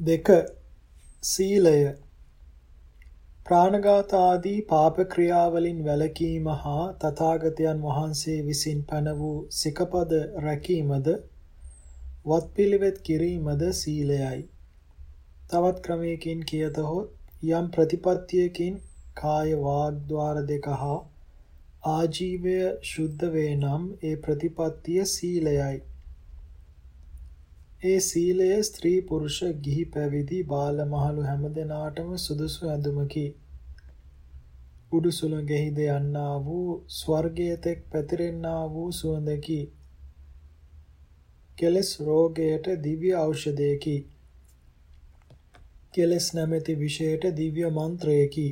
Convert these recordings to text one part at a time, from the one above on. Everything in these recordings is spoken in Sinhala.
දෙක සීලය ප්‍රාණඝාත ආදී පාප ක්‍රියාවලින් වැළකීම හා තථාගතයන් වහන්සේ විසින් පැන වූ සිකපද රැකීමද වත්පිළිවෙත් කිරීමද සීලයයි. තවත් ක්‍රමයකින් කියතහොත් යම් ප්‍රතිපත්තියකින් කාය වාග්ද්වාර දෙක හා ආජීවය සුද්ධ වේ නම් ඒ ප්‍රතිපත්තිය සීලයයි. ඒ සීලය ස්ත්‍රී පුරුෂ ගිහි පැවිදි බාල මහලු හැමදෙනාටම සුදුසු ඇඳුමකි. උඩු සුළඟෙහිද යන්නා වූ ස්වර්ගයේ තෙක් පැතිරෙන්නා වූ සුවඳකි. කෙලස් රෝගයට දිව්‍ය ඖෂධයකි. කෙලස් නැමැති විෂයට දිව්‍ය මන්ත්‍රයකි.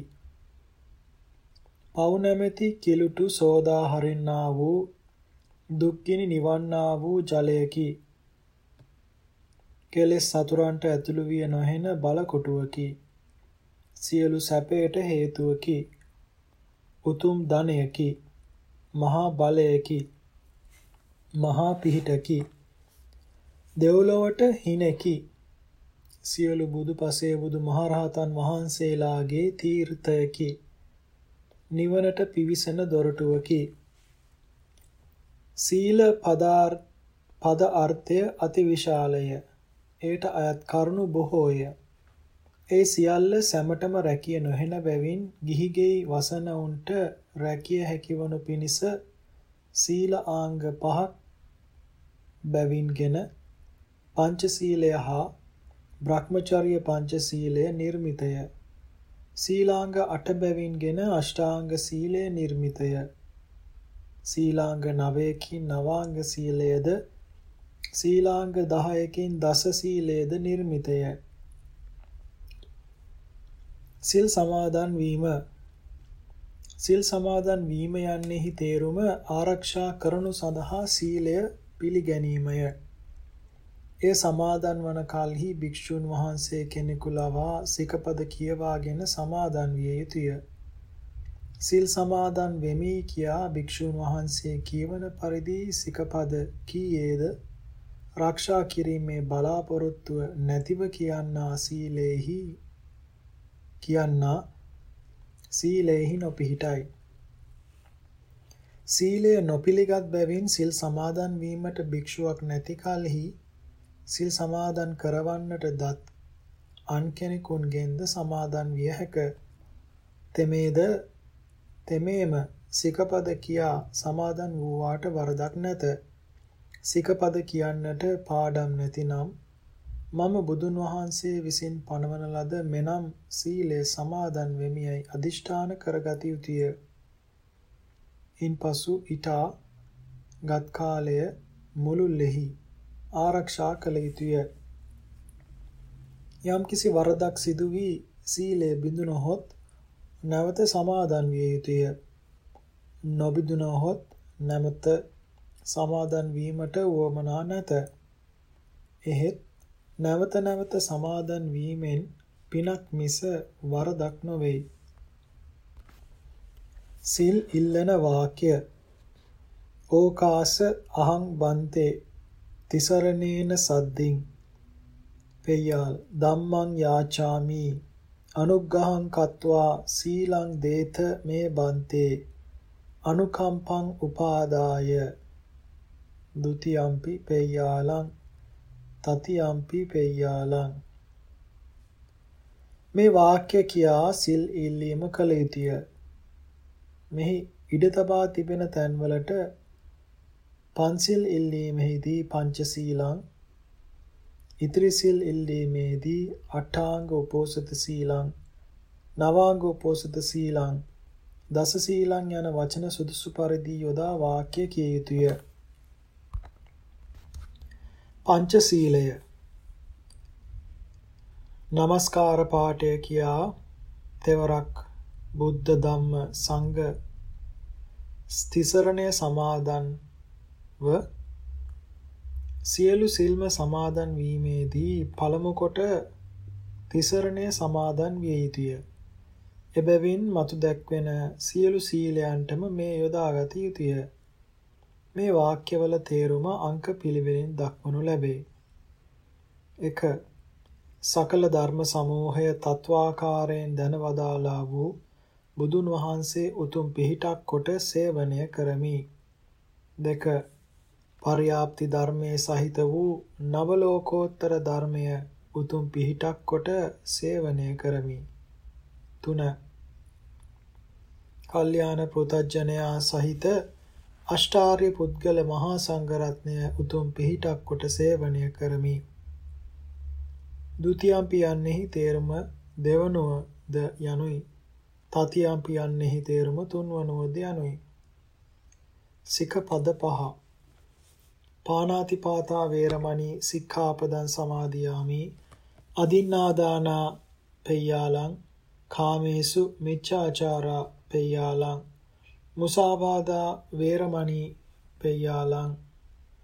පව් නැමැති කිලුටු සෝදා හරින්නා වූ දුක්ගිනි නිවන්නා වූ ජලයකි. කෙලෙස් සතුරන්ට ඇතුළු විය නොහෙන බල කොටුවකි. සියලු සැපයට හේතුවකි. උතුම් ධනයකි. මහා බලයකි. මහා පිහිටකි. දෙව්ලොවට හිණකි. සියලු බුදු පසේ බුදු මහරහතන් වහන්සේලාගේ තීර්ථයකි. නිවනට පිවිසෙන දොරටුවකි. සීල පදාර් පද අර්ථය අතිවිශාලය. එයට අයත් කරුණු බොහෝය. ඒ සියල්ල සැමටම රැකිය නොහෙන බැවින් ගිහිගෙයි වසන උන්ට රැකිය හැකිවනු පිණිස සීල ආංග පහක් බැවින්ගෙන පංචශීලය හා බ්‍රහ්මචර්ය පංචශීලය නිර්මිතය. සීලාංග 8 බැවින්ගෙන අෂ්ටාංග සීලය නිර්මිතය. සීලාංග 9කින් නවාංග සීලයද සීලාංග 10කින් දස සීලයේද නිර්මිතය. සිල් සමාදන් වීම සිල් සමාදන් වීම යන්නේහි තේරුම ආරක්ෂා කරනු සඳහා සීලය පිළිගැනීමය. එය සමාදන් වන කලෙහි භික්ෂුන් වහන්සේ කෙනෙකු ලවා සිකපද කියවාගෙන සමාදන් විය යුතුය. සිල් සමාදන් වෙමි කියා භික්ෂුන් වහන්සේ කියවන පරිදි සිකපද කීයේද ආරක්ෂා කිරීමේ බලාපොරොත්තුව නැතිව කියන්නා සීලේහි කියන්නා සීලේහි නොපිහිටයි. සීලය නොපිළිගත් බැවින් සිල් සමාදන් වීමට භික්ෂුවක් නැති කලෙහි සිල් සමාදන් කරවන්නට දත් අන් කෙනෙකුන්ගෙන්ද සමාදන් විය හැක. තෙමේද තෙමේම සිකපද කියා සමාදන් වූවාට වරදක් නැත. සිකපද කියන්නට පාඩම් නැතිනම් මම බුදුන් වහන්සේ විසින් පනවන ලද මෙනම් සීලය සමාදන් වෙමියයි අදිෂ්ඨාන කරගත යුතුය. ඉන්පසු ඊටා ගත් කාලය මුළුල්ලෙහි ආරක්ෂා කළ යුතුය. යම්කිසි වරදක් සිදු වී සීලය බිඳුනහොත් නැවත සමාදන් විය යුතුය. නොබිඳුනහොත් නැවත සමාදන් වීමට උවමනා නැත. එහෙත් නැවත නැවත සමාදන් වීමෙන් පිනක් මිස වරදක් නොවේ. සිල් ඉල්ලන වාක්‍ය. ඕකාස අහං බන්තේ තිසරණේන සද්දින්. පෙය්‍යාල් ධම්මං යාචාමි. අනුග්‍රහං කତ୍වා සීලං දේත මේ බන්තේ. අනුකම්පං උපාදාය. ဒ ුතියම්පි පෙය්‍යාලං තතියම්පි පෙය්‍යාලං මේ වාක්‍ය කියා සිල් ඉල්ලීම කළ යුතුය. මෙහි ඉඩ තබා තිබෙන තැන්වලට පන්සිල් ඉල්ලීමේදී පංචශීලං ඉතිරි සිල් ඉල්ලීමේදී අටාංග උපෝසත සීලං නවාංග උපෝසත සීලං දස සීලං යන වචන සුදුසු පරිදි යොදා වාක්‍ය කිය යුතුය. පංචශීලය নমස්කාර පාඨය කියා තෙවරක් බුද්ධ ධම්ම සංඝ ස්තිසරණය සමාදන්ව සියලු සිල්ම සමාදන් වීමේදී පළමු කොට තිසරණය සමාදන් විය යුතුය. එබැවින් මතු දැක්වෙන සියලු සීලයන්ටම මේ යොදාගත යුතුය. මේ වාක්‍යවල තේරුම අංක පිළිවෙලින් දක්වනු ලැබේ. 1. සකල ධර්ම සමූහය තත්වාකාරයෙන් දැනවදාලා වූ බුදුන් වහන්සේ උතුම් පිහිටක් කොට සේවනය කරමි. දෙක පර්යාප්ති ධර්මයේ සහිත වූ නවලෝකෝත්තර ධර්මය උතුම් පිහිටක් කොට සේවනය කරමි. 3. කල්යාණ පෘතජ්ජනයා සහිත අෂ්ටාර්ය පුද්ගල මහා සංඝරත්නය උතුම් පිහිටක් කොට සේවනය කරමි. ဒုတိယံයන්නෙහි තේරුම දෙවනුව ද යනුයි. තතියම්පි යන්නෙහි තේරුම තුන්වනුව ද යනුයි. සික පද පහ පානාතිපාතා වේරමණී සික්ඛාපදං සමාදියාමි අදින්නාදානා පෙය්‍යාලං කාමේසු මිච්ඡාචාරා පෙය්‍යාලං මුසාවාදා වේරමණී පෙය්‍යාලං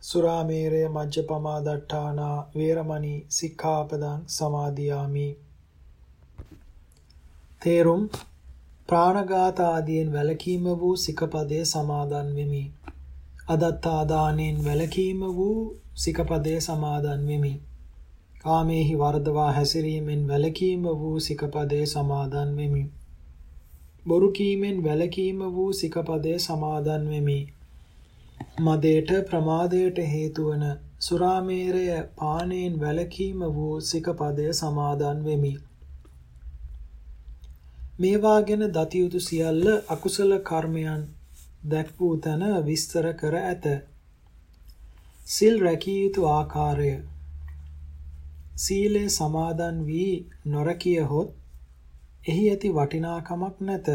සුරාමේරය මජ්ජපමා දට්ඨානා වේරමණී සික්ඛාපදං සමාදියාමි. තේරුම් ප්‍රාණඝාත ආදියෙන් වැළකීම වූ සිකපදයේ සමාදන් වෙමි. අදත්තාදානෙන් වැළකීම වූ සිකපදයේ සමාදන් වෙමි. කාමේහි වර්ධවා හැසිරීමෙන් වැළකීම වූ සිකපදේ සමාදන් වෙමි. බොරු කීමෙන් වැළකීම වූ සිකපදේ සමාදන් වෙමි. මදේට ප්‍රමාදයට හේතු වන සුරාමේරය පානයෙන් වැළකීම වූ සිකපදේ සමාදන් වෙමි. මේවා ගැන දතියුතු සියල්ල අකුසල කර්මයන් දැක් වූ තැන විස්තර කර ඇත. සිල් රැකිය යුතු ආකාරය සීලය සමාදන් වී නොරකියහොත් එහි ඇති වටිනාකමක් නැත.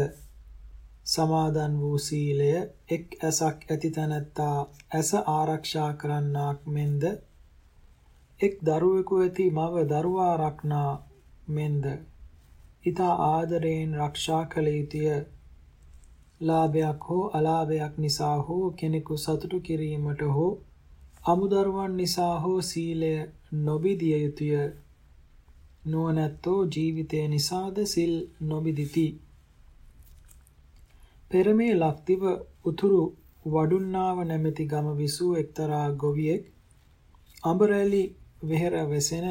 සමාදන් වූ සීලය එක් ඇසක් ඇති තැනැත්තා ඇස ආරක්ෂා කරන්නාක් මෙන්ද එක් දරුවෙකු ඇති මව දරුවා රක්නා මෙන්ද ඊතා ආදරයෙන් රක්ෂා කළ යුතුය. ලාභයක් හෝ අලාභයක් නිසා හෝ කෙනෙකු සතුටු කිරීමට හෝ අමුදරුවන් නිසා හෝ සීලය නොබිදිය යුතුය. නුවණැත්තෝ ජීවිතය නිසාද සිල් නොබිදිති. පෙරමේ ලක්තිව උතුරු වඩුන්නාව නැමැති ගම විසූ එක්තරා ගොවියෙක් අඹරැලි වෙහෙර වෙසෙන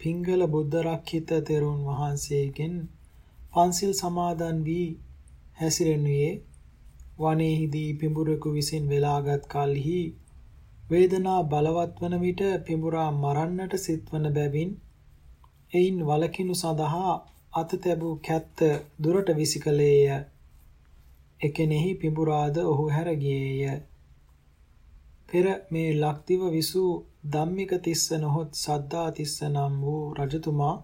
පිංගල බුද්ධ රක්ඛිත තෙරුන් වහන්සේගෙන් පන්සිල් සමාදන් වී හැසිරෙනුයේ වනයේදී පිඹුරෙකු විසින් වෙලාගත් කලෙහි වේදනා බලවත් වන විට පිඹුරා මරන්නට සිත්වන බැවින් එයින් වලකිනු සඳහා අත තැබූ කැත්ත දුරට විසිකලේය. එකෙනෙහි පිඹුරාද ඔහු හැර ගියේය. පෙර මේ ලක්දිව විසූ ධම්මික තිස්ස නොහොත් සද්දා තිස්ස නම් වූ රජතුමා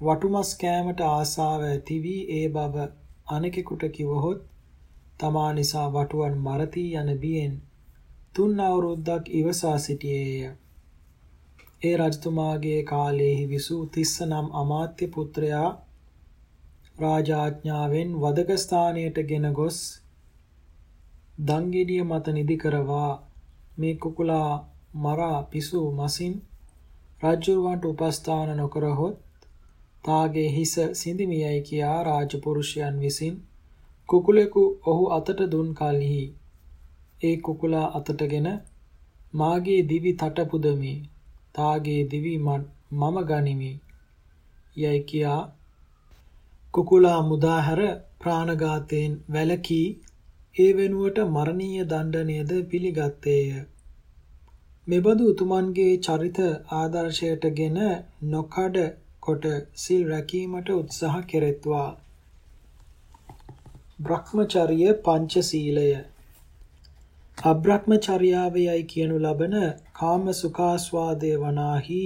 වටුමස් කෑමට ආසාව ඇති වී ඒ බව අනෙකෙකුට කිවහොත් තමා නිසා වටුවන් මරති යන බියෙන් තුන් අවුරුද්දක් ඉවසා සිටියේය. ඒ රජතුමාගේ කාලයේහි විසූ තිස්ස නම් අමාත්‍ය පුත්‍රයා රාජාඥාවෙන් වදක ස්ථානයට ගෙන ගොස් දංගෙඩිය මත නිදි කරවා මේ කුකුලා මරා පිසු මසින් රජුවන්ට උපස්ථාන නොකරහොත් තාගේ හිස සිඳිමියයි කියා රාජපුරුෂයන් විසින් කුකුලෙකු ඔහු අතට දුන් කලෙහි. ඒ කුකුලා අතටගෙන මාගේ දිවි තටපුදමි. තාගේ දිවි මම ගනිමි. යයි කියා. කුකුලා මුදාහැර ප්‍රාණඝාතයෙන් වැළකී ඒ වෙනුවට මරණීය දණ්ඩනයද පිළිගත්තේය. මෙබඳු උතුමන්ගේ චරිත ආදර්ශයටගෙන නොකඩ කොට සිල් රැකීමට උත්සාහ කෙරෙත්වා. බ්‍රහ්මචර්ය පංචශීලය. අබ්‍රහ්මචර්යාවයයි කියනු ලබන කාම සුඛාස්වාදයේ වනාහි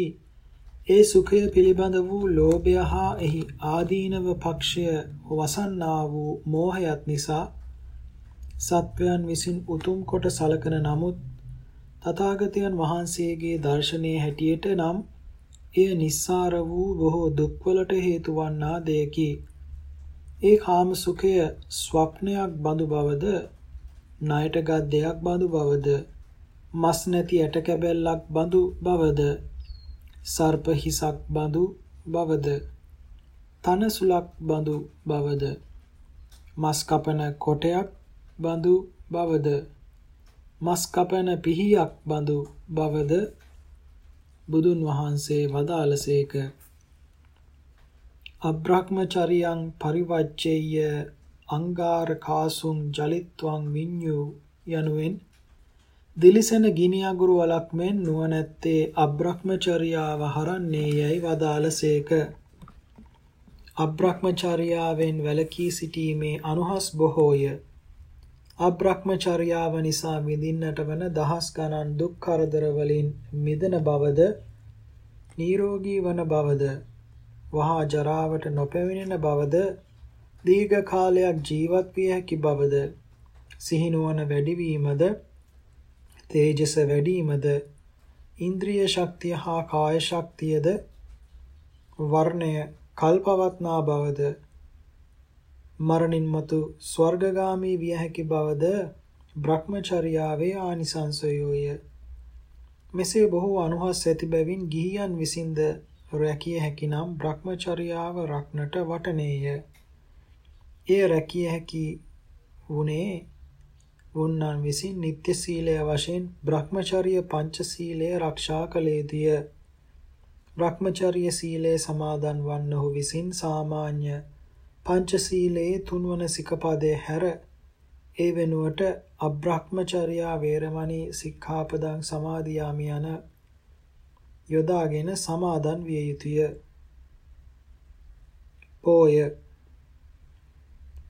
ඒ සුඛය පිළිබඳ වූ ලෝභය හා එහි ආදීනව පක්ෂය වසන්නා වූ මෝහයත් නිසා සත්වයන් විසින් උතුම් කොට සලකන නමුත් තථාගතයන් වහන්සේගේ දර්ශනයේ හැටියට නම් එය නිස්සාර වූ බොහෝ දුක්වලට හේතු වන්නා දෙයකි. ඒ කාම සුඛය ස්වප්නයක් බඳු බවද ණයටගත් දෙයක් බඳු බවද? මස් නැති ඇට කැබැල්ලක් බඳු බවද? සර්ප හිසක් බඳු බවද? තනසුලක් බඳු බවද? මස් කපන කොටයක් බඳු බවද? මස් කපන පිහියක් බඳු බවද? බුදුන් වහන්සේ වදාළසේක අබ්‍රහ්මචරියං පරිවච්චේය අංගාර කාසුං ජලිත්වං විඤ්ඤු යනුවෙන් දිලිසෙන ගිනි අඟුරු වලක් මෙන් නුවණැත්තේ අබ්‍රහ්මචර්යාව හරන්නේ යයි වදාළසේක. අබ්‍රහ්මචර්යාවෙන් වැළකී සිටීමේ අනුහස් බොහෝය. අබ්‍රහ්මචර්යාව නිසා විඳින්නට වන දහස් ගණන් දුක් කරදර වලින් මිදෙන බවද නිරෝගී වන බවද වහා ජරාවට නොපැමිණෙන බවද දීර්ඝ කාලයක් ජීවත් විය හැකි බවද සිහිනුවන වැඩිවීමද තේජස වැඩිවීමද ඉන්ද්‍රිය ශක්තිය හා කාය ශක්තියද වර්ණය කල්පවත්නා බවද මරණින් මතු ස්වර්ගගාමී විය හැකි බවද බ්‍රහ්මචර්යාවේ ආනිසංසයෝය. මෙසේ බොහෝ අනුහස් ඇති බැවින් ගිහියන් විසින්ද රැකිය හැකි නම් බ්‍රහ්මචර්යාව රක්නට වටනේය. එය රැකිය හැකි වුණේ වුන්නන් විසින් නිත්‍ය සීලය වශයෙන් බ්‍රහ්මචර්ය පංච සීලය ආරක්ෂා කළ යුතුය. බ්‍රහ්මචර්ය සීලය සමාදන් වන්නහු විසින් සාමාන්‍ය පංච සීලයේ තුන්වන සිකපදයේ හැර ඒ වෙනුවට අබ්‍රහ්මචර්යා වේරමණී සික්ඛාපදං සමාදියාමි යන යොදාගෙන සමාදන් විය යුතුය. පෝය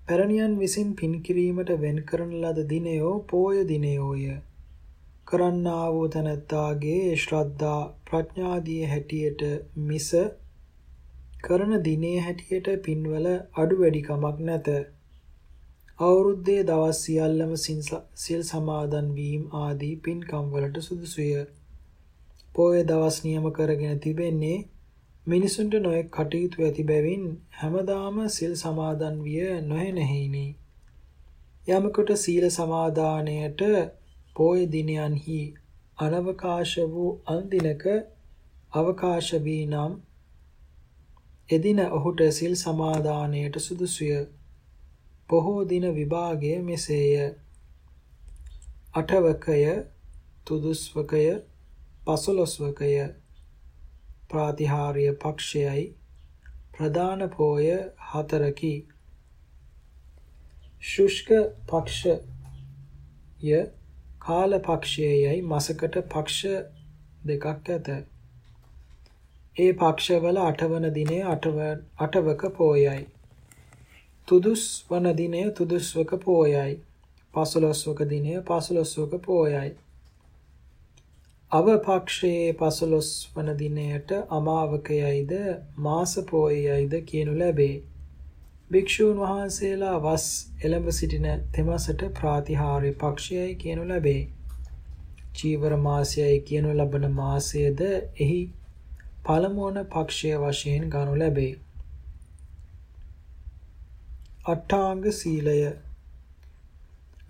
පැරණියන් විසින් පින් කිරීමට වෙන් කරන ලද දිනයෝ පෝය දිනයෝය. කරන්නා වූ තනත්තාගේ ශ්‍රද්ධා ප්‍රඥාදී හැටියට මිස කරන දිනේ හැටියට පින්වල අඩු වැඩි කමක් නැත. අවුරුද්දේ දවස් සියල්ලම සිල් සමාදන් වීම ආදී පින්කම් වලට සුදුසුය. පොය දවස් නියම කරගෙන තිබෙන්නේ මිනිසුන්ට නොයෙක් කටයුතු ඇති බැවින් හැමදාම සිල් සමාදන් විය නොහැනෙහිනි. යමකට සීල සමාදානයට පොය දිනයන්හි අනවකාශ වූ අන්දිනක අවකාශ වී නම් එදින ඔහුට සිල් සමාදානයට සුදුසුය. බොහෝ දින විභාගය මෙසේය. අටවකය, තුදුස්වකය, පසළොස්වකය ප්‍රාතිහාර්ය පක්ෂයයි ප්‍රධාන පෝය හතරකි. ශුෂ්ක පක්ෂය කාල පක්ෂයයි මසකට පක්ෂ දෙකක් ඇත. ඒ පක්ෂවල අටවන දිනේ අටවක පෝයයි. තුදුස් වන දිනය තුදුස්වක පෝයයි. පසළොස්වක දිනය පසළොස්වක පෝයයි. අවපක්ෂයේ පසළොස් වන දිනයට අමාවකයයිද මාස පෝයයිද කියනු ලැබේ. භික්ෂූන් වහන්සේලා වස් එළඹ සිටින තෙමසට ප්‍රාතිහාර්ය පක්ෂයයි කියනු ලැබේ. චීවර මාසයයි කියනු ලබන මාසයද එහි පළමුවන පක්ෂය වශයෙන් ගනු ලැබේ. අට්ඨාංග සීලය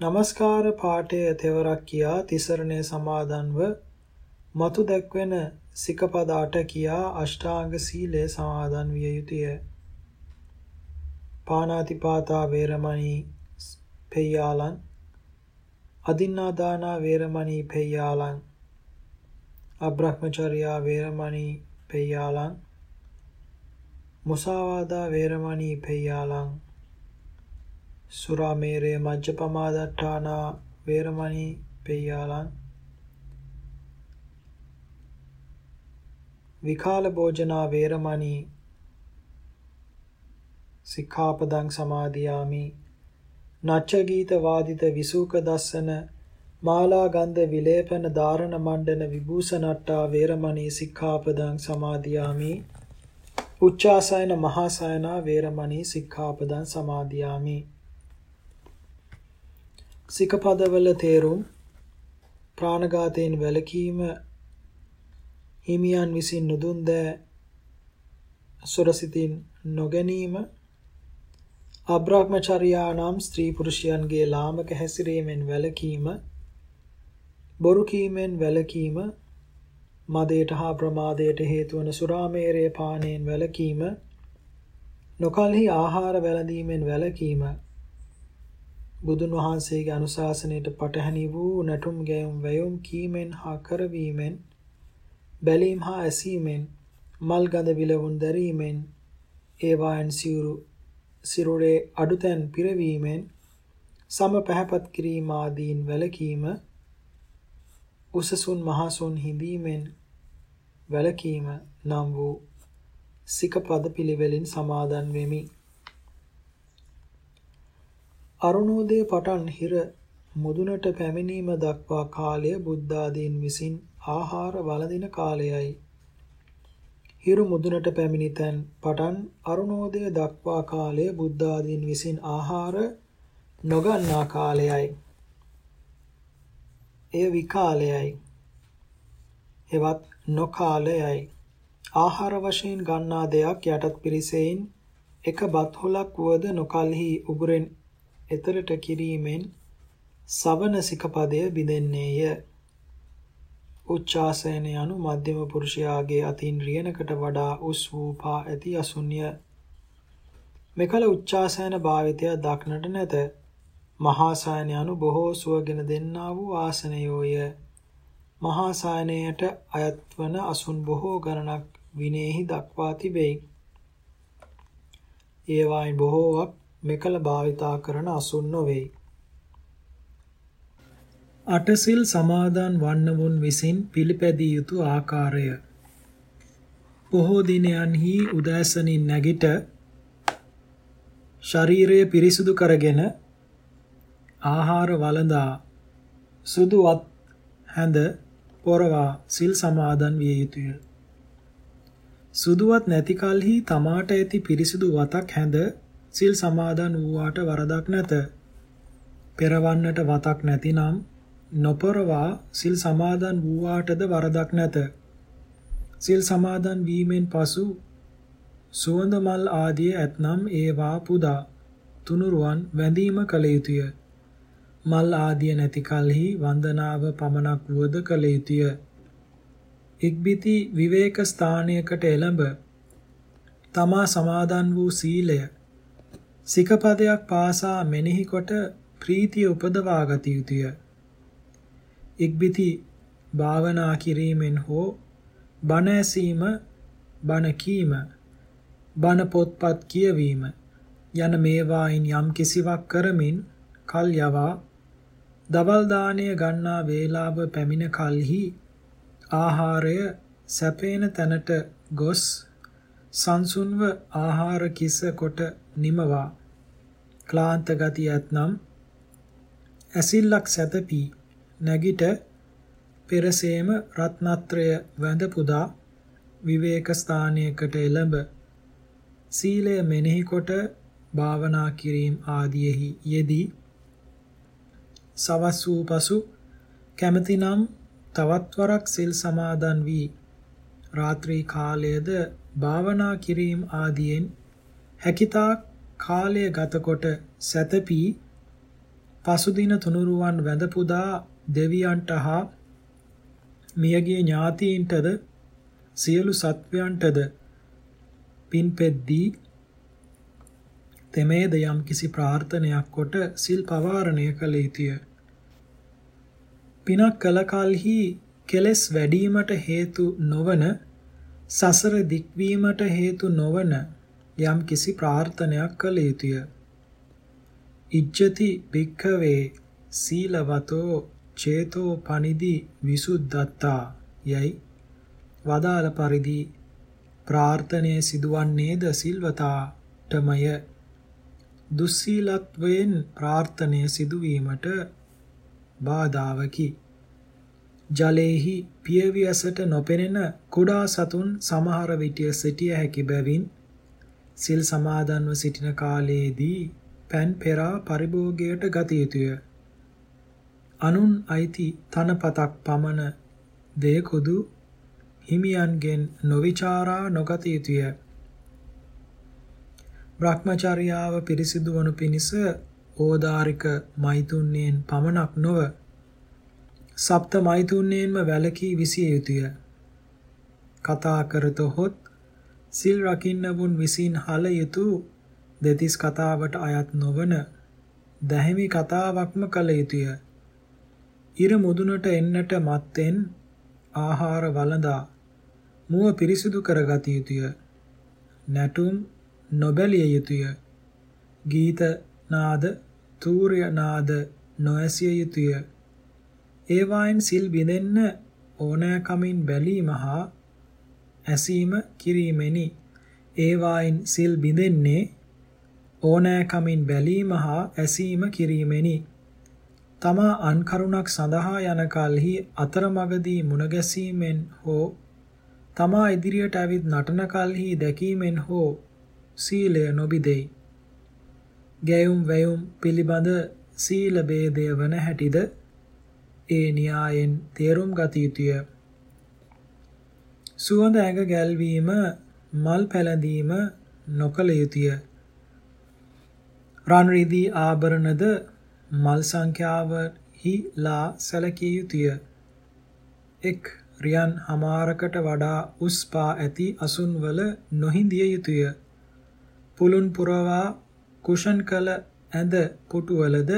නමස්කාර පාඨය තෙවරක් කියා තිසරණේ සමාදන්ව මතු දැක්වෙන සිකපද අට කියා අෂ්ටාංග සීලය සමාදන් විය යුතුය. පානාතිපාතා වේරමණී පෙය්‍යාලං අදින්නාදානා වේරමණී පෙය්‍යාලං අබ්‍රහ්මචර්යා වේරමණී පෙය්‍යාලං මුසාවාදා වේරමණී පෙය්‍යාලං සුරාමේරේ මජ්ජපමාදට්ඨානා වේරමණී පෙය්‍යාලං විකාල භෝජනා වේරමණී සික්ඛාපදං සමාදියාමි. නච්ච ගීත වාදිත විසූක දස්සන මාලා ගන්ධ විලේපන ධාරණ මණ්ඩන විභූෂණට්ටා වේරමණී සික්ඛාපදං සමාදියාමි. උච්චාසයන මහාසයනා වේරමණී සික්ඛාපදං සමාදියාමි. සිකපදවල තේරුම් ප්‍රාණඝාතයෙන් වැළකීම හිමියන් විසින් නුදුන් දෑ සොරසිතින් නොගැනීම අබ්‍රහ්මචර්යා නම් ස්ත්‍රී පුරුෂයන්ගේ ලාමක හැසිරීමෙන් වැළකීම බොරු කීමෙන් වැළකීම මදයට හා ප්‍රමාදයට හේතු වන සුරාමේරය පානයෙන් වැළකීම නොකල්හි ආහාර වැළඳීමෙන් වැළකීම බුදුන් වහන්සේගේ අනුශාසනයට පටහැනි වූ නැටුම් ගැයුම් වැයුම් කීමෙන් හා කරවීමෙන් බැලීම් හා ඇසීමෙන් මල් ගඳ විලවුන් දැරීමෙන් ඒවායන් සිවුරු සිරුරේ අඩුතැන් පිරවීමෙන් සම පැහැපත් කිරීම ආදීන් වැළකීම උසසුන් මහසුන් හිඳීමෙන් වැළකීම නම් වූ සිකපද පිළිවෙලින් සමාදන් වෙමි. අරුණෝදය පටන් හිර මුදුනට පැමිණීම දක්වා කාලය බුද්ධාදීන් විසින් ආහාර වළඳින කාලයයි. හිරු මුදුනට පැමිණි තැන් පටන් අරුණෝදය දක්වා කාලය බුද්ධාදීන් විසින් ආහාර නොගන්නා කාලයයි. එය විකාලයයි. එවත් නොකාලයයි. ආහාර වශයෙන් ගන්නා දෙයක් යටත් පිරිසෙයින් එක බත් හොලක් වුවද නොකල්හි උගුරෙන් එතරට කිරීමෙන් සවන සිකපදය බිඳෙන්නේය. උච්චාසයන යනු මධ්‍යම පුරුෂයාගේ අතින් රියනකට වඩා උස් වූ පා ඇති අසුන්ය. මෙකල උච්චාසයන භාවිතය දක්නට නැත. මහා සායන යනු බොහෝ සුවගෙන දෙන්නා වූ ආසනයෝය. මහා සායනයට අයත් වන අසුන් බොහෝ ගණනක් විනේහි දක්වා තිබෙයි. ඒවායින් බොහෝවක් මෙකල භාවිතා කරන අසුන් නොවේයි. අටසිල් සමාදන් වන්නවුන් විසින් පිළිපැදිය යුතු ආකාරය බොහෝ දිනයන්හි උදෑසනින් නැගිට ශරීරය පිරිසිදු කරගෙන ආහාර වළඳා සුදුවත් හැඳ පොරවා සිල් සමාදන් විය යුතුය. සුදුවත් නැති කලෙහි තමාට ඇති පිරිසිදු වතක් හැඳ සිල් සමාදන් වූාට වරදක් නැත. පෙරවන්නට වතක් නැතිනම් නොපරවා සිල් සමාදන් වූාටද වරදක් නැත. සිල් සමාදන් වීමෙන් පසු සුවඳ මල් ආදිය ඇතනම් ඒවා පුදා තුනුරුවන් වැඳීම කළ යුතුය. මල් ආදිය නැති කලෙහි වන්දනාව පමණක් වුවද කළ යුතුය. ඉක්බිති විවේක ස්ථානයකට එළඹ තමා සමාදන් වූ සීලය සිකපදයක් පාසා මෙනෙහි කොට ප්‍රීතිය උපදවා ගත යුතුය. ඉක්බිති භාවනා කිරීමෙන් හෝ බණ ඇසීම බණ කීම බණ පොත්පත් කියවීම යන මේවායින් යම් කිසිවක් කරමින් කල් යවා දවල් දාණය ගන්නා වේලාව පැමිණ කලෙහි ආහාරය සැපේන තැනට ගොස් සංසුන්ව ආහාර කිස කොට නිමවා. ක්ලාන්ත ගති ඇතනම් ඇසිල්ලක් සැතපී නැගිට පෙරසේම රත්නත්‍රය වැඳ පුදා විවේක ස්ථානයකට එළඹ සීලය මෙනෙහි කොට භාවනා කිරීම ආදියෙහි යෙදී සවස් වූ පසු කැමැතිනම් තවත් වරක් සිල් සමාදන් වී රාත්‍රී කාලයේද භාවනා කිරීම ආදියෙන් හැකිතාක් කාලය ගතකොට සැතපී පසුදින තුනුරුවන් වැඳ පුදා දෙවියන්ට හා මියගිය ඥාතීන්ටද සියලු සත්වයන්ටද පින් පෙද්දී තෙමේද යම් කිසි ප්‍රාර්ථනයක් කොට සිල් පවාරණය කළ යුතුය. පිනක් කල කලෙහි කෙලෙස් වැඩිවීමට හේතු නොවන සසර දික්වීමට හේතු නොවන යම් කිසි ප්‍රාර්ථනයක් කළ යුතුය. ඉජ්ජති භික්ඛවේ සීලවතෝ චේතෝ පනිදි විසුද්ධත්තා යයි වදාළ පරිදි ප්‍රාර්ථනය සිදුවන්නේද සිල්වතාටමය දුස්සීලත්වයෙන් ප්‍රාර්ථනය සිදුවීමට බාධාවකි. ජලයේහි පියවියසට නොපෙනෙන කුඩා සතුන් සමහර විටිය සිටිය හැකි බැවින් සිල් සමාදන්ව සිටින කාලයේදී පෑන් පෙරා පරිභෝගයට ගත යුතුය. අනුන් අයිති තනපතක් පමණ දෙයකොදු හිමියන්ගෙන් නොවිචාරා නොගත යුතුය. බ්‍රහ්මචර්යාව පිරිසිදු වනු පිණිස ඕදාරික මෛතුන්‍යයෙන් පමණක් නොව සප්ත මෛතුන්‍යයෙන්ම වැළකී විසිය යුතුය. කතා කරතොත් සිල් රකින්නවුන් විසින් හල යුතු දෙතිස් කතාවට අයත් නොවන දැහැමි කතාවක්ම කළ යුතුය. ඉර මුදුනට එන්නට මත්තෙන් ආහාර වළඳා මුව පිරිසිදු කරගත යුතුය. නැටුම් නොබැලිය යුතුය. ගීත නාද තූර්ය නාද නොඇසිය යුතුය. ඒවායින් සිල් බිඳෙන්න ඕනෑකමින් බැලීම හා ඇසීම කිරීමෙනි. ඒවායින් සිල් බිඳෙන්නේ ඕනෑකමින් බැලීම හා ඇසීම කිරීමෙනි. තමා අන් කරුණක් සඳහා යන කලෙහි අතරමඟදී මුණ ගැසීමෙන් හෝ තමා ඉදිරියට ඇවිත් නටන කලෙහි දැකීමෙන් හෝ සීලය නොබිදෙයි. ගැයුම් වැයුම් පිළිබඳ සීල ભેදය වන හැටිද ඒ න්‍යායෙන් තේරුම් ගත යුතුය. සුවඳ ඇඟ ගැල්වීම මල් පැලඳීම නොකළ යුතුය. රන් රිදී ආභරණද මල් සංඛ්‍යාවහිලා සැලකිය යුතුය. එක් රියන් හමාරකට වඩා උස් පා ඇති අසුන්වල නොහිඳිය යුතුය. පුලුන් පුරවා කුෂන් කළ ඇඳ පුටුවලද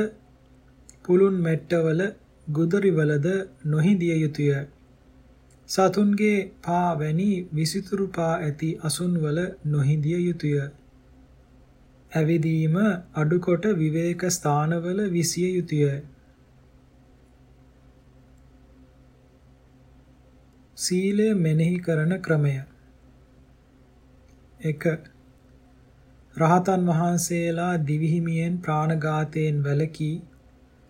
පුලුන් මෙට්ටවල ගුදරිවලද නොහිඳිය යුතුය. සතුන්ගේ පා වැනි විසිතුරු පා ඇති අසුන්වල නොහිඳිය යුතුය. ඇවිදීම අඩුකොට විවේක ස්ථානවල විසිය යුතුය. සීලය මෙනෙහි කරන ක්‍රමය 1 රහතන් වහන්සේලා දිවිහිමියෙන් ප්‍රාණඝාතයෙන් වැළකී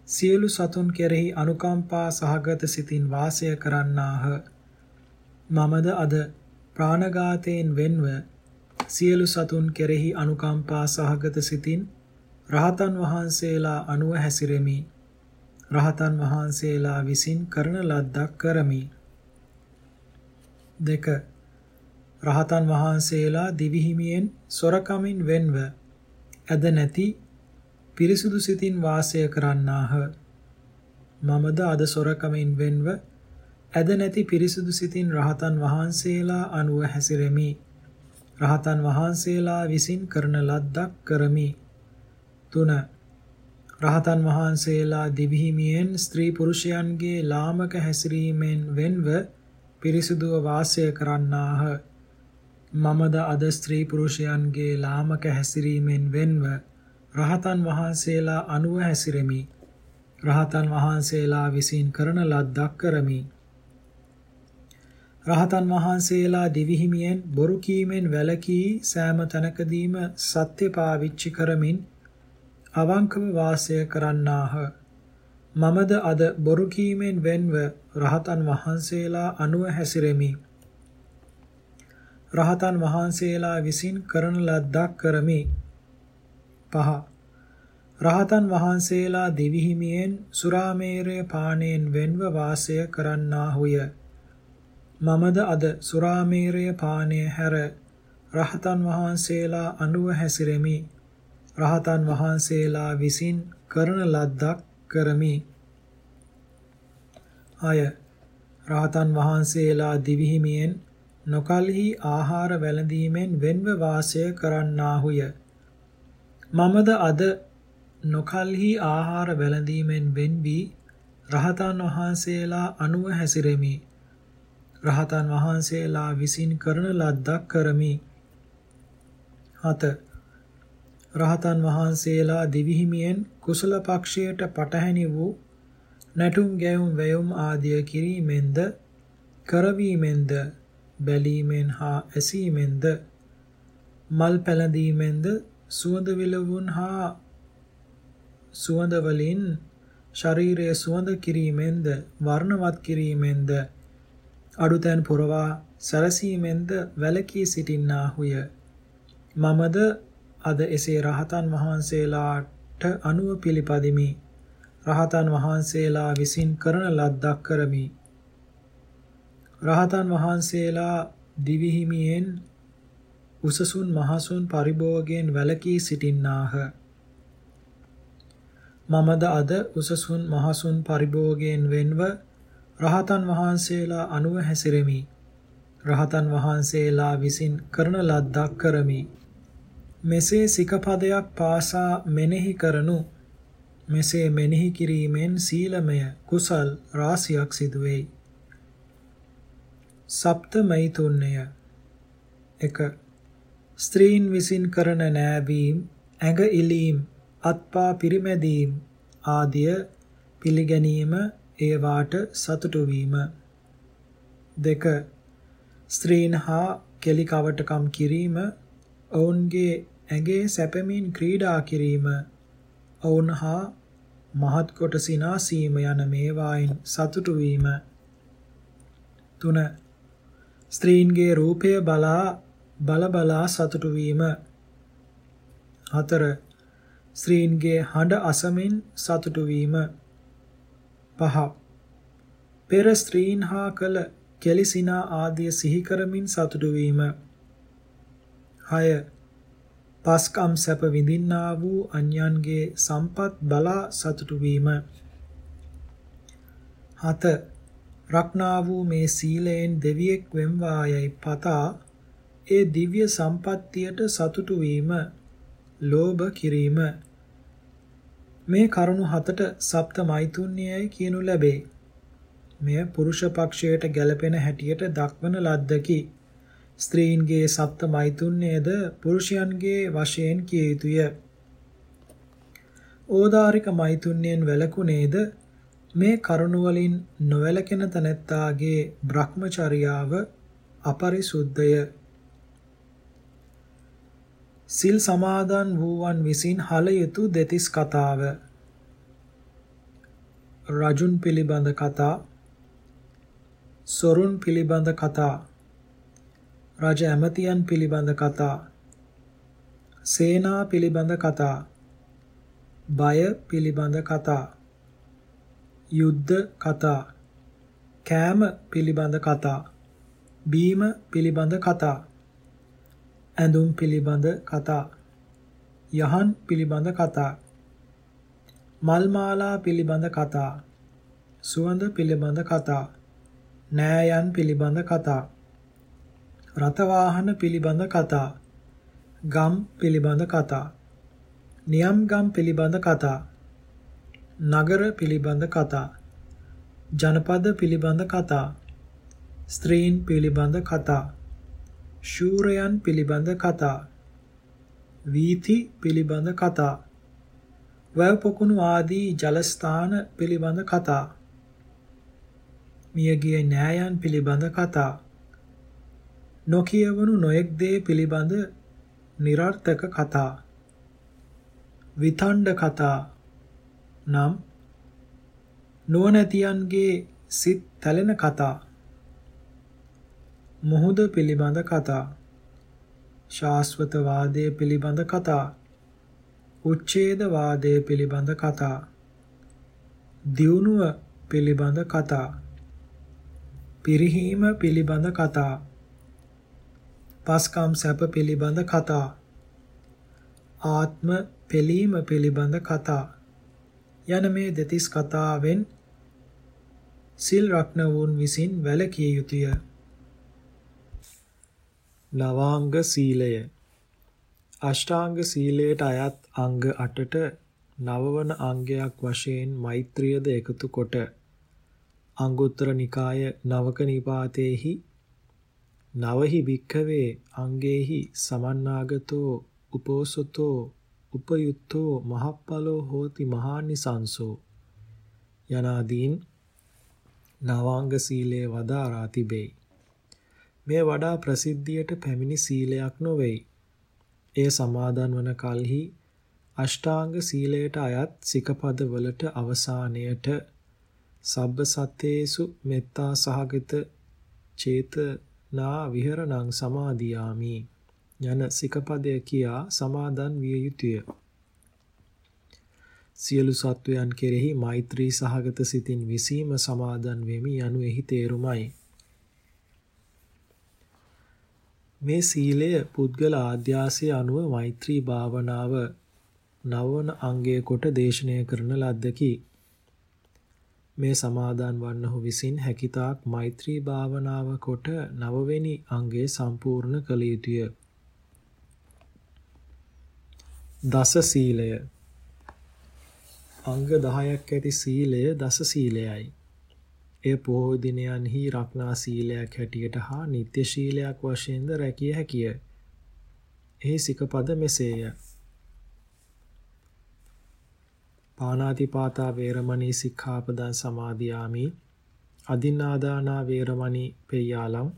සියලු සතුන් කෙරෙහි අනුකම්පා සහගත සිතින් වාසය කරන්නාහ. මමද අද ප්‍රාණඝාතයෙන් වෙන්ව සියලු සතුන් කෙරෙහි අනුකම්පා සහගත සිතින් රහතන් වහන්සේලා අනුව හැසිරෙමි. රහතන් වහන්සේලා විසින් කරන ලද්දක් කරමි. දෙක රහතන් වහන්සේලා දිවිහිමියෙන් සොරකමින් වෙන්ව ඇද නැති පිරිසුදු සිතින් වාසය කරන්නාහ. මමද අද සොරකමින් වෙන්ව ඇද නැති පිරිසුදු සිතින් රහතන් වහන්සේලා අනුව හැසිරෙමි. රහතන් වහන්සේලා විසින් කරන ලද්දක් කරමි. 3. රහතන් වහන්සේලා දිවිහිමියෙන් ස්ත්‍රී පුරුෂයන්ගේ ලාමක හැසිරීමෙන් වෙන්ව පිරිසුදුව වාසය කරන්නාහ. මමද අද ස්ත්‍රී පුරුෂයන්ගේ ලාමක හැසිරීමෙන් වෙන්ව රහතන් වහන්සේලා අනුව හැසිරෙමි. රහතන් වහන්සේලා විසින් කරන ලද්දක් කරමි. රහතන් වහන්සේලා දිවිහිමියෙන් බොරු කීමෙන් වැළකී සෑම තැනකදීම සත්‍ය පාවිච්චි කරමින් අවංකව වාසය කරන්නාහ. මමද අද බොරු කීමෙන් වෙන්ව රහතන් වහන්සේලා අනුව හැසිරෙමි. රහතන් වහන්සේලා විසින් කරන ලද්දක් කරමි. 5. රහතන් වහන්සේලා දිවිහිමියෙන් සුරාමේරය පානයෙන් වෙන්ව වාසය කරන්නාහුය. මමද අද සුරාමේරය පානය හැර රහතන් වහන්සේලා අනුව හැසිරෙමි. රහතන් වහන්සේලා විසින් කරන ලද්දක් කරමි. අය රහතන් වහන්සේලා දිවිහිමියෙන් නොකල්හි ආහාර වැළඳීමෙන් වෙන්ව වාසය කරන්නාහුය. මමද අද නොකල්හි ආහාර වැළඳීමෙන් වෙන් වී රහතන් වහන්සේලා අනුව හැසිරෙමි. රහතන් වහන්සේලා විසින් කරන ලද්දක් කරමි. 7. රහතන් වහන්සේලා දිවිහිමියෙන් කුසල පක්ෂයට පටහැනි වූ නැටුම් ගැයුම් වැයුම් ආදිය කිරීමෙන්ද කරවීමෙන්ද බැලීමෙන් හා ඇසීමෙන්ද මල් පැලඳීමෙන්ද සුවඳ විලවුන් හා සුවඳ වලින් ශරීරය සුවඳ කිරීමෙන්ද වර්ණවත් කිරීමෙන්ද අඩුතැන් පුරවා සැරසීමෙන්ද වැළකී සිටින්නාහුය. මමද අද එසේ රහතන් වහන්සේලාට අනුව පිළිපදිමි. රහතන් වහන්සේලා විසින් කරන ලද්දක් කරමි. රහතන් වහන්සේලා දිවිහිමියෙන් උසසුන් මහසුන් පරිභෝගයෙන් වැළකී සිටින්නාහ. මමද අද උසසුන් මහසුන් පරිභෝගයෙන් වෙන්ව රහතන් වහන්සේලා අනුව හැසිරෙමි. රහතන් වහන්සේලා විසින් කරන ලද්දක් කරමි. මෙසේ සිකපදයක් පාසා මෙනෙහි කරනු මෙසේ මෙනෙහි කිරීමෙන් සීලමය කුසල් රාශියක් සිදු වෙයි. සප්ත මෛතුන්‍ය 1 ස්ත්‍රීන් විසින් කරන නෑවීම්, ඇඟ ඉලීම්, අත්පා පිරිමැදීම් ආදිය පිළිගැනීම ඒවාට සතුටු වීම. දෙක. ස්ත්‍රීන් හා කෙලි කවටකම් කිරීම. ඔවුන්ගේ ඇඟේ සැපමින් ක්‍රීඩා කිරීම. ඔවුන් හා මහත් කොට සිනාසීම යන මේවායින් සතුටු වීම. 3 ස්ත්‍රීන්ගේ රූපය බලා බල බලා සතුටු වීම. 4 ස්ත්‍රීන්ගේ හඬ අසමින් සතුටු වීම. 5 පෙර ස්ත්‍රීන් හා කළ කෙලිසිනා ආදිය සිහි කරමින් සතුටු වීම 6 පස්කම් සැප විඳින්නා වූ අන්‍යයන්ගේ සම්පත් බලා සතුටු වීම. 7. රක්නා වූ මේ සීලයෙන් දෙවියෙක් වෙම්වායයි පතා ඒ දිව්‍ය සම්පත්තියට සතුටු වීම, ලෝභ කිරීම. මේ කරුණු හතට සප්ත මෛතුන්‍යයයි කියනු ලැබේ. මෙය පුරුෂ පක්ෂයට ගැලපෙන හැටියට දක්වන ලද්දකි. ස්ත්‍රීන්ගේ සප්ත මෛතුන්‍යයද පුරුෂයන්ගේ වශයෙන් කිය යුතුය. ඕදාරික මෛතුන්‍යයෙන් වැළකුණේද මේ කරුණ වලින් නොවැළකෙන තැනැත්තාගේ භ්‍රමචර්යාව අපරිසුද්ධය. සිල් සමාදන් වූවන් විසින් හල යුතු දෙතිස් කතාව. රජුන් පිළිබඳ කතා. සොරුන් පිළිබඳ කතා. රජ ඇමතියන් පිළිබඳ කතා. සේනා පිළිබඳ කතා. බය පිළිබඳ කතා. යුද්ධ කතා. කෑම පිළිබඳ කතා. බීම පිළිබඳ කතා. ඇඳුම් පිළිබඳ කතා යහන් පිළිබඳ කතා මල් මාලා පිළිබඳ කතා සුවඳ පිළිබඳ කතා නෑයන් පිළිබඳ කතා රථවාහන පිළිබඳ කතා ගම් පිළිබඳ කතා නියම් ගම් පිළිබඳ කතා නගර පිළිබඳ කතා ජනපද පිළිබඳ කතා ස්ත්‍රීන් පිළිබඳ කතා ශූරයන් පිළිබඳ කතා. වීථි පිළිබඳ කතා. වැව් පොකුණු ආදී ජලස්ථාන පිළිබඳ කතා. මියගිය නෑයන් පිළිබඳ කතා. නොකියවනු නොයෙක් දේ පිළිබඳ નિરර්ථක කතා. විතණ්ඩ කතා. නම් නුවණැතියන්ගේ සිත් තැලෙන කතා. මුහුද පිළිබඳ කතා. ශාස්වත වාදයේ පිළිබඳ කතා. උච්ඡේද වාදයේ පිළිබඳ කතා. දියුණුව පිළිබඳ කතා. පිරිහීම පිළිබඳ කතා. පස්කම් සැප පිළිබඳ කතා. ආත්ම පෙළීම පිළිබඳ කතා. යන මේ දෙතිස් කතාවෙන් සිල් රක්නවුන් විසින් වැළකිය යුතුය. නවාංග සීලය අෂ්ටාංග සීලයට අයත් අංග 8ට නවවන අංගයක් වශයෙන් මෛත්‍රියද එකතු කොට අංගුත්තර නිකාය නවක නිපාතේහි නවහි භික්ඛවේ අංගේහි සමන්නාගතෝ උපෝසතෝ උපයුත්තෝ මහප්පලෝ හෝති මහානිසංසෝ යනාදීන් නවාංග සීලය වදාරා තිබේ. මේ වඩා ප්‍රසිද්ධියට පැමිණි සීලයක් නොවේයි. එය සමාදන් වන කලෙහි අෂ්ටාංග සීලයට අයත් සිකපද වලට අවසානයට සබ්බ සත්තේසු මෙත්තා සහගත චේත නා විහරණං සමාදියාමි යන සිකපදය කියා සමාදන් විය යුතුය. සියලු සත්වයන් කෙරෙහි මෛත්‍රී සහගත සිතින් විසීම සමාදන් වෙමි යනු එහි තේරුමයි. මේ සීලය පුද්ගල ආධ්‍යාසය අනුව මෛත්‍රී භාවනාව නවවන අංගය කොට දේශනය කරන ලද්දකි. මේ සමාදන් වන්නහු විසින් හැකිතාක් මෛත්‍රී භාවනාව කොට නවවෙනි අංගය සම්පූර්ණ කළ යුතුය. දස සීලය අංග 10ක් ඇති සීලය දස සීලයයි. එය පොහොය දිනයන්හි රක්නා සීලයක් හැටියට හා නිත්‍ය ශීලයක් වශයෙන්ද රැකිය හැකිය. එහි සිකපද මෙසේය. පානාතිපාතා වේරමණී සික්ඛාපදං සමාදියාමි. අදින්නාදානා වේරමණී පෙය්‍යාලං.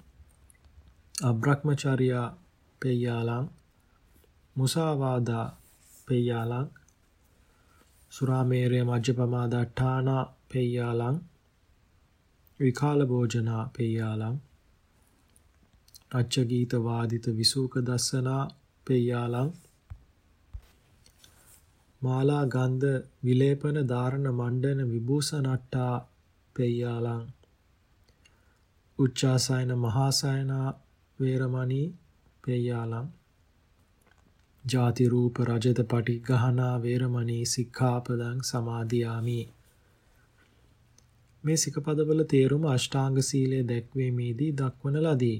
අබ්‍රහ්මචර්යා පෙය්‍යාලං. මුසාවාදා පෙය්‍යාලං. සුරාමේරය මජ්ජපමා දට්ඨානා පෙය්‍යාලං. විකාල භෝජනා පෙය්‍යාලං. රච්ච ගීත වාදිත විසූක දස්සනා පෙය්‍යාලං. මාලා ගන්ධ විලේපන ධාරණ මණ්ඩන විභූෂණට්ටා පෙය්‍යාලං. උච්චාසයන මහාසයනා වේරමණී පෙය්‍යාලං. ජාති රූප රජත පටිගහනා වේරමණී සික්ඛාපදං සමාදියාමි. මේ සිකපදවල තේරුම අෂ්ටාංග සීලය දැක්වීමේදී දක්වන ලදී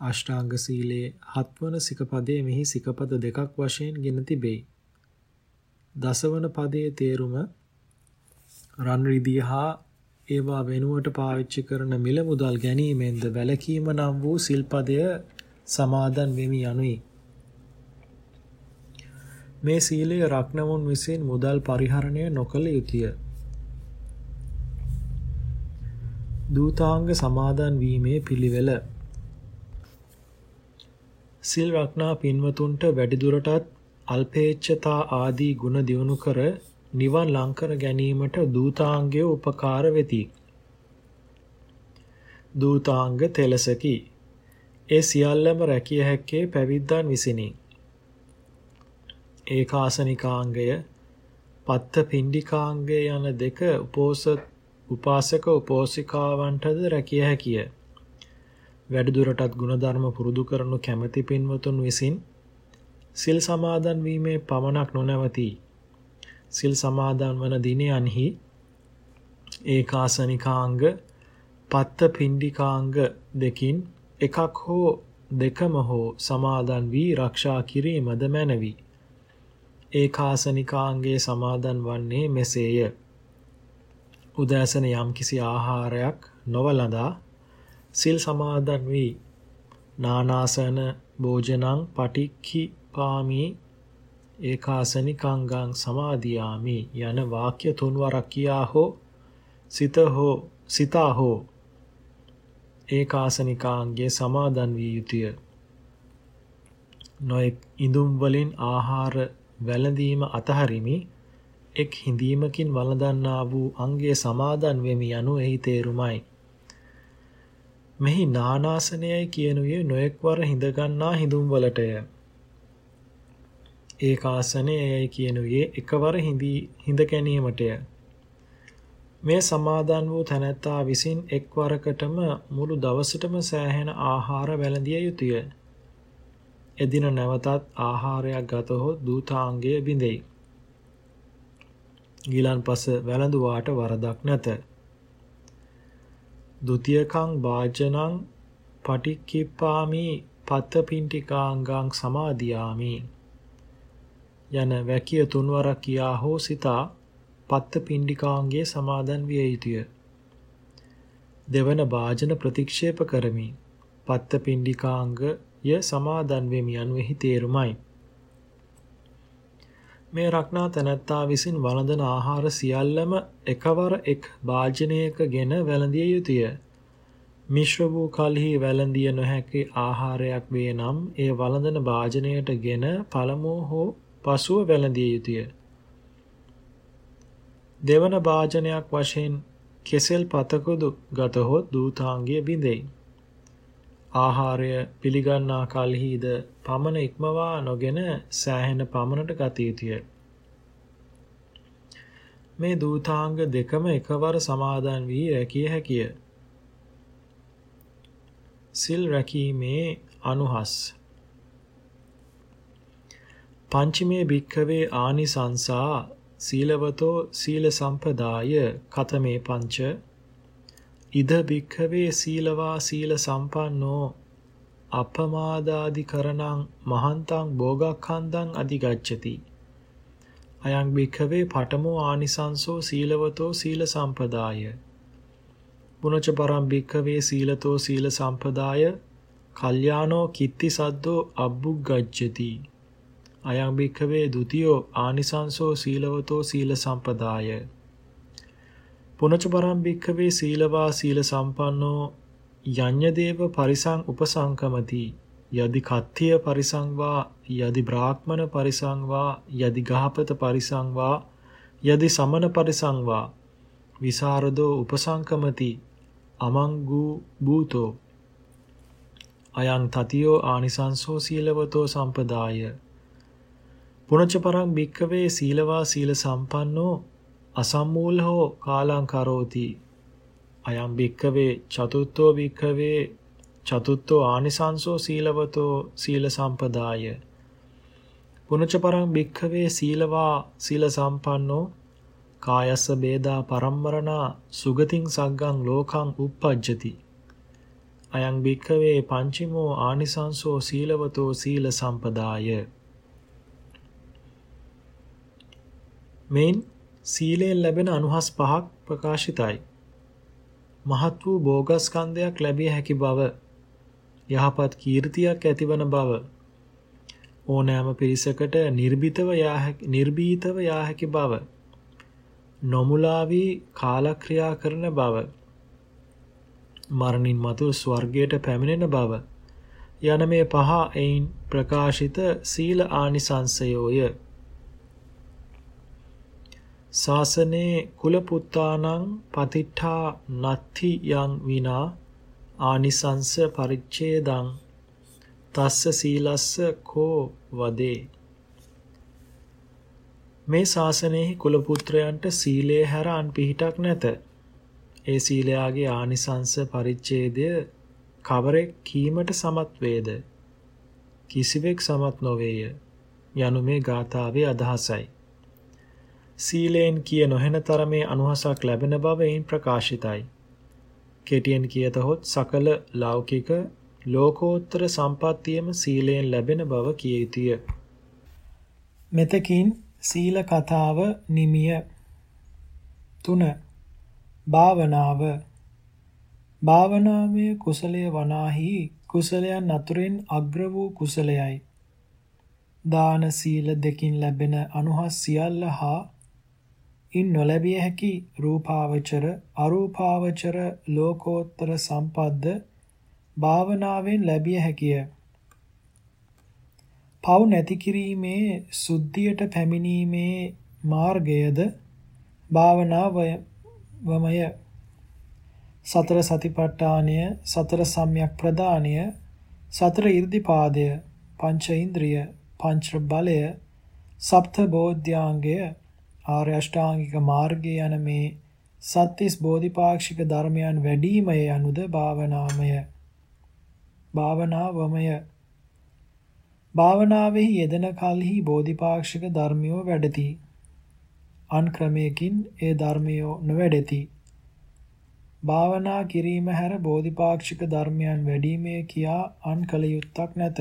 අෂ්ටාංග සීලයේ හත්වන සිකපදයේ මෙහි සිකපද දෙකක් වශයෙන් ගෙන තිබේ දසවන පදයේ තේරුම රන් රිදී හා ඒවා වෙනුවට පාවිච්චි කරන මිල මුදල් ගැනීමෙන්ද වැළකීම නම් වූ සිල්පදය සමාදන් වෙමි යනුයි. මේ සීලය රක්නවුන් විසින් මුදල් පරිහරණය නොකළ යුතුය. දූතාංග සමාදන් වීමේ පිළිවෙල සිල් රක්නා පින්වතුන්ට වැඩිදුරටත් අල්පේච්ඡතා ආදී ගුණ දියුණු කර නිවන් ලංකර ගැනීමට දූතාංගය උපකාර වෙති. දූතාංග තෙලසකි. ඒ සියල්ලම රැකිය හැක්කේ පැවිද්දන් විසිනි. ඒකාසනිකාංගය පත්ත පිණ්ඩිකාංගය යන දෙක උපෝසත උපාසක උපෝසිකාවන්ටද රැකිය හැකිය. වැඩිදුරටත් ගුණධර්ම පුරුදු කරනු කැමැති පින්වතුන් විසින් සිල් සමාදන් වීමේ පමණක් නොනැවතී. සිල් සමාදන් වන දිනයන්හි ඒකාසනිකාංග පත්ත පිණ්ඩිකාංග දෙකින් එකක් හෝ දෙකම හෝ සමාදන් වී රක්ෂා කිරීමද මැනවි. ඒකාසනිකාංගේ සමාදන් වන්නේ මෙසේය. උදෑසන යම්කිසි ආහාරයක් නොවලඳා සිල් සමාදන් වී නානාසන භෝජනං පටික්ඛි පාමි ඒකාසනිකංගං සමාදියාමි යන වාක්‍ය තුන්වරක් කියා හෝ සිත හෝ සිතා හෝ ඒකාසනිකාංගයේ සමාදන් විය යුතුය. නොඑක් ඉඳුම් වලින් ආහාර වැළඳීම අතහරිමි එක් හිඳීමකින් වළඳන්නා වූ අංගයේ සමාදන් වෙමි යනු එහි තේරුමයි. මෙහි නානාසනයයි කියනුයේ නොඑක් වර හිඳගන්නා හිඳුම් වලටය. ඒකාසනයයි කියනුයේ එකවර හිඳී හිඳ ගැනීමටය. මේ සමාදන් වූ තැනැත්තා විසින් එක්වරකටම මුළු දවසටම සෑහෙන ආහාර වැළඳිය යුතුය. එදින නැවතත් ආහාරයක් ගතහොත් දූතාංගය බිඳෙයි. ගිලන්පස වැළඳුවාට වරදක් නැත. ဒ ුතියකං වාජනං පටික්කිප්පාමි පත්තපින්ටිකාංගං සමාදියාමි යන වැකිය තුන්වරක් කියා හෝ සිතා පත්ත පිණ්ඩිකාංගයේ සමාදන් විය යුතුය. දෙවන වාජන ප්‍රතික්ෂේප කරමි. පත්ත පිණ්ඩිකාංගය සමාදන් වෙමි යනුෙහි තේරුමයි. මේ රක්නා තැනැත්තා විසින් වළඳන ආහාර සියල්ලම එකවර එක් වාජනයකගෙන වැළඳිය යුතුය. මිශ්‍ර වූ කල්හි වැළඳිය නොහැකි ආහාරයක් වේ නම් ඒ වළඳන වාජනයටගෙන පළමුව හෝ පසුව වැළඳිය යුතුය. දෙවන භාජනයක් වශයෙන් කෙසෙල් පතකුදු ගතහොත් දූතාංගය බිඳෙයි. ආහාරය පිළිගන්නා කල්හිද පමණ ඉක්මවා නොගෙන සෑහෙන පමණට ගත යුතුය. මේ දූතාංග දෙකම එකවර සමාදන් වී රැකිය හැකිය. සිල් රැකීමේ අනුහස්. පංචමේ භික්ඛවේ ආනිසංසා සීලවතෝ සීල සම්පදාය කතමේ පංච. ඉද භික්ඛවේ සීලවා සීල සම්පන්නෝ අපමාදාදිකරණං මහන්තං භෝගක්ඛන්දං අධිගච්ඡති. අයං භික්ඛවේ පඨමෝ ආනිසංසෝ සීලවතෝ සීල සම්පදාය. පුනච පරම් භික්ඛවේ සීලතෝ සීල සම්පදාය. කල්යාණෝ කිත්ති සද්දෝ අබ්බුග්ගච්ඡති අයං භික්ඛවේ ဒ ුතියෝ ආනිසංසෝ සීලවතෝ සීල සම්පදාය. පුනච පරම් භික්ඛවේ සීලවා සීල සම්පන්නෝ යඤ්ඤ දේව පරිසං උපසංකමති යදි කත්තිය පරිසංවා යදි බ්‍රාහ්මණ පරිසංවා යදි ගහපත පරිසංවා යදි සමන පරිසංවා. විසරදෝ උපසංකමති අමංගු භූතෝ. අයං තතියෝ ආනිසංසෝ සීලවතෝ සම්පදාය. පුනච පරං භික්කවේ සීලවා සීල සම්පන්නෝ අසම්මූල හෝ කාලං කරෝති. අයං භික්කවේ චතුත්ථෝ භික්කවේ චතුත්ථෝ ආනිසංසෝ සීලවතෝ සීල සම්පදාය පුනච පරං භික්කවේ සීලවා සීල සම්පන්නෝ කායස්ස බේදා පරම්මරණා සුගතින් සග්ගං ලෝකං uppajjati. අයං භික්ඛවේ පංචමෝ ආනිසංසෝ සීලවතෝ සීල සම්පදාය මෙයින් සීලයෙන් ලැබෙන අනුහස් පහක් ප්‍රකාශිතයි. මහත් වූ භෝගස්කන්ධයක් ලැබිය හැකි බව යහපත් කීර්තියක් ඇතිවන බව. ඕනෑම පිරිසකට නිර්භීතව යා හැකි නිර්භීතව යා හැකි බව. නොමුලා වී කාලක්‍රියා කරන බව. මරණින් මතු ස්වර්ගයට පැමිණෙන බව. යන මේ පහ එයින් ප්‍රකාශිත සීල ආනිසංසයෝය. ශාසනේ කුල පුත්තානං පතිට්ඨා නත්ති යං විනා ආනිසංස පරිච්ඡේදං තස්ස සීලස්ස කෝ වදේ. මේ ශාසනයෙහි කුල පුත්‍රයන්ට සීලය හැර අන් පිහිටක් නැත. ඒ සීලයාගේ ආනිසංස පරිච්ඡේදය කවරෙක් කීමට සමත් වේද? කිසිවෙක් සමත් නොවේය. යනු මේ ගාථාවේ අදහසයි. සීලෙන් කිය නොහෙන තරමේ අනුහසක් ලැබෙන බව එයින් ප්‍රකාශිතයි. කෙටියෙන් කියතහොත් සකල ලෞකික ලෝකෝත්තර සම්පත්තියම සීලයෙන් ලැබෙන බව කිය යුතුය. මෙතකින් සීල කතාව නිමිය. 3 භාවනාව. භාවනාමය කුසලය වනාහි කුසලයන් අතුරෙන් අග්‍ර වූ කුසලයයි. දාන සීල දෙකින් ලැබෙන අනුහස් සියල්ල හා ඉන් නොලැබිය හැකි රූපාවචර අරූපාවචර ලෝකෝත්තර සම්පද්ද භාවනාවෙන් ලැබිය හැකිය. පව් නැති කිරීමේ සුද්ධියට පැමිණීමේ මාර්ගයද භාවනාවය වමය සතර සතිපට්ඨානය සතර සම්‍යක් ප්‍රදානය සතර 이르දිපාදය පංච ඉන්ද්‍රිය පංච බලය සප්ත බෝධ්‍යාංගය ආර්ය අෂ්ටාංගික මාර්ගය යන මේ සත්‍තිස් බෝධිපාක්ෂික ධර්මයන් වැඩිමය යනුද භාවනාමය භාවනාවමය භාවනාවෙහි යෙදෙන කලෙහි බෝධිපාක්ෂික ධර්මියෝ වැඩති අන් ක්‍රමයකින් ඒ ධර්මයෝ නොවැඩෙති. භාවනා කිරීම හැර බෝධිපාක්ෂික ධර්මයන් වැඩිමේ කියා අන් කල යුත්තක් නැත.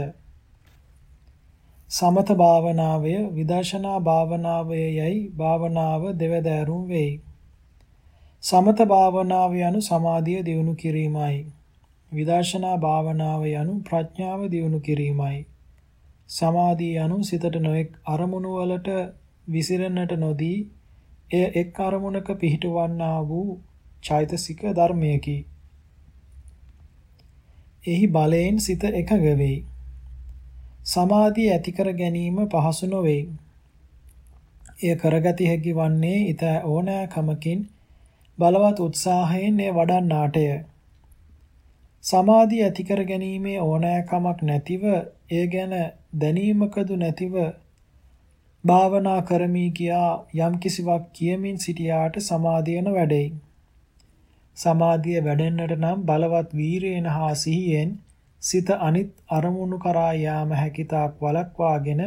සමත භාවනාවය විදර්ශනා භාවනාවය යයි භාවනාව දෙවදෑරුම් වෙයි. සමත භාවනාව යනු සමාධිය දියුණු කිරීමයි. විදර්ශනා භාවනාව යනු ප්‍රඥාව දියුණු කිරීමයි. සමාධිය යනු සිතට නොඑක් අරමුණු වලට විසිරෙන්නට නොදී එය එක් අරමුණක පිහිටවන්නා වූ චෛතසික ධර්මයකි. එහි බලයෙන් සිත එකඟ වෙයි. සමාධිය ඇති කර ගැනීම පහසු නොවේ. එය කරගති හැකි වන්නේ ඊට ඕනෑකමකින් බලවත් උත්සාහයෙන් එය වඩන්නාටය. සමාධිය ඇති කර ගැනීමේ ඕනෑකමක් නැතිව එය ගැන දැනීමකදු නැතිව භාවනා කරමි කියා යම් කිසිවක් කියමින් සිටියාට සමාධිය නොවැඩෙයි. සමාධිය වැඩෙන්නට නම් බලවත් වීරයෙන් හා සිහියෙන් සිත අනිත් අරමුණු කරා යාම හැකි තාක් වළක්වාගෙන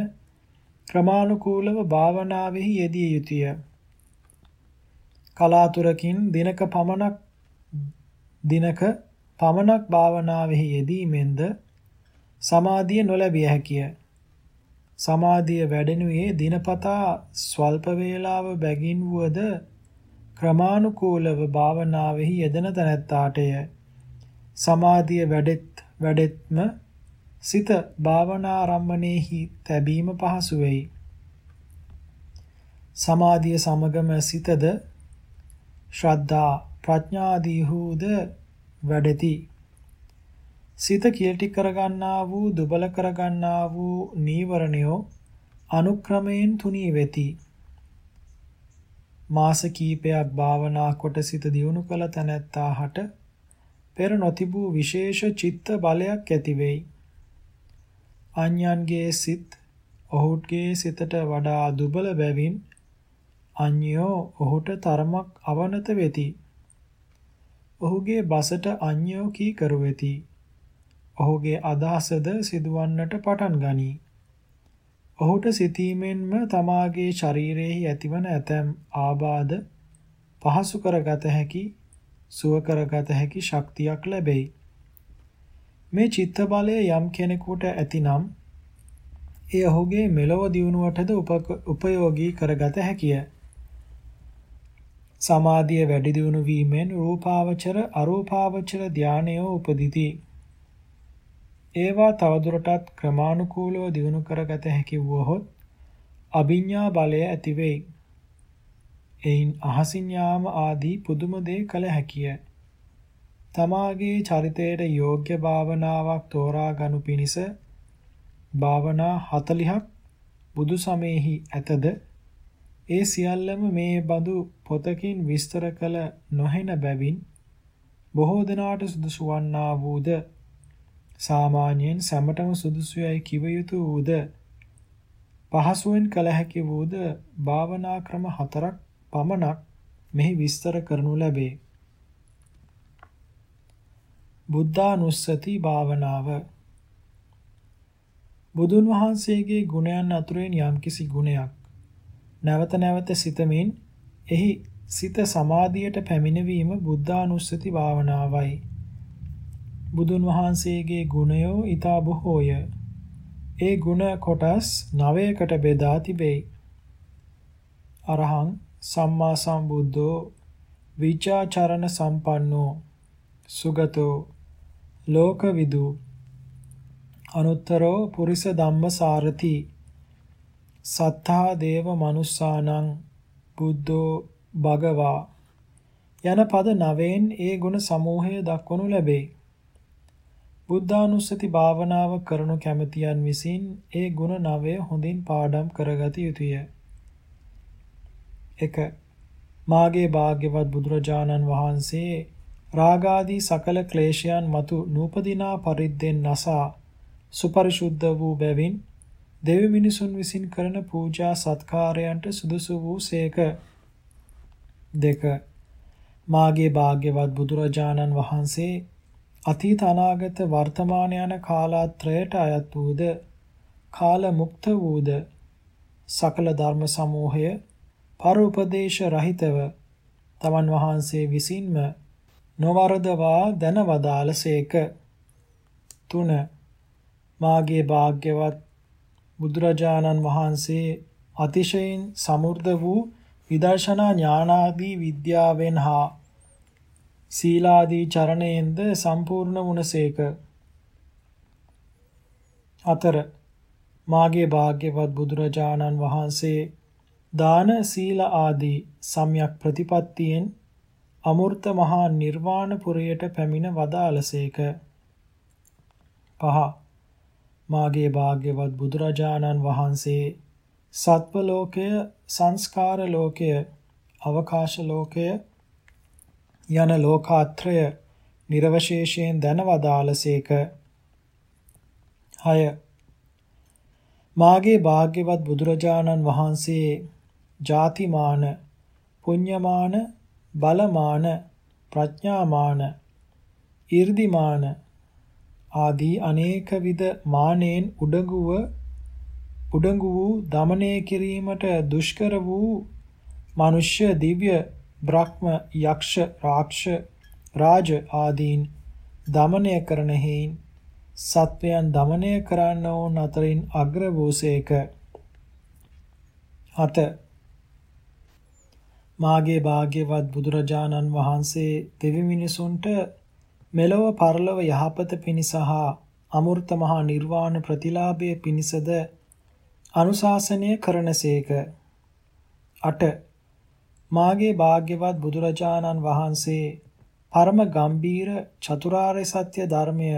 ක්‍රමානුකූලව භාවනාවෙහි යෙදිය යුතුය. කලාතුරකින් දිනක පමණක් දිනක පමණක් භාවනාවෙහි යෙදීමෙන්ද සමාධිය නොලැබිය හැකිය. සමාධිය වැඩෙනුයේ දිනපතා ස්වල්ප වේලාව බැගින් වුවද ක්‍රමානුකූලව භාවනාවෙහි යෙදෙන තැනැත්තාටය. සමාධිය වැඩෙත් වැඩෙත්ම සිත භාවනාරම්මණයෙහි තැබීම පහසු වෙයි. සමාධිය සමගම සිතද ශ්‍රද්ධා ප්‍රඥාදීහුද වැඩෙති. සිත කිලටි කරගන්නා වූ දුබල කරගන්නා වූ නීවරණයෝ අනුක්‍රමයෙන් තුනී වෙති. මාස කීපයක් භාවනා කොට සිත දියුණු කළ තැනැත්තාහට පෙර නොතිබූ විශේෂ චිත්ත බලයක් ඇති වෙයි. අන්‍යයන්ගේ සිත් ඔහුගේ සිතට වඩා දුබල බැවින් අඤ්ඤෝ ඔහුට තරමක් අවනත වෙති. ඔහුගේ බසට අඤ්ඤෝ කී කරුවෙති. ඔහුගේ අදහසද සිදුවන්නට පටන් ගනී. ඔහුට සිතීමෙන්ම තමාගේ ශරීරයෙහි ඇතිවන ඇතැම් ආබාධ පහසු කරගත හැකි සුව කරගත හැකි ශක්තියක් ලැබෙයි. මේ චිත්ත බලය යම් කෙනෙකුට ඇතිනම් එය ඔහුගේ මෙලොව දියුණුවටද උපයෝගී කරගත හැකිය. සමාධිය වැඩි දියුණු වීමෙන් රූපාවචර අරූපාවචර ධානයෝ උපදිති. ඒවා තවදුරටත් ක්‍රමානුකූලව දියුණු කරගත හැකි වුවහොත් අභිඥා බලය ඇති වෙයි. එයින් අහසින් යාම ආදී පුදුම දේ කළ හැකිය. තමාගේ චරිතයට යෝග්‍ය භාවනාවක් තෝරා ගනු පිණිස භාවනා 40ක් බුදු සමයේහි ඇතද ඒ සියල්ලම මේ බඳු පොතකින් විස්තර කළ නොහෙන බැවින් බොහෝ දෙනාට සුදුසු වන්නා වූද? සාමාන්‍යයෙන් සැමටම සුදුසුයයි කිව යුතු වූද? පහසුවෙන් කළ හැකි වූද? භාවනා ක්‍රම හතරක් පමණක් මෙහි විස්තර කරනු ලැබේ. බුද්ධානුස්සති භාවනාව බුදුන් වහන්සේගේ ගුණයන් අතුරෙන් යම්කිසි ගුණයක් නැවත නැවත සිතමින් එහි සිත සමාධියට පැමිණවීම බුද්ධානුස්සති භාවනාවයි. බුදුන් වහන්සේගේ ගුණයෝ ඊතා බොහෝය. ඒ ගුණ කොටස් 9කට බෙදා තිබේ. අරහං සම්මා සම්බුද්ධෝ විචාචරණ සම්පන්නෝ සුගතෝ ලෝකවිදු අනුත්තරෝ පුරිස ධම්මසාරති සත්තා දේව මනුස්සානං බුද්ධෝ භගවා යන පද නවයෙන් ඒ ගුණ සමූහය දක්වනු ලැබේ. බුද්ධානුස්සති භාවනාව කරනු කැමැතියන් විසින් ඒ ගුණ නවය හොඳින් පාඩම් කරගත යුතුය. 1. මාගේ භාග්‍යවත් බුදුරජාණන් වහන්සේ රාගාදී සකල ක්ලේශයන් මතු නූපදිනා පරිද්දෙන් නසා සුපරිශුද්ධ වූ බැවින් දෙවි මිනිසුන් විසින් කරන පූජා සත්කාරයන්ට සුදුසු වූ සේක. දෙක මාගේ භාග්‍යවත් බුදුරජාණන් වහන්සේ අතීත අනාගත වර්තමාන යන කාලාත්‍රයට අයත් වූද කාල මුක්ත වූද සකල ධර්ම සමූහය පරෝපදේශ රහිතව තමන් වහන්සේ විසින්ම නොවරදවා දැනවදාලසේක. 3 මාගේ භාග්‍යවත් බුදුරජාණන් වහන්සේ අතිශයින් සමෘද්ධ වූ විදර්ශනා ඥානාදී විද්‍යාවෙන් හා සීලාදී චරණයෙන්ද සම්පූර්ණ වුණසේක. අතර මාගේ භාග්‍යවත් බුදුරජාණන් වහන්සේ දාන සීල ආදී සම්‍යක් ප්‍රතිපත්තියෙන් අමෘත මහා නිර්වාණ පුරයට පැමිණ වදාළසේක. පහ. මාගේ භාග්‍යවත් බුදුරජාණන් වහන්සේ සත්ව ලෝකය සංස්කාර ලෝකය අවකාශ ලෝකය යන ලෝකාත්‍රය නිර්වශේෂයෙන් දැනවදාලසේක 6 මාගේ භාග්‍යවත් බුදුරජාණන් වහන්සේ ජාතිමාන පුඤ්ඤමාන බලමාන ප්‍රඥාමාන ඊර්දිමාන ආදී අනේකවිධ මානෙන් උඩඟුව උඩඟු වූ දමනය කිරීමට දුෂ්කර වූ මනුෂ්‍ය දිව්‍ය බ්‍රහ්ම යක්ෂ රාක්ෂ රාජ ආදීන් දමනය කරන හේයින් සත්වයන් දමනය කරන්නෝ නතරින් අග්‍ර වූසේක 7 මාගේ භාග්‍යවත් බුදුරජාණන් වහන්සේ දෙවි මිනිසුන්ට මෙලොව පරලොව යහපත පිණිස හා අමෘත මහා නිර්වාණ ප්‍රතිලාභයේ පිණිසද අනුශාසනය කරනසේක 8 මාගේ භාග්‍යවත් බුදුරජාණන් වහන්සේ පරම ගම්බීර චතුරාර්ය සත්‍ය ධර්මය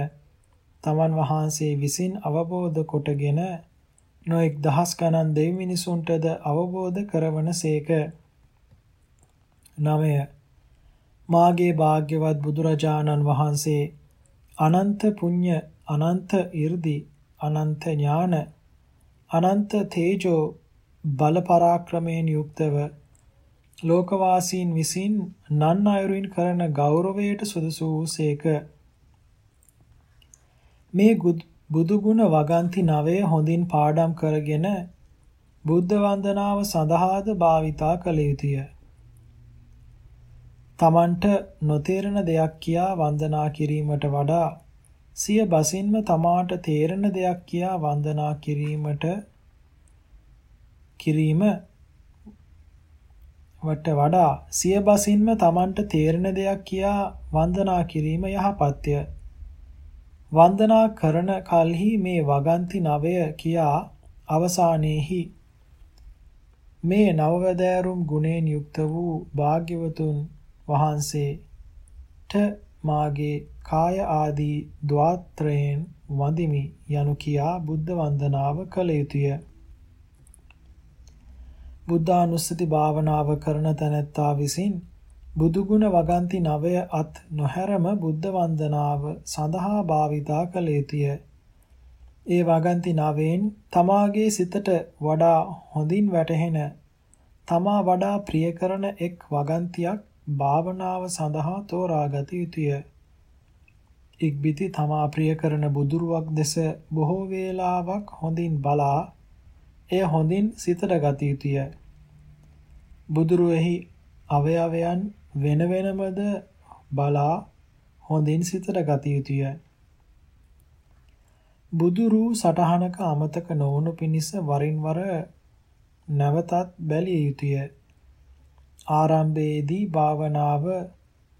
තමන් වහන්සේ විසින් අවබෝධ කොටගෙන නොඑක් දහස් ගණන් දෙවි මිනිසුන්ටද අවබෝධ කරවනසේක. 9. මාගේ භාග්‍යවත් බුදුරජාණන් වහන්සේ අනන්ත පුඤ්ඤ අනන්ත 이르දි අනන්ත ඥාන අනන්ත තේජෝ බල පරාක්‍රමයෙන් යුක්තව ලෝකවාසීන් විසින් නන් අයුරින් කරන ගෞරවයට සුදුසු වූසේක මේ බුදු ගුණ වගන්ති නවය හොඳින් පාඩම් කරගෙන බුද්ධ වන්දනාව සඳහාද භාවිතා කළ යුතුය. තමන්ට නොතේරෙන දෙයක් කියා වන්දනා කිරීමට වඩා සිය බසින්ම තමාට තේරෙන දෙයක් කියා වන්දනා කිරීමට කිරීම වට වඩා සිය බසින්ම Tamanට තේරෙන දෙයක් කියා වන්දනා කිරීම යහපත්ය. වන්දනා කරන කලෙහි මේ වගන්ති නවය කියා අවසානයේහි මේ නවවැදෑරුම් ගුණයෙන් යුක්ත වූ භාග්‍යවතුන් වහන්සේට මාගේ කාය ආදී ද්වාත්‍රයෙන් වඳිමි යනු කියා බුද්ධ වන්දනාව කළ යුතුය. බුද්ධානුස්සති භාවනාව කරන තැනැත්තා විසින් බුදුගුණ වගන්ති නවය අත් නොහැරම බුද්ධ වන්දනාව සඳහා භාවිතා කළ යුතුය. ඒ වගන්ති නවයෙන් තමාගේ සිතට වඩා හොඳින් වැටහෙන තමා වඩා ප්‍රිය කරන එක් වගන්තියක් භාවනාව සඳහා තෝරාගත යුතුය. ඉක්බිති තමා ප්‍රිය කරන බුදුරුවක් දෙස බොහෝ වේලාවක් හොඳින් බලා එය හොඳින් සිතට ගත යුතුය. බුදුරුවෙහි අවයවයන් වෙන වෙනමද බලා හොඳින් සිතට ගත යුතුය. බුදුරු සටහනක අමතක නොවනු පිණිස වරින් වර නැවතත් බැලිය යුතුය. ආරම්භයේදී භාවනාව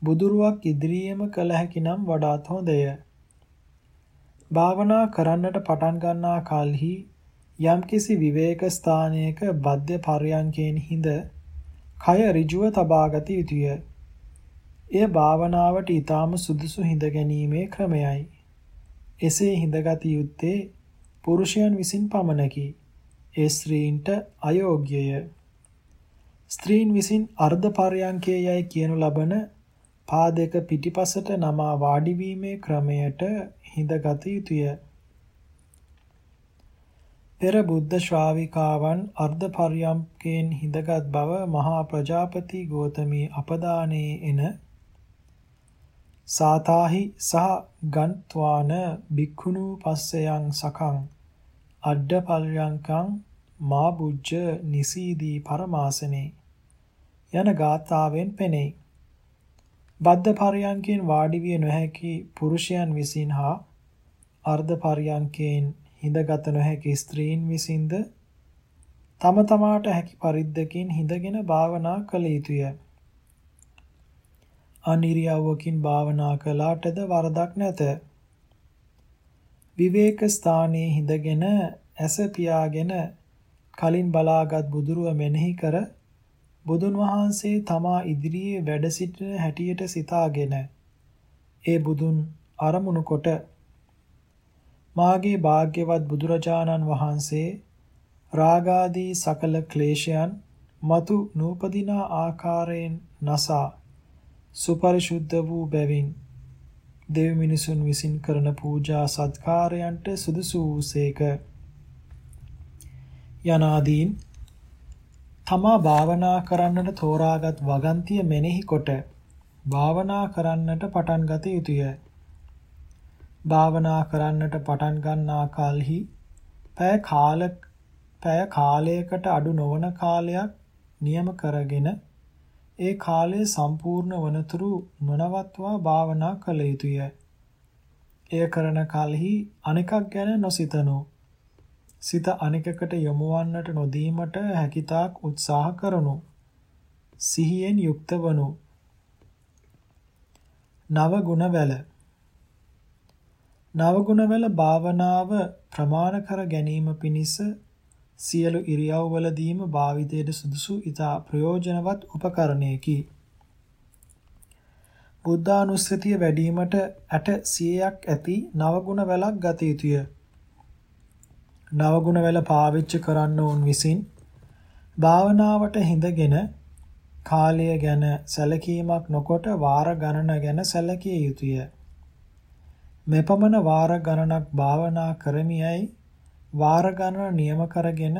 බුදුරුවක් ඉදිරියේම කළ හැකි නම් වඩාත් හොඳය. භාවනා කරන්නට පටන් ගන්නා කලෙහි යම්කිසි විවේක ස්ථානයක බද්ධ පර්යංකයෙන් හිඳ කය ඍජුව තබාගත යුතුය. එය භාවනාවට ඊටාම සුදුසු හිඳ ගැනීමේ ක්‍රමයයි. එසේ හිඳගත යුත්තේ පුරුෂයන් විසින් පමණකි. ඒ ස්ත්‍රීන්ට අයෝග්‍යය. ස්ත්‍රීන් විසින් අර්ධ පර්යංකයේ යයි කියනු ලබන පාදයක පිටිපසට නමා වාඩි වීමේ ක්‍රමයට හිඳගත යුතුය. පෙර බුද්ධ ශ්‍රාවිකාවන් අර්ධ පර්යම්කයෙන් හිඳගත් බව මහා ප්‍රජාපති ගෝතමී අපදානයේ එන සාතාහි සහ ගන්්වාන බික්ඛුනු පස්සයන් සකං අඩ පල්යංකං මා බුජ්ජ නිසීදී පරමාසනේ යන ගාථාවෙන් පෙනෙයි. බද්ධ පර්යංකයෙන් වාඩි විය නොහැකි පුරුෂයන් විසින් හා අර්ධ පර්යංකයෙන් හිඳගත නොහැකි ස්ත්‍රීන් විසින්ද තම තමාට හැකි පරිද්දකින් හිඳගෙන භාවනා කළ යුතුය. අනිරියවකින් භාවනා කළාටද වරදක් නැත. විවේක ස්ථානයේ හිඳගෙන ඇස පියාගෙන කලින් බලාගත් බුදුරුව මෙනෙහි කර බුදුන් වහන්සේ තමා ඉදිරියේ වැඩ සිටින හැටියට සිතාගෙන ඒ බුදුන් අරමුණු කොට මාගේ භාග්‍යවත් බුදුරජාණන් වහන්සේ රාගාදී සකල ක්ලේශයන් මතු නූපදිනා ආකාරයෙන් නසා සුපරිශුද්ධ වූ බැවින් දෙව් මිනිසුන් විසින් කරන පූජා සත්කාරයන්ට සුදුසු වූසේක. යනාදීන් තමා භාවනා කරන්නට තෝරාගත් වගන්තිය මෙනෙහි කොට භාවනා කරන්නට පටන් ගත යුතුය භාවනා කරන්නට පටන් ගන්නා කලෙහි පැය කාල පැය කාලයකට අඩු නොවන කාලයක් නියම කරගෙන ඒ කාලය සම්පූර්ණ වනතුරු නොනවත්වා භාවනා කළ යුතුය. එය කරන කලෙහි අනිකක් ගැන නොසිතනු. සිත අනිකකට යොමුවන්නට නොදීමට හැකිතාක් උත්සාහ කරනු. සිහියෙන් යුක්ත වනු. නව ගුණ වැළ නවගුණවල භාවනාව ප්‍රමාණ කර ගැනීම පිණිස සියලු ඉරියව්වලදීම භාවිතයට සුදුසු ඊතා ප්‍රයෝජනවත් උපකරණයකි. බුද්ධානුස්සතිය වැඩිවීමට 80ක් ඇති නවගුණ වැලක් ගත යුතුය. නවගුණ වැල පාවිච්චි කරන්න උන් විසින් භාවනාවට හිඳගෙන කාලය ගැන සැලකීමක් නොකොට වාර ගණන ගැන සැලකිය යුතුය. මෙපමණ වාර ගණනක් භාවනා කරමියයි වාර ගණන නියම කරගෙන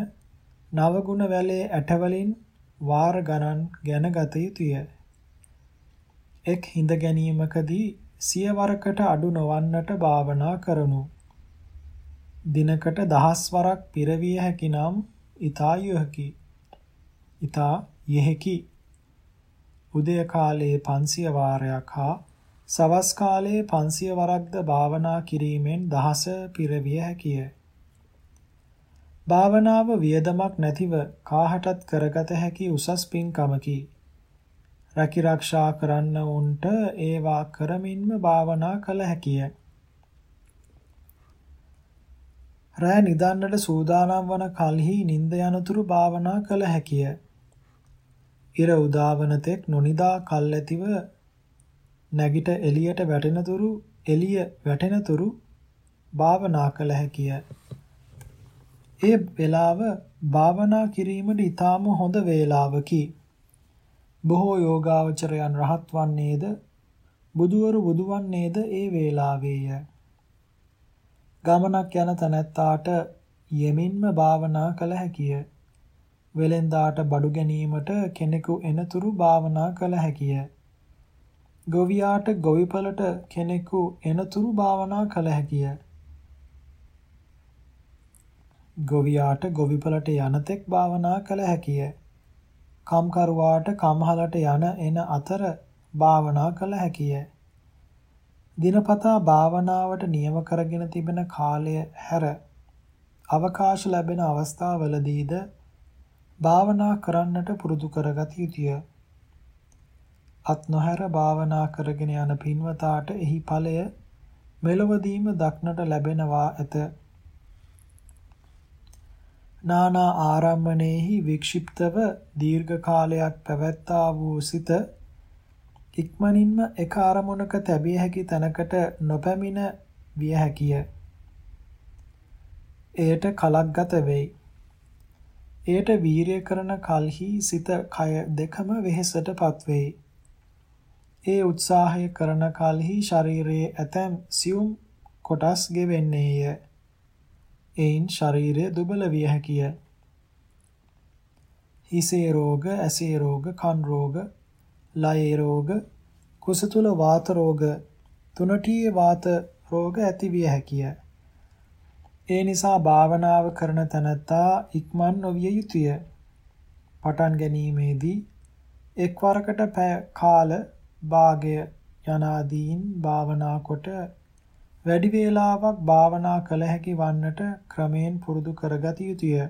නවගුණ වැලේ ඇටවලින් වාර ගණන් ගැන ගත යුතුය. එක් හිඳ ගැනීමකදී සිය වරකට අඩු නොවන්නට භාවනා කරනු. දිනකට දහස් වරක් පිරවිය හැකි නම් ඊතා යොහකි. ඊතා යෙහකි. උදය කාලයේ 500 වාරයක් හා සවස් කාලයේ 500 වරක්ද භාවනා කිරීමෙන් දහස පිරවිය හැකිය. භාවනාව වියදමක් නැතිව කාහටත් කරගත හැකි උසස් පින්කමකි. රැකිරක්ෂා කරන්න උන්ට ඒවා කරමින්ම භාවනා කළ හැකිය. රෑ නිදන්නට සූදානම් වන කලෙහි නිින්ද යනතුරු භාවනා කළ හැකිය. ඉර උදාවන තෙක් නොනිදා කල්ැතිව නැගිට එළියට වැටෙනතුරු එළිය වැටෙනතුරු භාවනා කළ හැකිය. ඒ වේලාව භාවනා කිරීමට ඊටාම හොඳ වේලාවකි. බොහෝ යෝගාවචරයන් රහත් වන්නේද බුදුවරු බුදුවන්නේද ඒ වේලාවේය. ගමනක් යන තැනැත්තාට යෙමින්ම භාවනා කළ හැකිය. වෙලෙන්දාට බඩු ගැනීමට කෙනෙකු එනතුරු භාවනා කළ හැකිය. ගොවියාට ගොවිපලට කෙනෙකු එනතුරු භාවනා කළ හැකිය. ගොවියාට ගොවිපලට යනතෙක් භාවනා කළ හැකිය. කම්කරුවාට කම්හලට යන එන අතර භාවනා කළ හැකිය. දිනපතා භාවනාවට නියම කරගෙන තිබෙන කාලය හැර අවකාශ ලැබෙන අවස්ථාවලදීද භාවනා කරන්නට පුරුදු කරගත යුතුය. අත් නොහැර භාවනා කරගෙන යන පින්වතාට එහි ඵලය මෙලොවදීම දක්නට ලැබෙනවා ඇත. නානා ආරම්මණයෙහි වික්ෂිප්තව දීර්ඝ කාලයක් පැවැත්තා වූ සිත ඉක්මනින්ම එක අරමුණක තැබිය හැකි තැනකට නොපැමිණ විය හැකිය. එයට කලක් ගත වෙයි. එයට වීරිය කරන කල්හි සිත කය දෙකම වෙහෙසටපත් වෙයි. ඒ උත්සාහය කරන කලෙහි ශරීරයේ ඇතැම් සියුම් කොටස් ගෙවෙන්නේය. එයින් ශරීරය දුබල විය හැකිය. හිසේ රෝග, ඇසේ රෝග, කන් රෝග, ලයේ රෝග, කුස තුල වාත රෝග, තුනටියේ වාත රෝග ඇති විය හැකිය. ඒ නිසා භාවනාව කරන තැනැත්තා ඉක්මන් නොවිය යුතුය. පටන් ගැනීමේදී එක්වරකට පැය කාල භාගය යනාදීන් භාවනා කොට වැඩි වේලාවක් භාවනා කළ හැකි වන්නට ක්‍රමයෙන් පුරුදු කරගත යුතුය.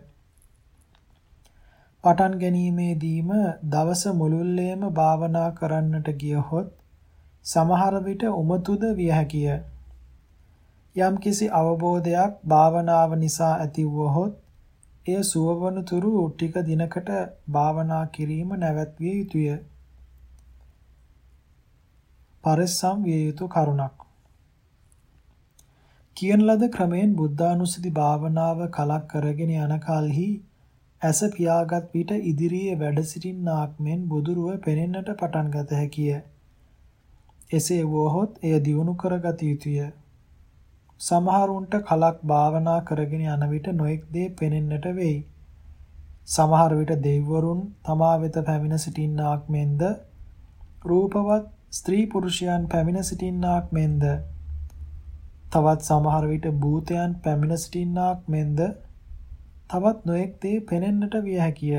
පටන් ගැනීමේදීම දවස මුළුල්ලේම භාවනා කරන්නට ගියහොත් සමහර විට උමතුද විය හැකිය. යම්කිසි අවබෝධයක් භාවනාව නිසා ඇති වුවහොත් එය සුවවන තුරු ටික දිනකට භාවනා කිරීම නැවැත්විය යුතුය. පරිස්සම් විය යුතු කරුණක්. කියන ලද ක්‍රමයෙන් බුද්ධානුස්සති භාවනාව කලක් කරගෙන යන කලෙහි ඇස පියාගත් විට ඉදිරියේ වැඩ සිටින්නාක් මෙන් බුදුරුව පෙනෙන්නට පටන් ගත හැකිය. එසේ වුවහොත් එය දියුණු කරගත යුතුය. සමහරුන්ට කලක් භාවනා කරගෙන යන විට නොඑක් දේ පෙනෙන්නට වෙයි. සමහර විට දෙවිවරුන් තමා වෙත පැමිණ සිටින්නාක් මෙන්ද රූපවත් ස්ත්‍රී පුරුෂයන් පැමිණ සිටින්නාක් මෙන්ද තවත් සමහර විට භූතයන් පැමිණ සිටින්නාක් මෙන්ද තවත් නොඑක් දේ පෙනෙන්නට විය හැකිය.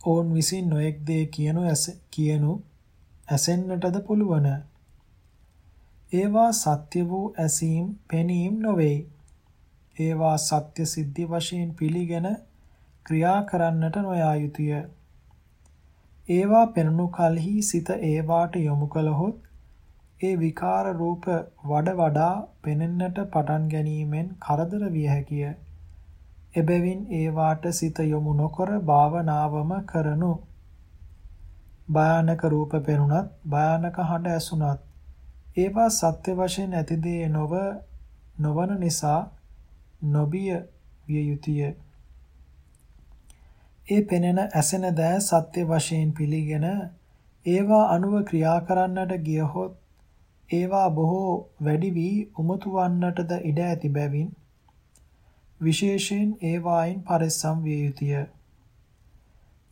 ඔවුන් විසින් නොඑක් දේ කියනු ඇස කියනු ඇසෙන්නටද පුළුවන්. ඒවා සත්‍ය වූ ඇසීම් පෙනීම් නොවේ. ඒවා සත්‍ය සිද්ධි වශයෙන් පිළිගෙන ක්‍රියා කරන්නට නොයා යුතුය. ඒවා පෙනුණු කලෙහි සිත ඒවාට යොමු කළහොත් ඒ විකාර රූප වඩ වඩා පෙනෙන්නට පටන් ගැනීමෙන් කරදර විය හැකිය. එබැවින් ඒවාට සිත යොමු නොකර භාවනාවම කරනු. භයානක රූප පෙනුනත් භයානක හඬ ඇසුනත් ඒවා සත්‍ය වශයෙන් ඇති දේ නොව නොවන නිසා නොබිය විය යුතුය. ඒ පෙනෙන ඇසෙන දෑ සත්‍ය වශයෙන් පිළිගෙන ඒවා අනුව ක්‍රියා කරන්නට ගියහොත් ඒවා බොහෝ වැඩි වී උමතු වන්නටද ඉඩ ඇති බැවින් විශේෂයෙන් ඒවායින් පරිස්සම් විය යුතුය.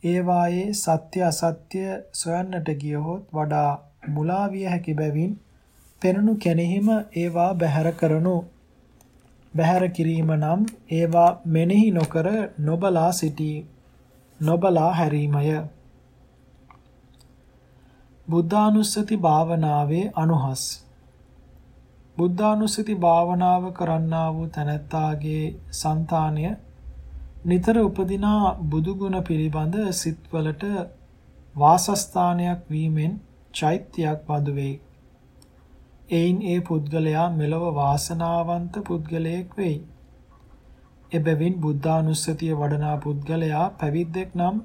ඒවායේ සත්‍ය අසත්‍ය සොයන්නට ගියහොත් වඩා මුලා විය හැකි බැවින් පෙනුණු කෙනෙහිම ඒවා බැහැර කරනු බැහැර කිරීම නම් ඒවා මෙනෙහි නොකර නොබලා සිටී නොබලා හැරීමය බුද්ධානුස්සති භාවනාවේ අනුහස් බුද්ධානුස්සති භාවනාව කරන්නා වූ තැනැත්තාගේ సంతානය නිතර උපදිනා බුදු ගුණ පිළිබඳ සිත්වලට වාසස්ථානයක් වීමෙන් චෛත්‍යයක් බඳු වෙයි. එයින් ඒ පුද්ගලයා මෙලොව වාසනාවන්ත පුද්ගලයෙක් වෙයි. එබැවින් බුද්ධානුස්සතිය වඩනා පුද්ගලයා පැවිද්දෙක් නම්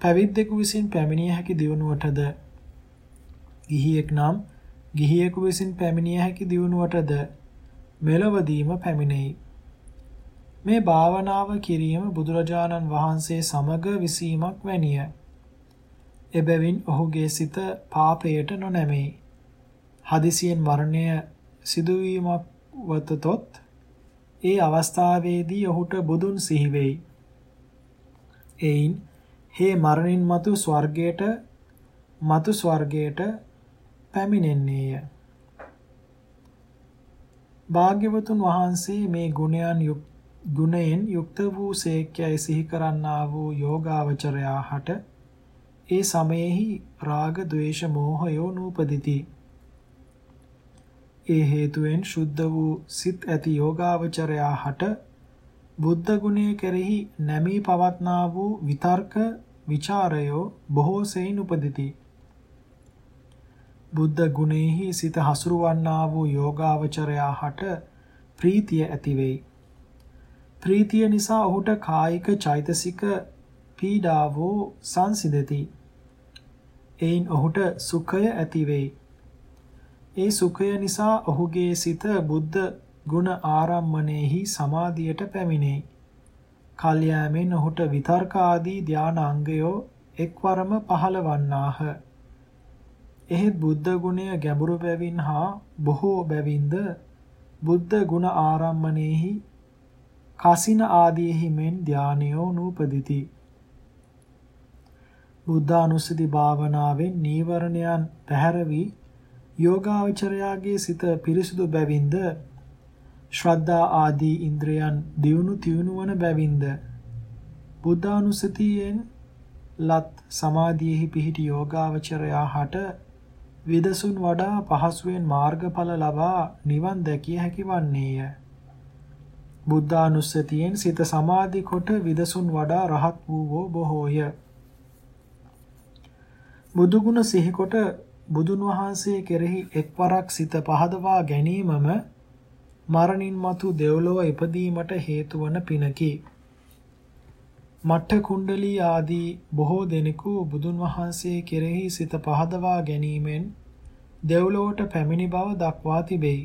පැවිද්දෙකු විසින් පැමිණිය හැකි දියුණුවටද ගිහියෙක් නම් ගිහියෙකු විසින් පැමිණිය හැකි දියුණුවටද මෙලොවදීම පැමිණෙයි. මේ භාවනාව කිරීම බුදුරජාණන් වහන්සේ සමග විසීමක් වැනිය. එබැවින් ඔහුගේ සිත පාපයට නොනැමෙයි. හදිසියෙන් මරණය සිදුවීමක් වතතොත් ඒ අවස්ථාවේදී ඔහුට බුදුන් සිහි වෙයි. එයින් හේ මරණින් මතු ස්වර්ගයට මතු ස්වර්ගයට පැමිණෙන්නේය. භාග්‍යවතුන් වහන්සේ මේ ගුණයන් ගුණයෙන් යුක්ත වූ සේක්‍යයි සිහි කරන්නා වූ යෝගාවචරයා හට ඒ සමයෙහි රාග ద్వේෂ මෝහයෝ නූපදිති. ඒ හේතුවෙන් සුද්ධ වූ සිත් ඇති යෝගාවචරයා හට බුද්ධ ගුණය කෙරෙහි නැමී පවත්නා වූ විතර්ක ਵਿਚාරයෝ බොහෝ සෙයින් උපදිති. බුද්ධ ගුණෙහි සිත හසුරවන්නා වූ යෝගාවචරයා හට ප්‍රීතිය ඇති වෙයි. ප්‍රීතිය නිසා ඔහුට කායික චෛතසික පීඩාවෝ සංසිඳති. එයින් ඔහුට සුඛය ඇති වෙයි. ඒ සුඛය නිසා ඔහුගේ සිත බුද්ධ ගුණ ආරම්මණයෙහි සමාධියට පැමිණේ. කල්යාමෙන් ඔහුට විතර්ක ආදී ධානාංගයෝ එක්වරම පහළවන්නාහ. එහෙත් බුද්ධ ගුණය ගැඹුරු බැවින් හා බොහෝ බැවින්ද බුද්ධ ගුණ ආරම්මණයෙහි කසින ආදීෙහි මෙන් ධානයෝ නූපදිති. බුද්ධානුස්සති භාවනාවෙන් නීවරණයන් පැහැර වී යෝගාවචරයාගේ සිත පිරිසුදු බැවින්ද ශ්‍රද්ධා ආදී ඉන්ද්‍රයන් දියුණු තියුණු වන බැවින්ද බුද්ධානුස්සතියෙන් ලත් සමාධියෙහි පිහිටි යෝගාවචරයා හට විදසුන් වඩා පහසුවෙන් මාර්ගඵල ලබා නිවන් දැකිය හැකි වන්නේය. බුද්ධානුස්සතියෙන් සිත සමාධි කොට විදසුන් වඩා රහත් වූවෝ බොහෝය. බුදුගුණ සිහිකොට බුදුන් වහන්සේ කෙරෙහි එක්වරක් සිත පහදවා ගැනීමම මරණින් මතු දෙව්ලොව ඉපදීමට හේතු වන පිනකි. මට්ඨ කුණ්ඩලී ආදී බොහෝ දෙනෙකු බුදුන් වහන්සේ කෙරෙහි සිත පහදවා ගැනීමෙන් දෙව්ලොවට පැමිණි බව දක්වා තිබෙයි.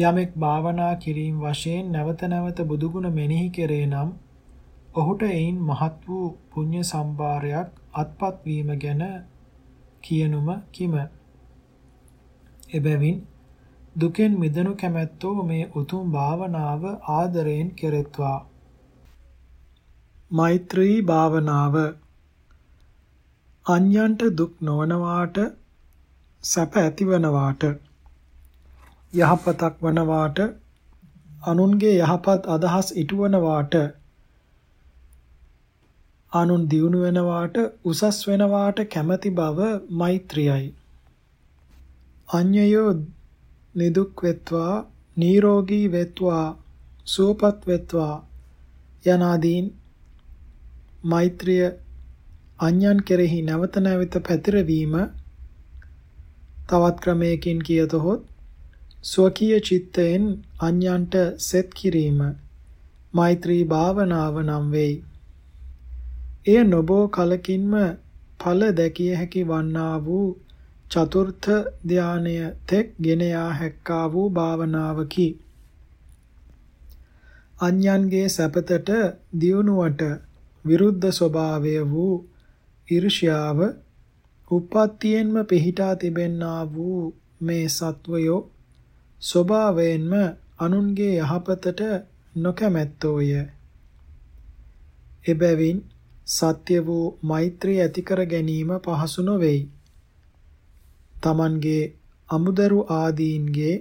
යමෙක් භාවනා කිරීම වශයෙන් නැවත නැවත බුදුගුණ මෙනෙහි කෙරේ නම් ඔහුට එයින් මහත් වූ පුණ්‍ය සම්භාරයක් අත්පත් වීම ගැන කියනුම කිම එබැවින් දුකෙන් මිදෙනු කැමැත්තෝ මේ උතුම් භාවනාව ආදරයෙන් කෙරෙත්වා මෛත්‍රී භාවනාව අන්‍යන්ට දුක් නොවනවාට සැප ඇතිවනවාට යහපතක් වනවාට අනුන්ගේ යහපත් අදහස් ඉටුවනවාට අනුන් දියුණු වෙනවාට උසස් වෙනවාට කැමැති බව මෛත්‍රියයි. අඤ්ඤයෝ නිදුක් වෙත්වා නිරෝගී වෙත්වා සුවපත් වෙත්වා යනාදීන් මෛත්‍රිය අඤ්ඤන් කෙරෙහි නැවත නැවත පැතිරවීම තවත් ක්‍රමයකින් කියතොත් ස්වකීය චිත්තයෙන් අන්‍යන්ට සෙත් කිරීම මෛත්‍රී භාවනාව නම් වෙයි. එය නොබෝ කලකින්ම ඵල දැකිය හැකි වන්නා වූ චතුර්ථ ධානය තෙක් ගෙන යා හැක්කා වූ භාවනාවකි. අන්‍යන්ගේ සැපතට දියුණුවට විරුද්ධ ස්වභාවය වූ ඊර්ෂ්‍යාව උප්පත්තියෙන්ම පිහිටා තිබෙන්නා වූ මේ සත්වයෝ ස්වභාවයෙන්ම අනුන්ගේ යහපතට නොකැමැත්තෝය. එබැවින් සත්‍ය වූ මෛත්‍රිය ඇති කර ගැනීම පහසු නොවේයි. Tamanගේ අමුදරු ආදීන්ගේ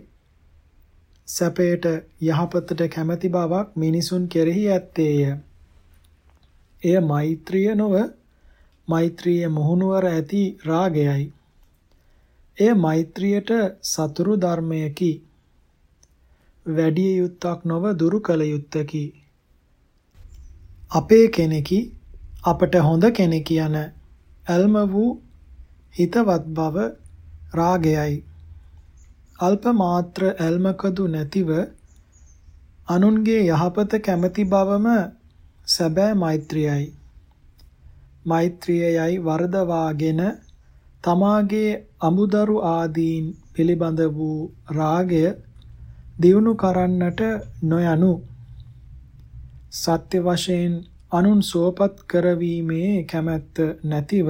සැපයට යහපතට කැමැති බවක් මිනිසුන් කෙරෙහි ඇත්තේය. එය මෛත්‍රිය නොව මෛත්‍රිය මොහුනුවර ඇති රාගයයි. එය මෛත්‍රියට සතුරු ධර්මයකි. වැඩි යුත්තක් නොව දුරු කළ යුත්තකි. අපේ කෙනෙකි අපට හොඳ කෙනෙක් යන ඇල්ම වූ හිතවත් බව රාගයයි. අල්ප මාත්‍ර ඇල්මකදු නැතිව අනුන්ගේ යහපත කැමැති බවම සැබෑ මෛත්‍රියයි. මෛත්‍රියයි වර්ධවාගෙන තමාගේ අමුදරු ආදීන් පිළිබඳ වූ රාගය දියුණු කරන්නට නොයනු සත්‍ය වශයෙන් අනුන් සුවපත් කරවීමේ කැමැත්ත නැතිව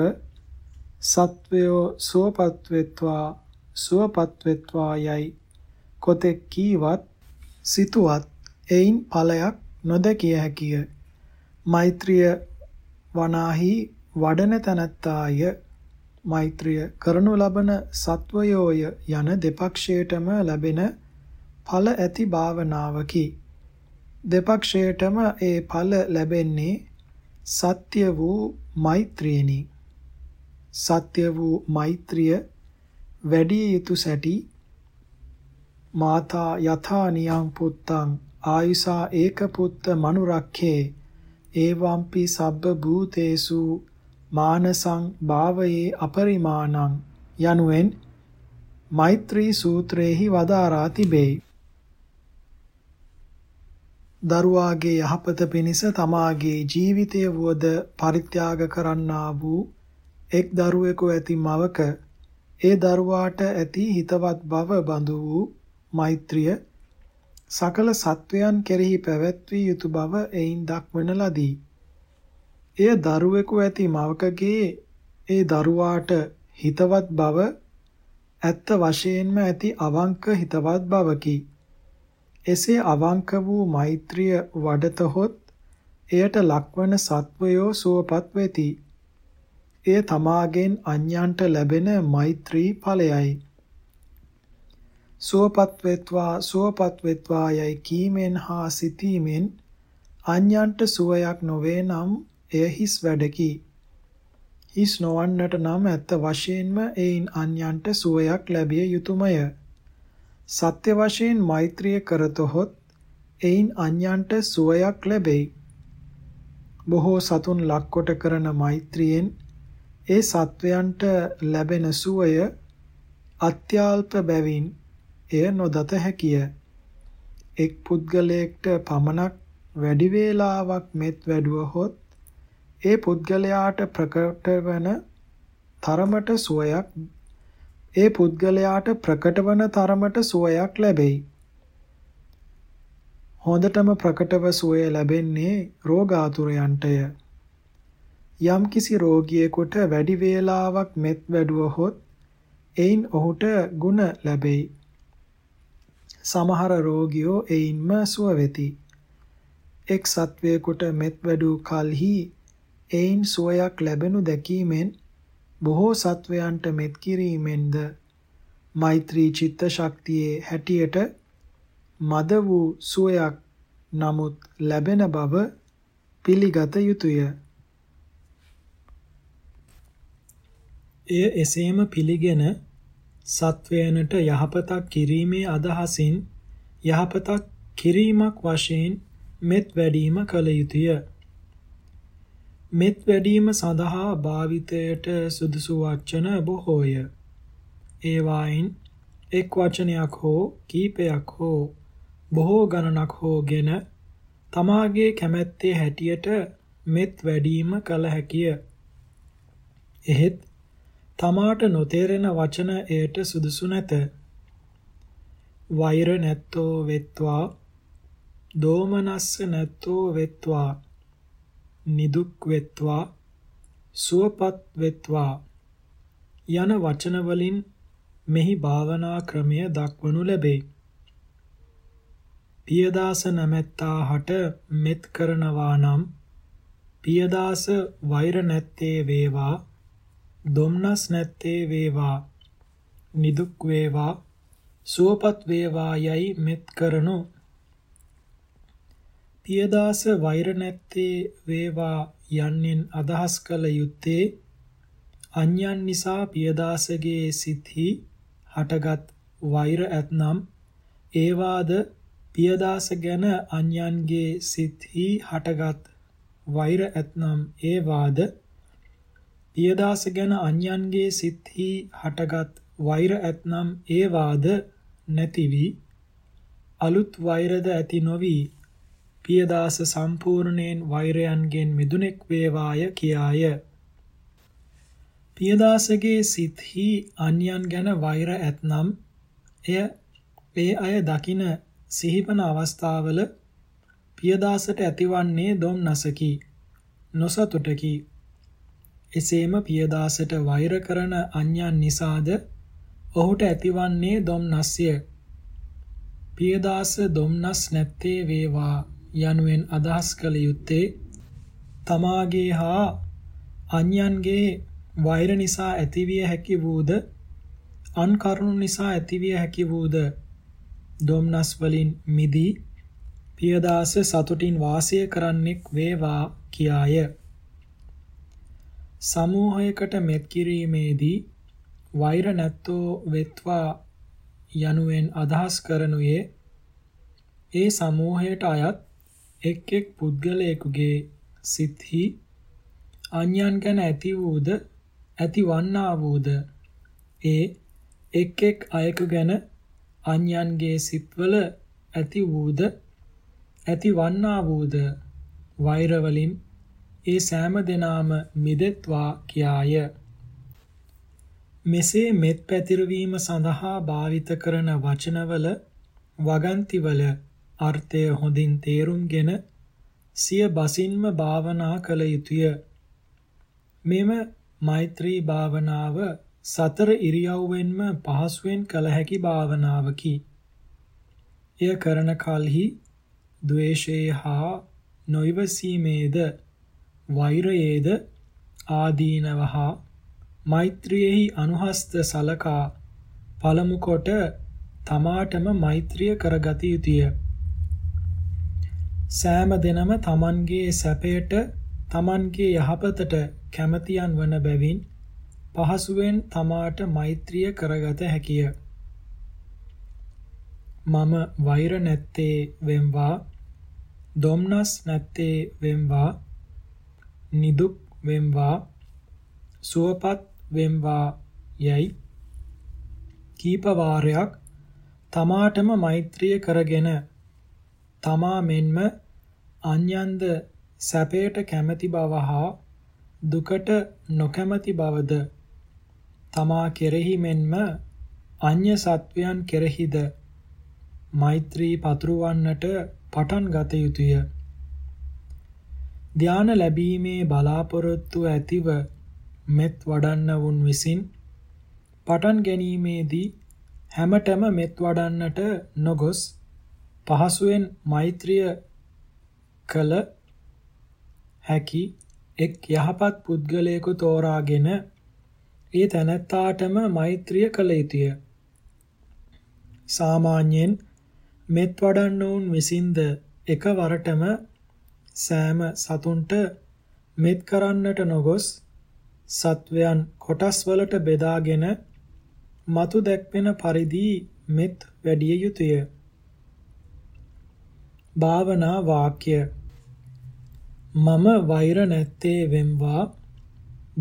සත්වයෝ සුවපත් වෙත්වා සුවපත් වෙත්වා යයි කොතෙක් කීවත් සිතුවත් එයින් ඵලයක් නොදකිය හැකිය මෛත්‍රිය වනාහි වඩන තනත්තාය. මෛත්‍රිය කරනු ලබන සත්වයෝය යන දෙපක්ෂයටම ලැබෙන ඵල ඇති භාවනාවකි. දෙපක්ෂයටම ඒ ඵල ලැබෙන්නේ සත්‍ය වූ මෛත්‍රියනි. සත්‍ය වූ මෛත්‍රිය වැඩි යුතු සැටි. මාතා යථා නියං පුත්තං ආයුසා ඒක පුත්ත මනුරක්ඛේ. ඒවම්පි සබ්බ භූතේසු මානසං භාවයේ අපරිමාණං යනුවෙන් මෛත්‍රී සූත්‍රයේහි වදාරා තිබේ. දරුවාගේ යහපත පිණිස තමාගේ ජීවිතය වුවද පරිත්‍යාග කරන්නා වූ එක් දරුවෙකු ඇති මවක ඒ දරුවාට ඇති හිතවත් බව බඳු වූ මෛත්‍රිය සකල සත්වයන් කෙරෙහි පැවැත්විය යුතු බව එයින් දක්වන ලදී. එය දරුවෙකු ඇති මවකගේ ඒ දරුවාට හිතවත් බව ඇත්ත වශයෙන්ම ඇති අවංක හිතවත් බවකි. එසේ අවංක වූ මෛත්‍රිය වඩතහොත් එයට ලක්වන සත්වයෝ සුවපත් වෙති. එය තමාගෙන් අන්‍යයන්ට ලැබෙන මෛත්‍රී ඵලයයි. සුවපත් වෙත්වා සුවපත් වෙත්වා යයි කීමෙන් හා සිතීමෙන් අන්‍යයන්ට සුවයක් නොවේ නම් එය හිස් වැඩකි. හිස් නොවන්නට නම් ඇත්ත වශයෙන්ම එයින් අන්‍යයන්ට සුවයක් ලැබිය යුතුයමය. සත්‍ය වශයෙන් මෛත්‍රිය කරතොත් එයින් අන්‍යයන්ට සුවයක් ලැබෙයි. බොහෝ සතුන් ලක්කොට කරන මෛත්‍රියෙන් ඒ සත්වයන්ට ලැබෙන සුවය අත්‍යල්ප බැවින් එය නොදත හැකිය. එක් පුද්ගලයෙක්ට පමණක් වැඩි වේලාවක් මෙත් වැඩුවහොත් ඒ පුද්ගලයාට ප්‍රකට වන තරමට සුවයක් ඒ පුද්ගලයාට ප්‍රකට වන තරමට සුවයක් ලැබෙයි. හොඳටම ප්‍රකටව සුවය ලැබෙන්නේ රෝගාතුරයන්ටය. යම් කිසි රෝගියෙකුට වැඩි වේලාවක් මෙත් වැඩුවහොත් එයින් ඔහුට ಗುಣ ලැබෙයි. සමහර රෝගියෝ එයින්ම සුව වෙති. එක් සත්වයකට මෙත් වැඩූ කලෙහි එයින් සුවයක් ලැබෙනු දැකීමෙන් බොහෝ සත්වයන්ට මෙත් කිරීමෙන්ද මෛත්‍රී චිත්ත ශක්තියේ හැටියට මද වූ සුවයක් නමුත් ලැබෙන බව පිළිගත යුතුය. එය එසේම පිළිගෙන සත්වයනට යහපතක් කිරීමේ අදහසින් යහපතක් කිරීමක් වශයෙන් මෙත් වැඩීම කළ යුතුය. මෙත් වැඩීම සඳහා භාවිතයට සුදුසු වචන බොහෝය. ඒවායින් එක් වචනයක් හෝ කීපයක් හෝ බොහෝ ගණනක් හෝගෙන තමාගේ කැමැත්තේ හැටියට මෙත් වැඩිම කළ හැකිය. එහෙත් තමාට නොතේරෙන වචන එයට සුදුසු නැත. වෛර නැත්තෝ වෙත්වා දෝමනස්ස නැත්තෝ වෙත්වා නිදුක් වෙත්වා සුවපත් වෙත්වා යන වචන වලින් මෙහි භාවනා ක්‍රමය දක්වනු ලැබේ. පියදාස නැමැත්තා හට මෙත් කරනවා නම් පියදාස වෛර නැත්තේ වේවා දුම්නස් නැත්තේ වේවා නිදුක් වේවා සුවපත් වේවා යයි මෙත් කරනු. පියදාස වෛර නැත්තේ වේවා යන්නෙන් අදහස් කළ යුත්තේ අන්‍යයන් නිසා පියදාසගේ සිත්හි හටගත් වෛර ඇතනම් ඒවාද පියදාස ගැන අන්‍යයන්ගේ සිත්හි හටගත් වෛර ඇතනම් ඒවාද පියදාස ගැන අන්‍යයන්ගේ සිත්හි හටගත් වෛර ඇතනම් ඒවාද නැති වී අලුත් වෛරද ඇති නොවි. පියදාස සම්පූර්ණයෙන් වෛරයන්ගෙන් මිදුනෙක් වේවාය කියාය. පියදාසගේ සිත්හි අන්‍යයන් ගැන වෛර ඇතනම් එය ඒ අය දකින සිහිපන අවස්ථාවල පියදාසට ඇතිවන්නේ දොම්නසකි නොසතුටකි. එසේම පියදාසට වෛර කරන අන්‍යයන් නිසාද? ඔහුට ඇතිවන්නේ දොම්නස්ය. පියදාස දොම්නස් නැත්තේ වේවා යනුවෙන් අදහස් කළ යුත්තේ තමාගේ හා අන්‍යයන්ගේ වෛර නිසා ඇතිවිය හැකි වූද? අන් කරුණු නිසා ඇතිවිය හැකි වූද? දොම්නස් වලින් මිදී පියදාස සතුටින් වාසය කරන්නෙක් වේවා කියාය. සමූහයකට මෙත් කිරීමේදී වෛර නැත්තෝ වෙත්වා යනුවෙන් අදහස් කරනුයේ ඒ සමූහයට අයත් එක් එක් පුද්ගලයෙකුගේ සිත්හි අන්‍යයන් ගැන ඇති වූද ඇති වන්නා වූද ඒ එක් එක් අයෙකු ගැන අන්‍යයන්ගේ සිත්වල ඇති වූද ඇති වන්නා වූද වෛර වලින් ඒ සෑම දෙනාම මිදෙත්වා කියාය මෙසේ මෙත් පැතිරවීම සඳහා භාවිත කරන වචනවල වගන්තිවල අර්ථය හොඳින් තේරුම්ගෙන සිය බසින්ම භාවනා කළ යුතුය මෙම මෛත්‍රී භාවනාව සතර ඉරියව්වෙන්ම පහසුවෙන් කළ හැකි භාවනාවකි. එය කරන කලෙහි ද්වේෂයේ හා නොයිවසීමේද වෛරයේද ආදීනව හා මෛත්‍රියෙහි අනුහස්ත සලකා පළමු කොට තමාටම මෛත්‍රිය කරගත යුතුය. සෑම දිනම තමන්ගේ සැපයට තමන්ගේ යහපතට කැමැතියන් වන බැවින් පහසුවෙන් තමාට මෛත්‍රිය කරගත හැකිය. මම වෛර නැත්තේ වෙම්වා දොම්නස් නැත්තේ වෙම්වා නිදුක් වෙම්වා සුවපත් වෙම්වා යයි කීප වාරයක් තමාටම මෛත්‍රිය කරගෙන තමා මෙන්ම අන්‍යන්ද සැපයට කැමැති බව හා දුකට නොකැමැති බවද තමා කෙරෙහි මෙන්ම අන්‍ය සත්වයන් කෙරෙහිද මෛත්‍රී පතුරවන්නට පටන් ගත යුතුය. ධාන ලැබීමේ බලාපොරොත්තු ඇතිව මෙත් වඩන්නවුන් විසින් පටන් ගැනීමේදී හැමතෙම මෙත් වඩන්නට නොගොස් පහසුවෙන් මෛත්‍රිය කළ හැකි එක් යහපත් පුද්ගලයෙකු තෝරාගෙන ඒ තැනැත්තාටම මෛත්‍රිය කළ යුතුය. සාමාන්‍යයෙන් මෙත් වඩන්නවුන් විසින්ද එකවරටම සෑම සතුන්ට මෙත් කරන්නට නොගොස් සත්වයන් කොටස් වලට බෙදාගෙන මතු දැක්වෙන පරිදි මෙත් වැඩිය යුතුය. භාවනා වාක්‍ය මම වෛර නැත්තේ වෙම්වා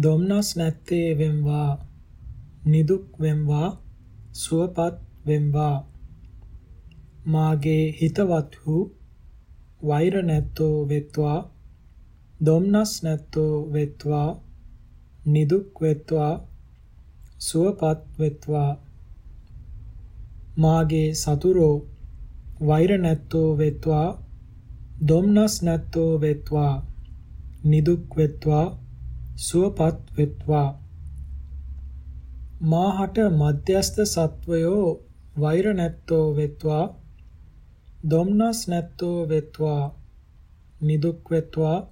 දොම්නස් නැත්තේ වෙම්වා නිදුක් වෙම්වා සුවපත් වෙම්වා මාගේ හිතවත් වූ වෛර නැත්තෝ වෙත්වා දොම්නස් නැත්තෝ වෙත්වා නිදුක් වෙත්වා සුවපත් වෙත්වා. මාගේ සතුරෝ වෛර නැත්තෝ වෙත්වා දොම්නස් නැත්තෝ වෙත්වා නිදුක් වෙත්වා සුවපත් වෙත්වා. මාහට මධ්‍යස්ත සත්වයෝ වෛර නැත්තෝ වෙත්වා දොම්නස් නැත්තෝ වෙත්වා නිදුක් වෙත්වා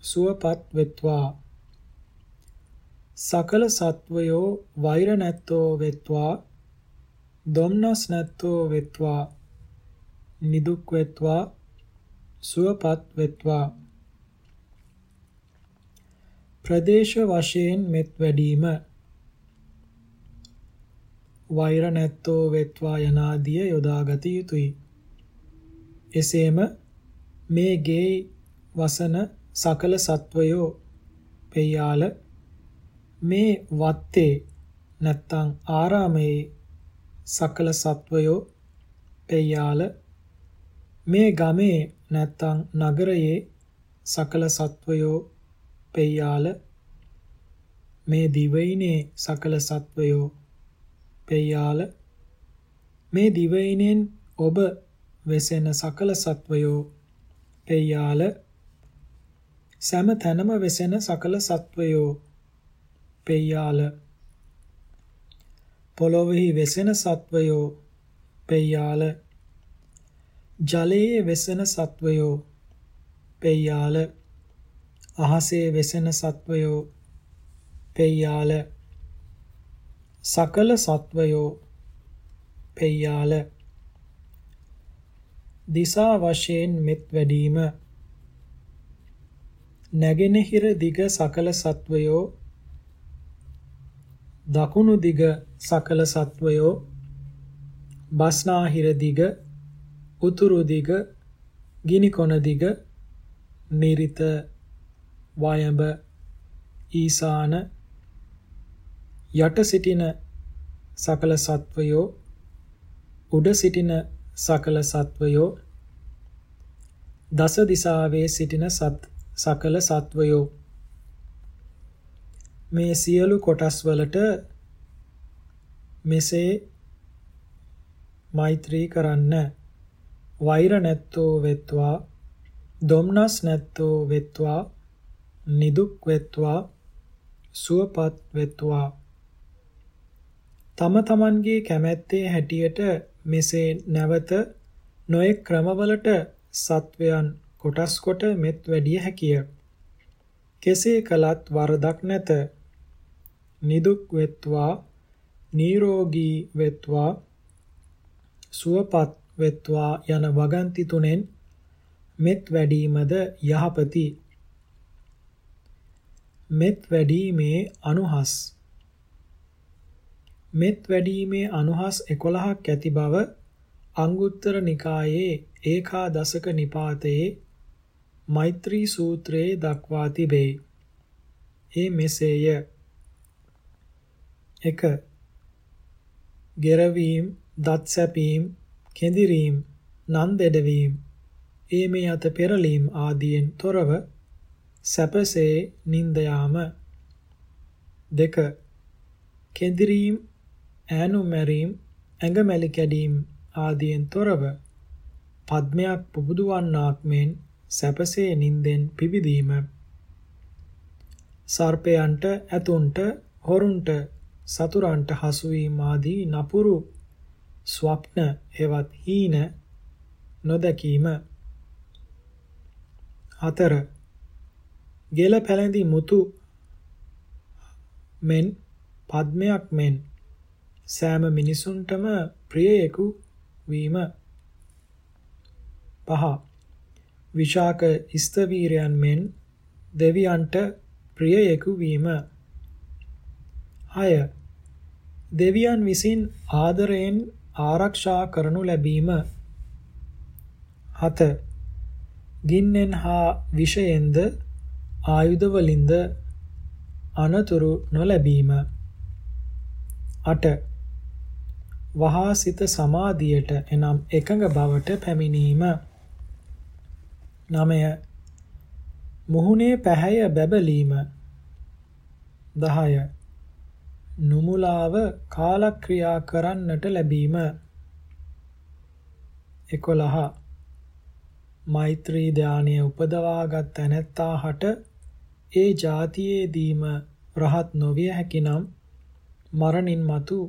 සුවපත් වෙත්වා. සකල සත්වයෝ වෛර නැත්තෝ වෙත්වා දොම්නස් නැත්තෝ වෙත්වා. නිදුක් වෙත්වා සුවපත් වෙත්වා. ප්‍රදේශ වශයෙන් මෙත් වැඩීම. වෛර නැත්තෝ වෙත්වා යනාදිය යොදාගත යුතුය. එසේම මේ ගේ වසන සකල සත්වයෝ පෙයාල මේ වත්තේ නැත්තං ආරාමයේ සකල සත්වයෝ පෙයාල මේ ගමේ නැත්තං නගරයේ සකල සත්වයෝ පෙයාල මේ දිවයිනේ සකල සත්වයෝ පෙයාල මේ දිවයිනෙන් ඔබ වෙසෙන සකල සත්වයෝ පෙයාල සෑම තැනම වෙසෙන සකල සත්වයෝ පෙයාල. පොළොවෙහි වෙසෙන සත්වයෝ පෙයාල. ජලයේ වෙසෙන සත්වයෝ පෙයාල. අහසේ වෙසෙන සත්වයෝ පෙයාල. සකල සත්වයෝ පෙයාල. දිසා වශයෙන් මෙත් වැඩීම. නැගෙනහිර දිග සකල සත්වයෝ දකුණු දිග සකල සත්වයෝ බස්නාහිර දිග උතුරු දිග ගිනිකොන දිග නිරිත වයඹ ඊසාන යට සිටින සකල සත්වයෝ උඩ සිටින සකල සත්වයෝ දස දිසාවේ සිටින සත් සකල සත්වයෝ. මේ සියලු කොටස් වලට මෙසේ මෛත්‍රී කරන්න. වෛර නැත්තෝ වෙත්වා දොම්නස් නැත්තෝ වෙත්වා නිදුක් වෙත්වා සුවපත් වෙත්වා. තම තමන්ගේ කැමැත්තේ හැටියට මෙසේ නැවත නොයෙක් ක්‍රමවලට සත්වයන් කොටස් කොට මෙත් වැඩිය හැකිය. කෙසේ කළත් වරදක් නැත. නිදුක් වෙත්වා නිරෝගී වෙත්වා සුවපත් වෙත්වා යන වගන්ති තුනෙන් මෙත් වැඩීමද යහපති මෙත් වැඩීමේ අනුහස් මෙත් වැඩීමේ අනුහස් 11ක් ඇති බව අංගුත්තර නිකායේ ඒකාදශක නිපාතයේ මෛත්‍රී සූත්‍රයේ දක්වා තිබේ. ඒ මෙසේය. 1. ගෙරවීම, දත් සැපීම, කෙඳිරීම, නන් දෙඩවීම, ඒ මේ අත පෙරලීම ආදියෙන් තොරව සැපසේ නින්ද යාම. 2. කෙඳිරීම ඈනු මැරීම්, ඇඟමැලි කැඩීම් ආදියෙන් තොරව පද්මයක් පුබුදුවන්නාක් මෙන් සැපසේ නින්දෙන් පිබිදීම. සර්පයන්ට ඇතුන්ට හොරුන්ට සතුරන්ට හසුවීම ආදී නපුරු ස්වප්න හෙවත් හීන නොදැකීම. හතර. ගෙල පැලඳි මුතු මෙන් පද්මයක් මෙන් සෑම මිනිසුන්ටම ප්‍රියයෙකු වීම. පහ. විශාක ස්තවීරයන් මෙන් දෙවියන්ට ප්‍රියයෙකු වීම. හය දෙවියන් විසින් ආදරයෙන් ආරක්ෂා කරනු ලැබීම. හත. ගින්නෙන් හා විෂයෙන්ද ආයුධ වලින්ද අනතුරු නොලැබීම. 8 වහා සිත සමාධියට එනම් එකඟ බවට පැමිණීම. 9 මුහුණේ පැහැය බැබලීම. 10 නුමුලාව කාලක්‍රියා කරන්නට ලැබීම. 11 මෛත්‍රී ධානය උපදවාගත් තැනැත්තාහට ඒ જાතියේදීම රහත් නොවිය හැකිනම් මරණින් මතු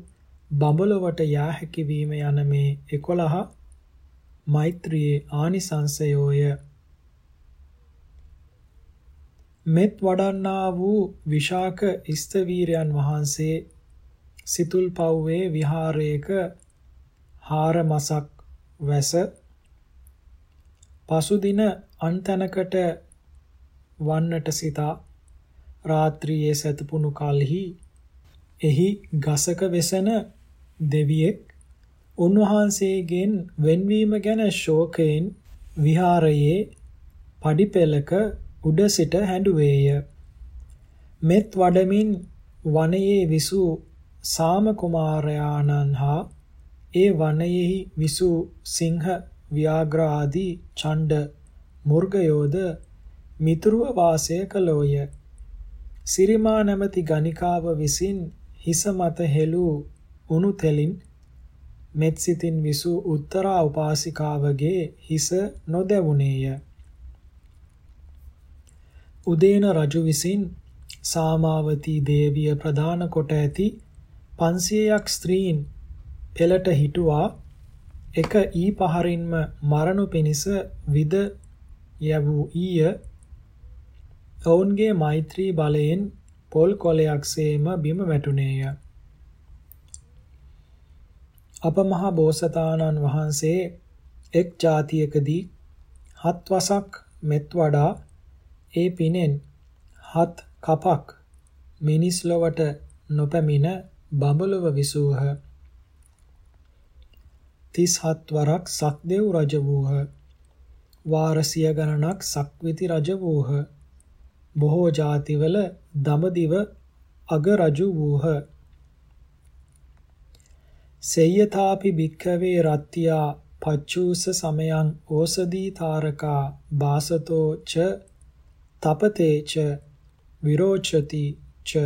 බඹලොවට යා හැකි වීම යන මේ 11 මෛත්‍රියේ ආනිසංසයෝය. මෙත් වඩන්නා වූ විශාක ස්තවීරයන් වහන්සේ සිතුල් පව්වේ විහාරයක හාර මසක් වැස පසුදින අන්තනකට වන්නට සිතා රාත්‍රියේ සැතපුණු කලෙහි එහි ගසක වෙසෙන දෙවියෙක් උන්වහන්සේගෙන් වෙන්වීම ගැන ශෝකයෙන් විහාරයේ පඩිපෙළක උඩ සිට හැඬුවේය. මෙත් වඩමින් වනයේ විසූ සාම කුමාරයාණන් හා ඒ වනයෙහි විසූ සිංහ ව්‍යාග්‍ර ආදී ඡණ්ඩ මුර්ගයෝද මිතුරුව වාසය කළෝය. සිරිමා නැමැති ගණිකාව විසින් හිස මත හෙළූ උණු තෙලින් මෙත් සිතින් විසූ උත්තරා උපාසිකාවගේ හිස නොදැවුනේය. උදේන රජු විසින් සාමාවතී දේවිය ප්‍රදාන කොට ඇති 500ක් ස්ත්‍රීන් පෙළට හිටුවා එක ඊ පහරින්ම මරණු පිණිස විද යවූ ඊය ඔවුන්ගේ මෛත්‍රී බලයෙන් පොල් කොලයක්සේම බිම වැටුණේය. අප මහ බෝසතාණන් වහන්සේ එක් જાතියකදී හත් වසක් මෙත් වඩා ඒ පිනෙන් හත් කපක් මිනිස් ලොවට නොපැමිණ බඹලොව විසූහ. 37 වරක් සක්දෙව් රජ වූහ. වාරසිය ගණනක් සක්විති රජ වූහ. බොහෝ ಜಾතිවල දඹදිව අග රජු වූහ. සේයතාපි භික්ඛවේ රත්ත්‍යා පච්චූස සමයං ඕසදී තාරකා බාසතෝ ච තපතේ ච විරෝචති ච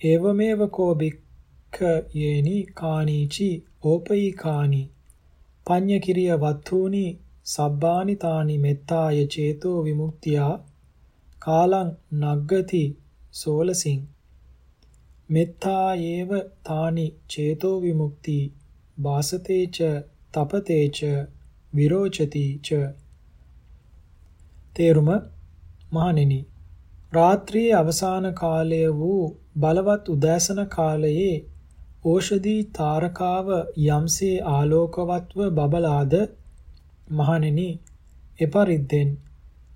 ඒවමේව කෝ භික්ඛ යේනි කානීචි ඕපයි කානි පඤ්ඤ කිරිය වත්තුනි සබ්බානි තානි මෙත්තාය චේතෝ විමුක්තියා කාලං නග්ගති සෝලසින් මෙත්තායේව තානි චේතෝ විමුක්ති වාසතේච තපතේච විරෝචති ච. තේරුම මහණෙනි රාත්‍රියේ අවසාන කාලය වූ බලවත් උදෑසන කාලයේ ඕෂධී තාරකාව යම්සේ ආලෝකවත්ව බබලාද මහණෙනි එපරිද්දෙන්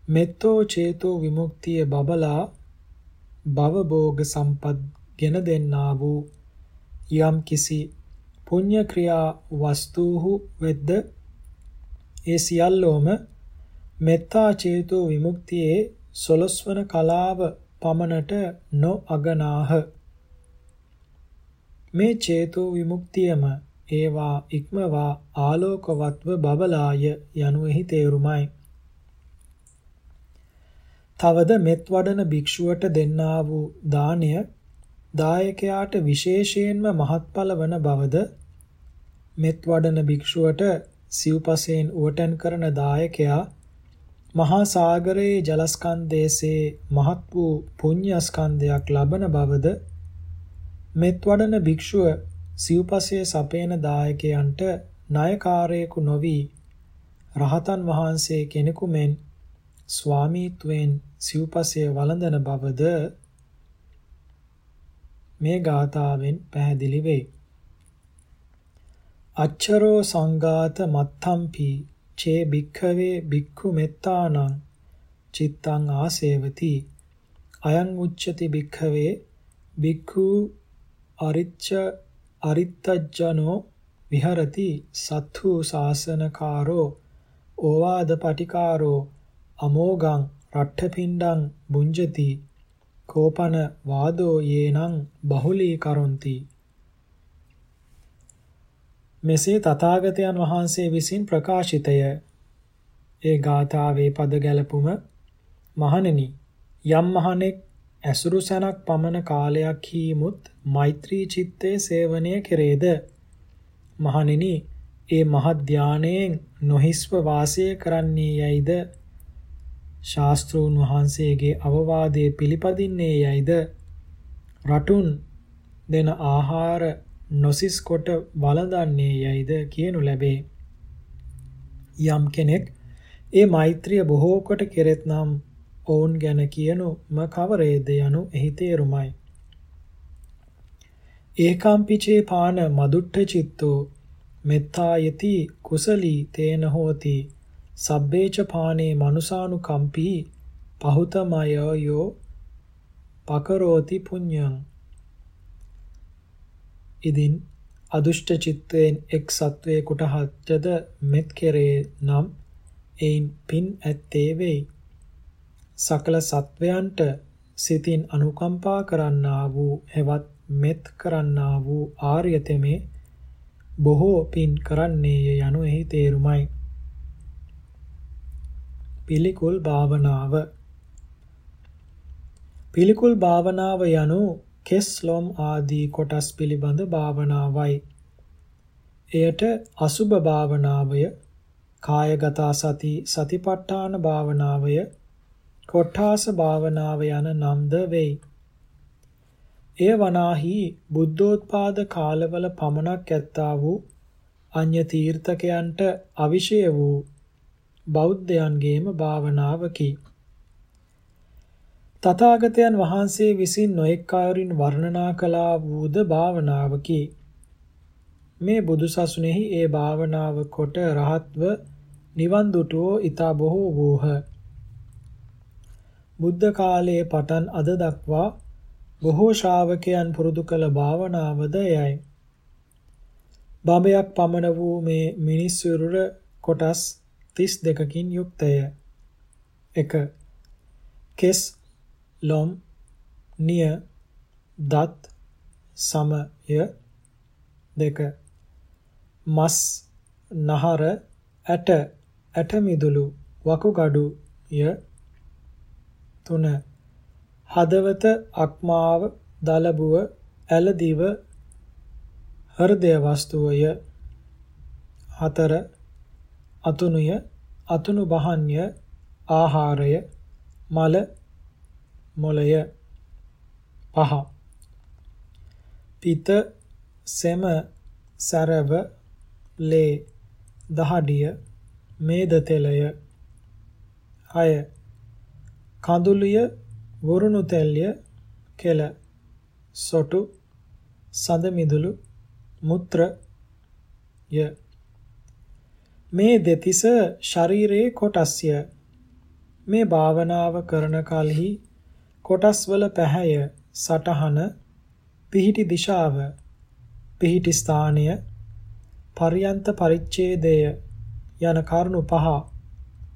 මෙත්තෝ චේතෝ විමුක්තිය බබලා භවභෝග සම්පත් ගෙන දෙන්නා වූ යම් කිසි පුණ්‍ය ක්‍රියා වස්තුහු වෙද්ද ඒ සියල්ලෝම මෙත්තා චේතෝ විමුක්තියේ සොලස්වන කලාව පමණට නොඅගනාහ. මේ චේතෝ විමුක්තියම ඒවා ඉක්මවා ආලෝකවත්ව බබලාය යනුෙහි තේරුමයි. තවද මෙත් වඩන භික්ෂුවට දෙන්නා වූ දාණය දායකයාට විශේෂයෙන්ම මහත්ඵල වන බවද මෙත් වඩන භික්ෂුවට සිව්පසයෙන් උවටන් කරන දායකයා මහා සාගරයේ ජලස්කන්ධයේසේ මහත් වූ පුඤ්ඤස්කන්ධයක් ලබන බවද මෙත් වඩන භික්ෂුව සිව්පසයේ සපේන දායකයන්ට ණයකාරයෙකු නොවි රහතන් වහන්සේ කෙනෙකු මෙන් ස්වාමීත්වයෙන් සිව්පසය වළඳන බවද මේ ගාථාවෙන් පැහැදිලි වෙයි. අච්චරෝ සංඝාත මත්තම්පි චේ භික්ඛවේ භික්ඛු මෙත්තානං චිත්තං ආසේවති. අයං උච්චති භික්ඛවේ භික්ඛු අරිච්ච අරිත්තජ්ජනෝ විහරති. සත්තු ශාසනකාරෝ ඕවාද පටිකාරෝ අමෝගං රට්ඨපිණ්ඩං බුඤ්ජති. කෝපන වාදෝ යේනං බහුලී කරොಂತಿ මෙසේ තථාගතයන් වහන්සේ විසින් ප්‍රකාශිතය. ඒ ගාථාවේ පද ගැලපුම මහණෙනි යම් මහණෙක් ඇසුරු සැනක් පමණ කාලයක් හීමුත් මෛත්‍රී චිත්තේ සේවනය කෙරේද? මහණෙනි ඒ මහත් ධානයෙන් නොහිස්ව වාසය කරන්නේ යයිද? ශාස්ත්‍රූන් වහන්සේගේ අවවාදයේ පිළිපදින්නේ යයිද? රටුන් දෙන ආහාර නොසිස් කොට වළඳන්නේ යයිද කියනු ලැබේ. යම් කෙනෙක් ඒ මෛත්‍රිය බොහෝ කොට කෙරෙත් නම් ඔවුන් ගැන කියනු ම කවරේද යනු එහි තේරුමයි. ඒකම්පිචේ පාන මදුට්ඨ චිත්තෝ මෙත්තායති කුසලී තේන හෝති සබ්බේච පානේ මනුසානුකම්පී පහුතමයෝ පකරෝති පුඤ්ඤං ඉදින් අදුෂ්ට චිත්තයෙන් එක් සත්වයකට හත්ද මෙත් කෙරේ නම් එයින් පින් ඇත්තේ වෙයි සකල සත්වයන්ට සිතින් අනුකම්පා කරන්නා වූ හෙවත් මෙත් කරන්නා වූ ආර්ය තෙමේ බොහෝ පින් කරන්නේය යනු එහි තේරුමයි. පිළිකුල් භාවනාව පිළිකුල් භාවනාව යනු කෙස් ලොම් ආදී කොටස් පිළිබඳ භාවනාවයි. එයට අසුබ භාවනාවය, කායගත සති සතිපට්ඨාන භාවනාවය, කොට්ඨාස භාවනාව යන නම්ද වෙයි. එය වනාහි බුද්ධෝත්පාද කාලවල පමණක් ඇත්තා වූ අඤ්‍ය තීර්ථකයන්ට අවිෂය වූ බෞද්ධයන්ගේම භාවනාවකි. තථාගතයන් වහන්සේ විසින් නොඑක් ආයුරින් වර්ණනා කළා වූද භාවනාවකි. මේ බුදුසසුනේහි ඒ භාවනාව කොට රහත්ව නිවන් දුටුවෝ ඊතා බොහෝ වූහ. බුද්ධ කාලයේ පටන් අද දක්වා බොහෝ ශ්‍රාවකයන් පුරුදු කළ භාවනාවද එයයි. බඹයක් පමණ වූ මේ මිනිස් සිරුර කොටස් 32කින් යුක්තය. 1. කෙස් ලොම් නිය දත් සමය 2. මස් නහර ඇට ඇට මිදුළු වකුගඩු ය 3 හදවත අක්මාව දලබුව ඇලදිව හෘදය වස්තුවය හතර අතුනුය අතුණු බහන්‍ය ආහාරය මල මොලය පහ. පිත සෙම සරව ලේ දහඩිය මේද තෙලය. හය කඳුලිය වරුණු තෙල්ය කෙල. සොටු සඳ මිදුළු මුත්‍ර ය මේ දෙතිස ශරීරයේ කොටස්ය. මේ භාවනාව කරන කලෙහි කොටස්වල පැහැය සටහන පිහිටි දිශාව පිහිටි ස්ථානය පරියන්ත පරිච්ඡේදය යන කරුණු පහ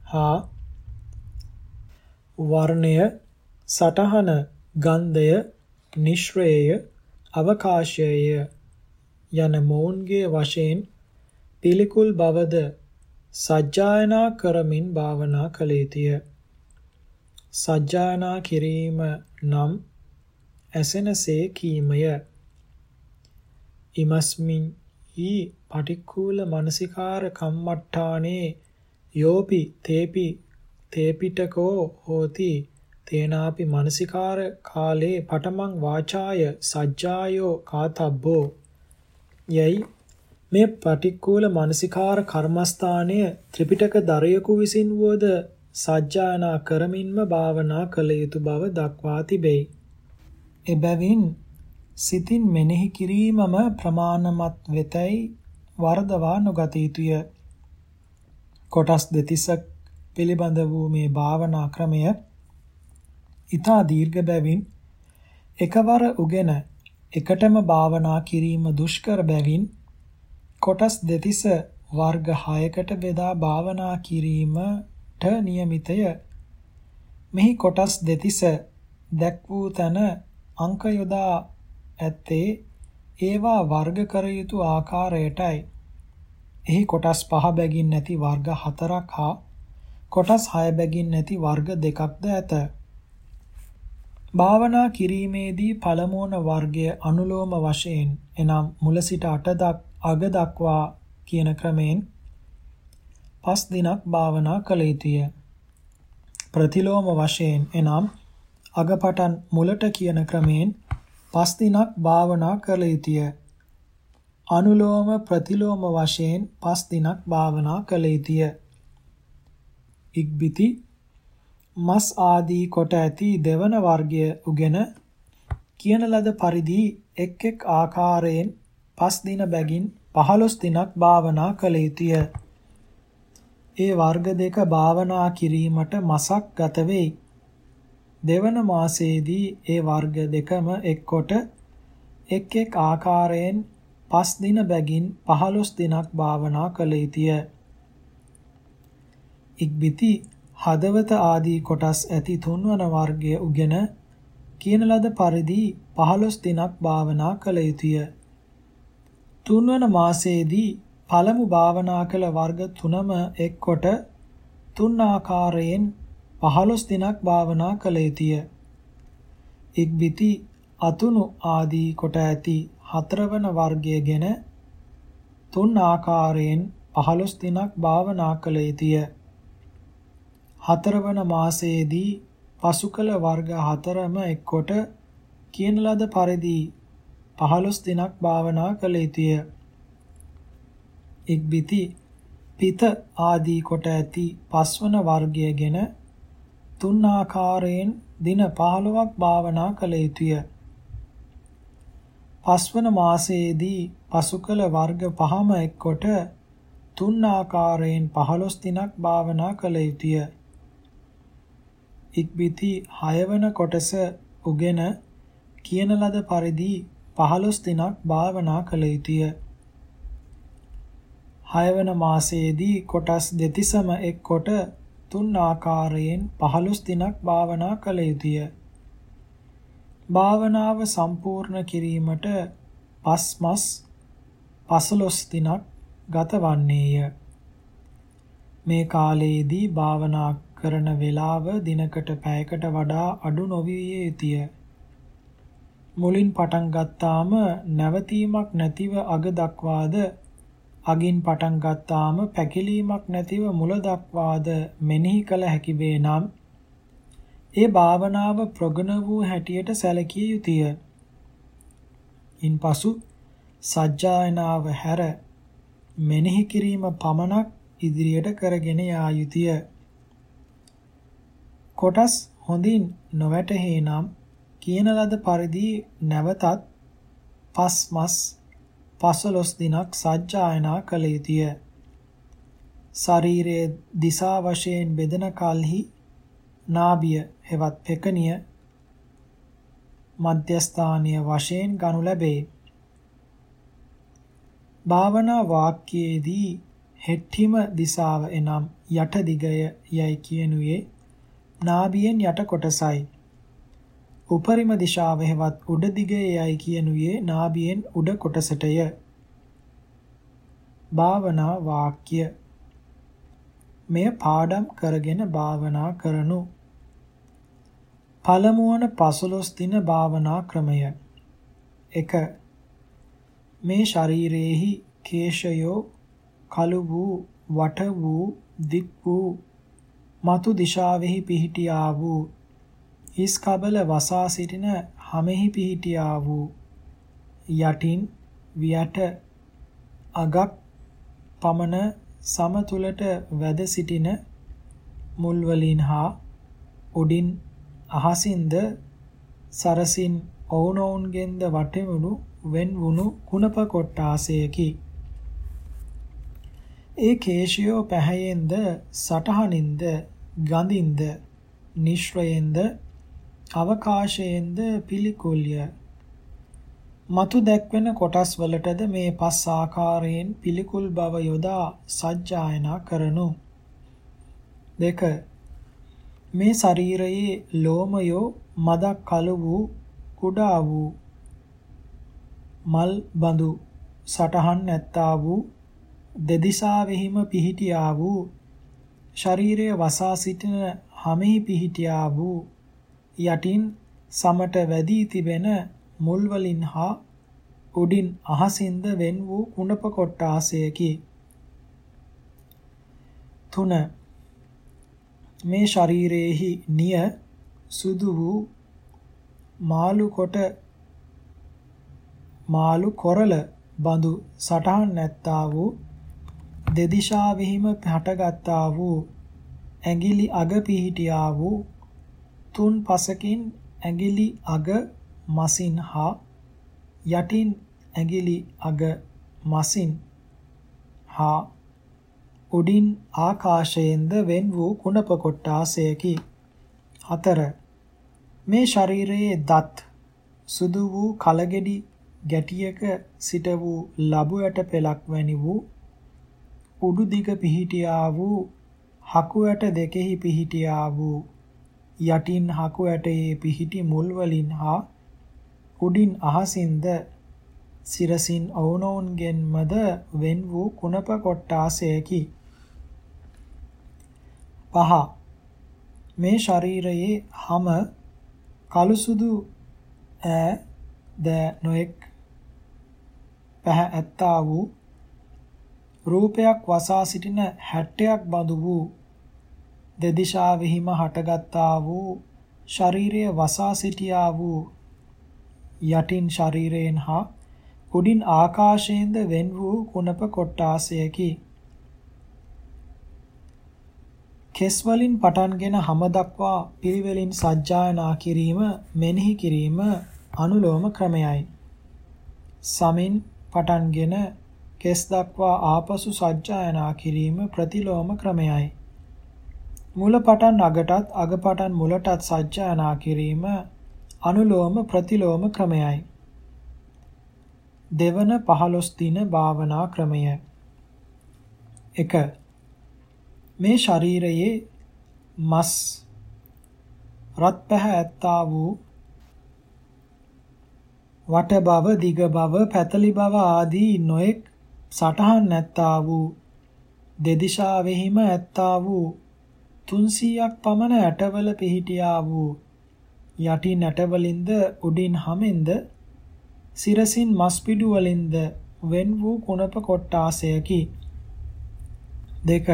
හා වර්ණය සටහන ගන්ධය නිශ්‍රේය අවකාශයය යන මොවුන්ගේ වශයෙන් පිළිකුල් බවද සජ්ජායනා කරමින් භාවනා කළ යුතුය. සජ්ජායනා කිරීම නම් ඇසෙනසේ කීමය. ඉමස්මින් ඊ පටික්කුල මනසිකාර කම්මට්ටානේ යෝපි තේපි තේපිටකෝ හෝති තේනාපි මානසිකාර කාලේ පටමං වාචාය සජ්ජායෝ කාතබ්බෝ යයි මේ පටික්කුල මානසිකාර කර්මස්ථානය ත්‍රිපිටක දරයකු විසින් වුවද සජ්ජායනා කරමින්ම භාවනා කළ යුතු බව දක්වා තිබෙයි. එබැවින් සිතින් මෙනෙහි කිරීමම ප්‍රමාණමත් වෙතයි වර්ධවා නොගත යුතුය. කොටස් දෙතිසක් පිළිබඳ වූ මේ භාවනා ක්‍රමය ඊතා දීර්ඝ බැවින් එකවර උගෙන එකටම භාවනා කිරීම දුෂ්කර බැවින් කොටස් දෙතිස වර්ග 6කට බෙදා භාවනා කිරීමට નિયમિતය. මෙහි කොටස් දෙතිස දැක් වූ තන අංක යොදා ඇත්තේ ඒවා වර්ග කර යුතු ආකාරයටයි. එහි කොටස් 5 බැගින් නැති වර්ග 4ක් හා කොටස් 6 බැගින් නැති වර්ග දෙකක්ද ඇත. භාවනා කිරීමේදී පළමුවන වර්ගය අනුලෝම වශයෙන් එනම් මුල සිට 8 දක්වා අග දක්වා කියන ක්‍රමයෙන් පස් දිනක් භාවනා කළ යුතුය. ප්‍රතිලෝම වශයෙන් එනම් අගපටන් මුලට කියන ක්‍රමයෙන් පස් දිනක් භාවනා කළ යුතුය. අනුලෝම ප්‍රතිලෝම වශයෙන් පස් දිනක් භාවනා කළ යුතුය. ඉක්බිති මස් ආදී කොට ඇති දෙවන වර්ගය උගෙන කියන ලද පරිදි එක් එක් ආකාරයෙන් පස් දින බැගින් 15 දිනක් භාවනා කළ යුතුය. ඒ වර්ග දෙක භාවනා කිරීමට මසක් ගත වෙයි. දෙවන මාසයේදී ඒ වර්ග දෙකම එක්කොට එක් එක් ආකාරයෙන් පස් දින බැගින් 15 දිනක් භාවනා කළ යුතුය. ඉක්බිති හදවත ආදී කොටස් ඇති තුන්වන වර්ගය උගෙන කියන ලද පරිදි 15 දිනක් භාවනා කළ යුතුය. තුන්වන මාසයේදී පළමු භාවනා කළ වර්ග තුනම එක්කොට තුන් ආකාරයෙන් 15 දිනක් භාවනා කළ යුතුය. ඉක්බිති අතුණු ආදී කොට ඇති හතරවන වර්ගයගෙන තුන් ආකාරයෙන් 15 දිනක් භාවනා කළ යුතුය. හතරවන මාසයේදී පසු කළ වර්ග හතරම එක්කොට කියන ලද පරිදි 15 දිනක් භාවනා කළ යුතුය. ඉක්බිති පිත ආදී කොට ඇති පස්වන වර්ගයගෙන තුන් ආකාරයෙන් දින 15ක් භාවනා කළ යුතුය. පස්වන මාසයේදී පසු කළ වර්ග පහම එක්කොට තුන් ආකාරයෙන් 15 දිනක් භාවනා කළ යුතුය. ඉක්බිති 6 වන කොටස උගෙන කියන ලද පරිදි 15 දිනක් භාවනා කළ යුතුය. 6 වන මාසයේදී කොටස් දෙතිසම එක් කොට තුන් ආකාරයෙන් 15 දිනක් භාවනා කළ යුතුය. භාවනාව සම්පූර්ණ කිරීමට පස්මස් 15 දිනක් ගතවන්නේය. මේ කාලයේදී භාවනා කරන වේලාව දිනකට පැයකට වඩා අඩු නොවිය යුතුය. මුලින් පටන් ගත්තාම නැවතීමක් නැතිව අග දක්වාද අගින් පටන් ගත්තාම පැකිලීමක් නැතිව මුල දක්වාද මෙනෙහි කළ හැකි වේ නම් ඒ භාවනාව ප්‍රගුණ වූ හැටියට සැලකිය යුතුය. ඉන්පසු සජ්ජායනාව හැර මෙනෙහි කිරීම පමණක් ඉදිරියට කරගෙන යා යුතුය. කොටස් හොඳින් නොවැටහේ නම් කියන ලද පරිදි නැවතත් පස්මස් 15 දිනක් සජ්ජායනා කළ යුතුය. ශරීරයේ දිසා වශයෙන් බෙදෙන කලෙහි නාභිය හෙවත් පෙකණිය මධ්‍යස්ථානීය වශයෙන් ගනු ලැබේ. භාවනා වාක්‍යයේදී හෙට්ටිම දිසාව එනම් යට දිගය යයි කියනුවේ නාභියෙන් යට කොටසයි. උපරිම දිශාව හෙවත් උඩ දිගයයි කියනුයේ නාභියෙන් උඩ කොටසටය. භාවනා වාක්‍ය මෙය පාඩම් කරගෙන භාවනා කරනු. පළමුවන 15 දින භාවනා ක්‍රමය 1 මේ ශරීරයේහි කේශයෝ කළු වූ වට වූ දික් වූ මතු දිශාවෙහි පිහිටියා වූ හිස් කබල වසා සිටින හමෙහි පිහිටියා වූ යටින් වියට අගක් පමණ සමතුලට වැද සිටින මුල් වලින් හා උඩින් අහසින්ද සරසින් ඔවුනොවුන්ගෙන්ද වටෙමුණු වෙන් වුණු කුණප කොට්ටාසයකි. ඒ කේශයෝ පැහැයෙන්ද සටහනින්ද ගඳින්ද නිශ්‍රයෙන්ද අවකාශයෙන්ද පිළිකුල්ය. මතු දැක්වෙන කොටස් වලටද මේ පස් ආකාරයෙන් පිළිකුල් බව යොදා සජ්ජායනා කරනු. දෙක. මේ ශරීරයේ ලෝමයෝ මදක් කළු වූ කුඩා වූ මල් බඳු සටහන් නැත්තා වූ දෙදිසාවෙහිම පිහිටියා වූ ශරීරයේ වසා සිටින හමෙහි පිහිටියා වූ යටින් සමට වැදී තිබෙන මුල් වලින් හා උඩින් අහසින්ද වෙන් වූ කුණප කොට්ටාසයකි. 3 මේ ශරීරයේහි නිය සුදු වූ මාළු කොට මාළු කොරල බඳු සටහන් නැත්තා වූ දෙදිශාවෙහිම හටගත්තා වූ ඇඟිලි අග පිහිටියා වූ තුන් පසකින් ඇඟිලි අග මසින් හා යටින් ඇඟිලි අග මසින් හා උඩින් ආකාශයෙන්ද වෙන් වූ කුණප කොට්ටාසයකි. 4. මේ ශරීරයේ දත් සුදු වූ කලගෙඩි ගැටියක සිට වූ ලබු ඇට පෙලක් වැනි වූ උඩු දිග පිහිටියා වූ හකු ඇට දෙකෙහි පිහිටියා වූ යටින් හකු ඇටයේ පිහිටි මුල් වලින් හා උඩින් අහසින්ද සිරසින් ඔවුනොවුන්ගෙන්මද වෙන් වූ කුණප කොට්ටාසයකි. පහ මේ ශරීරයේ හැම කළු සුදු ඈ ද නොඑක් පැහැ ඇත්තා වූ රූපයක් වසා සිටින 60ක් බඳු වූ දෙදිශාවෙහිම හටගත්තා වූ ශරීරයේ වසා සිටියා වූ යටින් ශරීරයෙන් හා උඩින් ආකාශයෙන්ද වෙන් වූ කුණප කොට්ටාසයකි. කෙස් වලින් පටන්ගෙන හැම දක්වා පිරිවෙලින් සජ්ජායනා කිරීම මෙනෙහි කිරීම අනුලෝම ක්‍රමයයි. සමින් පටන්ගෙන කෙස් දක්වා ආපසු සජ්ජායනා කිරීම ප්‍රතිලෝම ක්‍රමයයි. මුල පටන් අගටත් අග පටන් මුලටත් සජ්ජායනා කිරීම අනුලෝම ප්‍රතිලෝම ක්‍රමයයි. දෙවන 15 දින භාවනා ක්‍රමය. 1. මේ ශරීරයේ මස් රත් පැහැ ඇත්තා වූ වට බව දිග බව පැතලි බව ආදී නොඑක් සටහන් නැත්තා වූ දෙදිශාවෙහිම ඇත්තා වූ 300ක් පමණ ඇටවල පිහිටියා වූ යටි නැටවලින්ද උඩින් හමෙන්ද සිරසින් මස්පිඩු වලින්ද වෙන් වූ කුණප කොට්ටාසයකි. දෙක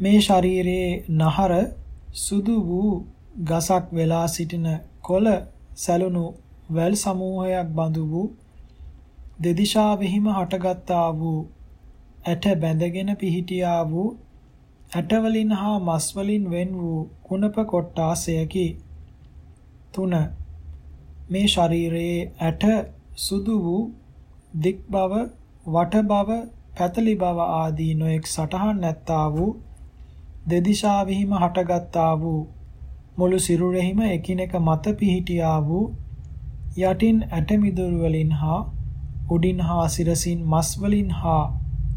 මේ ශරීරයේ නහර සුදු වූ ගසක් වෙලා සිටින කොළ සැලුණු වැල් සමූහයක් බඳු වූ දෙදිශාවෙහිම හටගත්තා වූ ඇට බැඳගෙන පිහිටියා වූ ඇටවලින් හා මස් වලින් වෙන් වූ කුණප කොට්ටාසයකි. 3 මේ ශරීරයේ ඇට සුදු වූ දික් බව වට බව පැතලි බව ආදී නොඑක් සටහන් නැත්තා වූ දෙදිශාවෙහිම හටගත්තා වූ මුළු සිරුරෙහිම එකිනෙක මත පිහිටියා වූ යටින් ඇට මිදුළු වලින් හා උඩින් හා සිරසින් මස් වලින් හා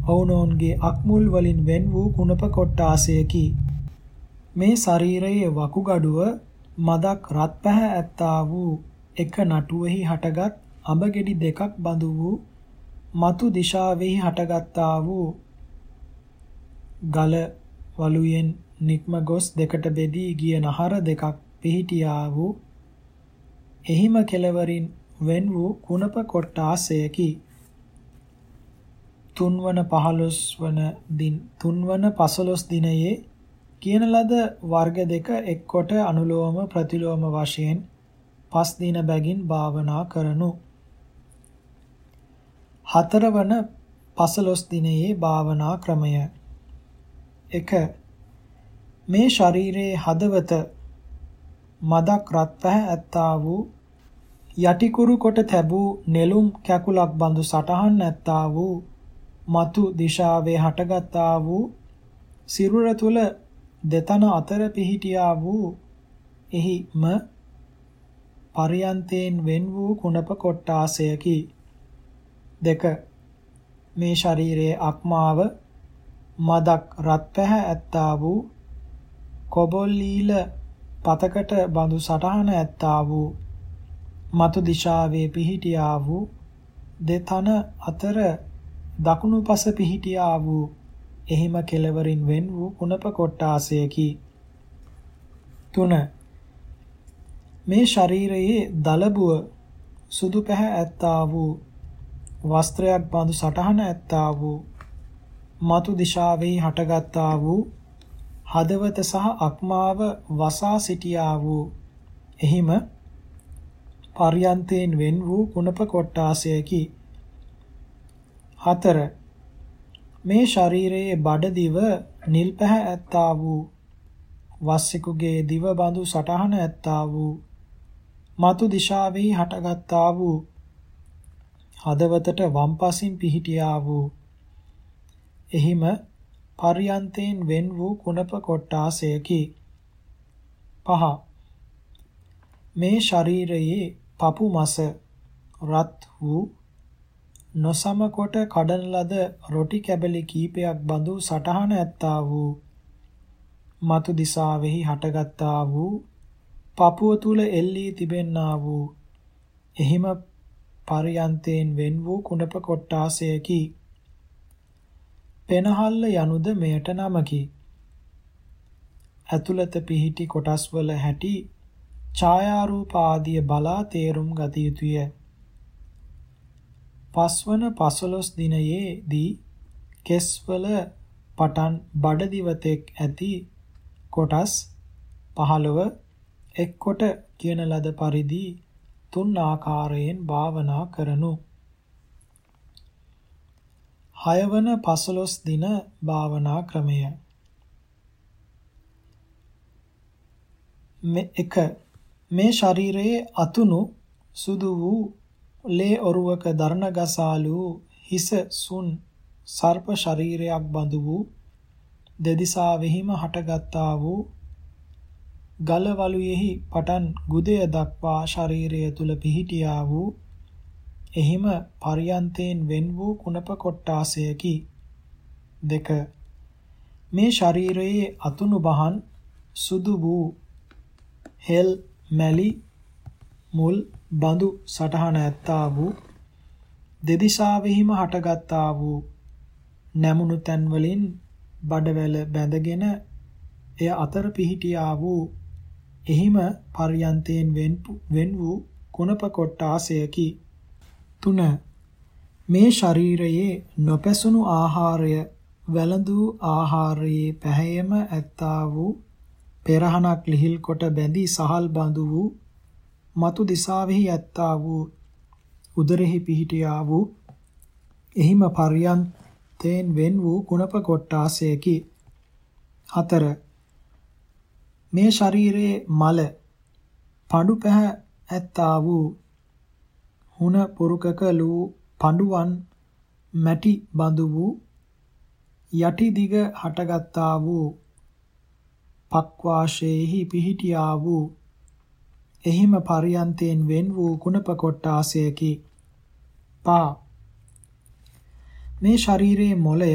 ඔවුනොවුන්ගේ අක්මුල් වලින් වෙන් වූ කුණප කොට්ටාසයකි. මේ ශරීරයේ වකුගඩුව මදක් රත් පැහැ ඇත්තා වූ එක නටුවෙහි හටගත් අඹ ගෙඩි දෙකක් බඳු වූ මතු දිශාවෙහි හටගත්තා වූ ගල වලුයෙන් නික්ම ගොස් දෙකට බෙදී ගිය නහර දෙකක් පිහිටියා වූ එහිම කෙලවරින් වෙන් වූ කුණප කොට්ටාසයකි. තුන්වන 15 වන දින තුන්වන 15 දිනයේ කියන ලද වර්ග දෙක එක්කොට අනුලෝම ප්‍රතිලෝම වශයෙන් පස් දින බැගින් භාවනා කරනු. හතරවන 15 දිනයේ භාවනා ක්‍රමය 1 මේ ශරීරයේ හදවත මදක් රත්පැහැ ඇත්තා වූ යටිකුරු කොට තැබූ නෙළුම් කැකුලක් බඳු සටහන් නැත්තා වූ මතු දිශාවේ හටගත්තා වූ සිරුර තුල දෙතන අතර පිහිටියා වූ එහිම පරියන්තයෙන් වෙන් වූ කුණප කොට්ටාසයකි. දෙක මේ ශරීරයේ අක්මාව මදක් රත් පැහැ ඇත්තා වූ කොබොල්ලීල පතකට බඳු සටහන ඇත්තා වූ මතු දිශාවේ පිහිටියා වූ දෙතන අතර දකුණු පස පිහිටියා වූ එහිම කෙලවරින් වෙන් වූ කුණප කොට්ටාසයකි 3 මේ ශරීරයේ දලබුව සුදු පැහැ ඇත්තා වූ වස්ත්‍රයක් බඳු සටහන ඇත්තා වූ මතු දිශාවෙහි හටගත්තා වූ හදවත සහ අක්මාව වසා සිටියා වූ එහිම පර්යන්තයෙන් වෙන් වූ කුණප කොට්ටාසයකි. 4. මේ ශරීරයේ බඩදිව නිල් පැහැ ඇත්තා වූ වස්සෙකුගේ දිව බඳු සටහන ඇත්තා වූ මතු දිශාවෙහි හටගත්තා වූ හදවතට වම්පසින් පිහිටියා වූ එහිම පර්යන්තයෙන් වෙන් වූ කුණප කොට්ටාසයකි. 5. මේ ශරීරයේ පපු මස රත් වූ නොසම කොට කඩන ලද රොටි කැබලි කීපයක් බඳු සටහන ඇත්තා වූ මතු දිසාවෙහි හටගත්තා වූ පපුව තුල එල්ලී තිබෙන්නා වූ එහිම පරියන්තයෙන් වෙන් වූ කුණප කොට්ටාසයකි පෙනහල්ල යනුද මෙයට නමකි ඇතුළත පිහිටි කොටස්වල හැටි ඡායාරූප ආදිය බලා තේරුම් ගත යුතුය. පස්වන 15 දිනයේදී කෙස්වල පටන් බඩදිවතෙක් ඇති කොටස් 15 එක් කොට කියන ලද පරිදි තුන් ආකාරයෙන් භාවනා කරනු. හයවන 15 දින භාවනා ක්‍රමය. මේ 1 මේ ශරීරයේ අතුණු සුදු වූ ලේ ඔරුවක දරණ ගසාලු හිස සුන් සර්ප ශරීරයක් බඳු වූ දෙදිසාවෙහිම හටගත්තා වූ ගල වලුයෙහි පටන් ගුදය දක්වා ශරීරය තුල පිහිටියා වූ එහිම පරියන්තයෙන් වෙන් වූ කුණප කොට්ටාසයකි. දෙක. මේ ශරීරයේ අතුණු බහන් සුදු වූ හෙල් මැලි මුල් බඳු සටහන ඇත්තා වූ දෙදිශාවෙහිම හටගත්තා වූ නැමුණු තැන් වලින් බඩවැල බැඳගෙන එය අතර පිහිටියා වූ එහිම පර්යන්තයෙන් වෙන් වූ කුණප කොට්ටාසයකි තුන. මේ ශරීරයේ නොපැසුණු ආහාරය වැළඳූ ආහාරයේ පැහැයම ඇත්තා වූ පෙරහනක් ලිහිල් කොට බැඳී සහල් බඳු වූ මතු දිසාවෙහි ඇත්තා වූ උදරෙහි පිහිටියා වූ එහිම පර්යන්තයෙන් වෙන් වූ කුණප කොට්ටාසයකි හතර මේ ශරීරයේ මල පඳු පැහැ ඇත්තා වූ හුන පුරුකක ලූ පඬුවන් මැටි බඳු වූ යටි දිග හටගත්තා වූ පක්වාශේහි පිහිටියා වූ එහිම පරියන්තයෙන් වෙන් වූ කුණප කොට්ටාසයකි. පා මේ ශරීරයේ මොළය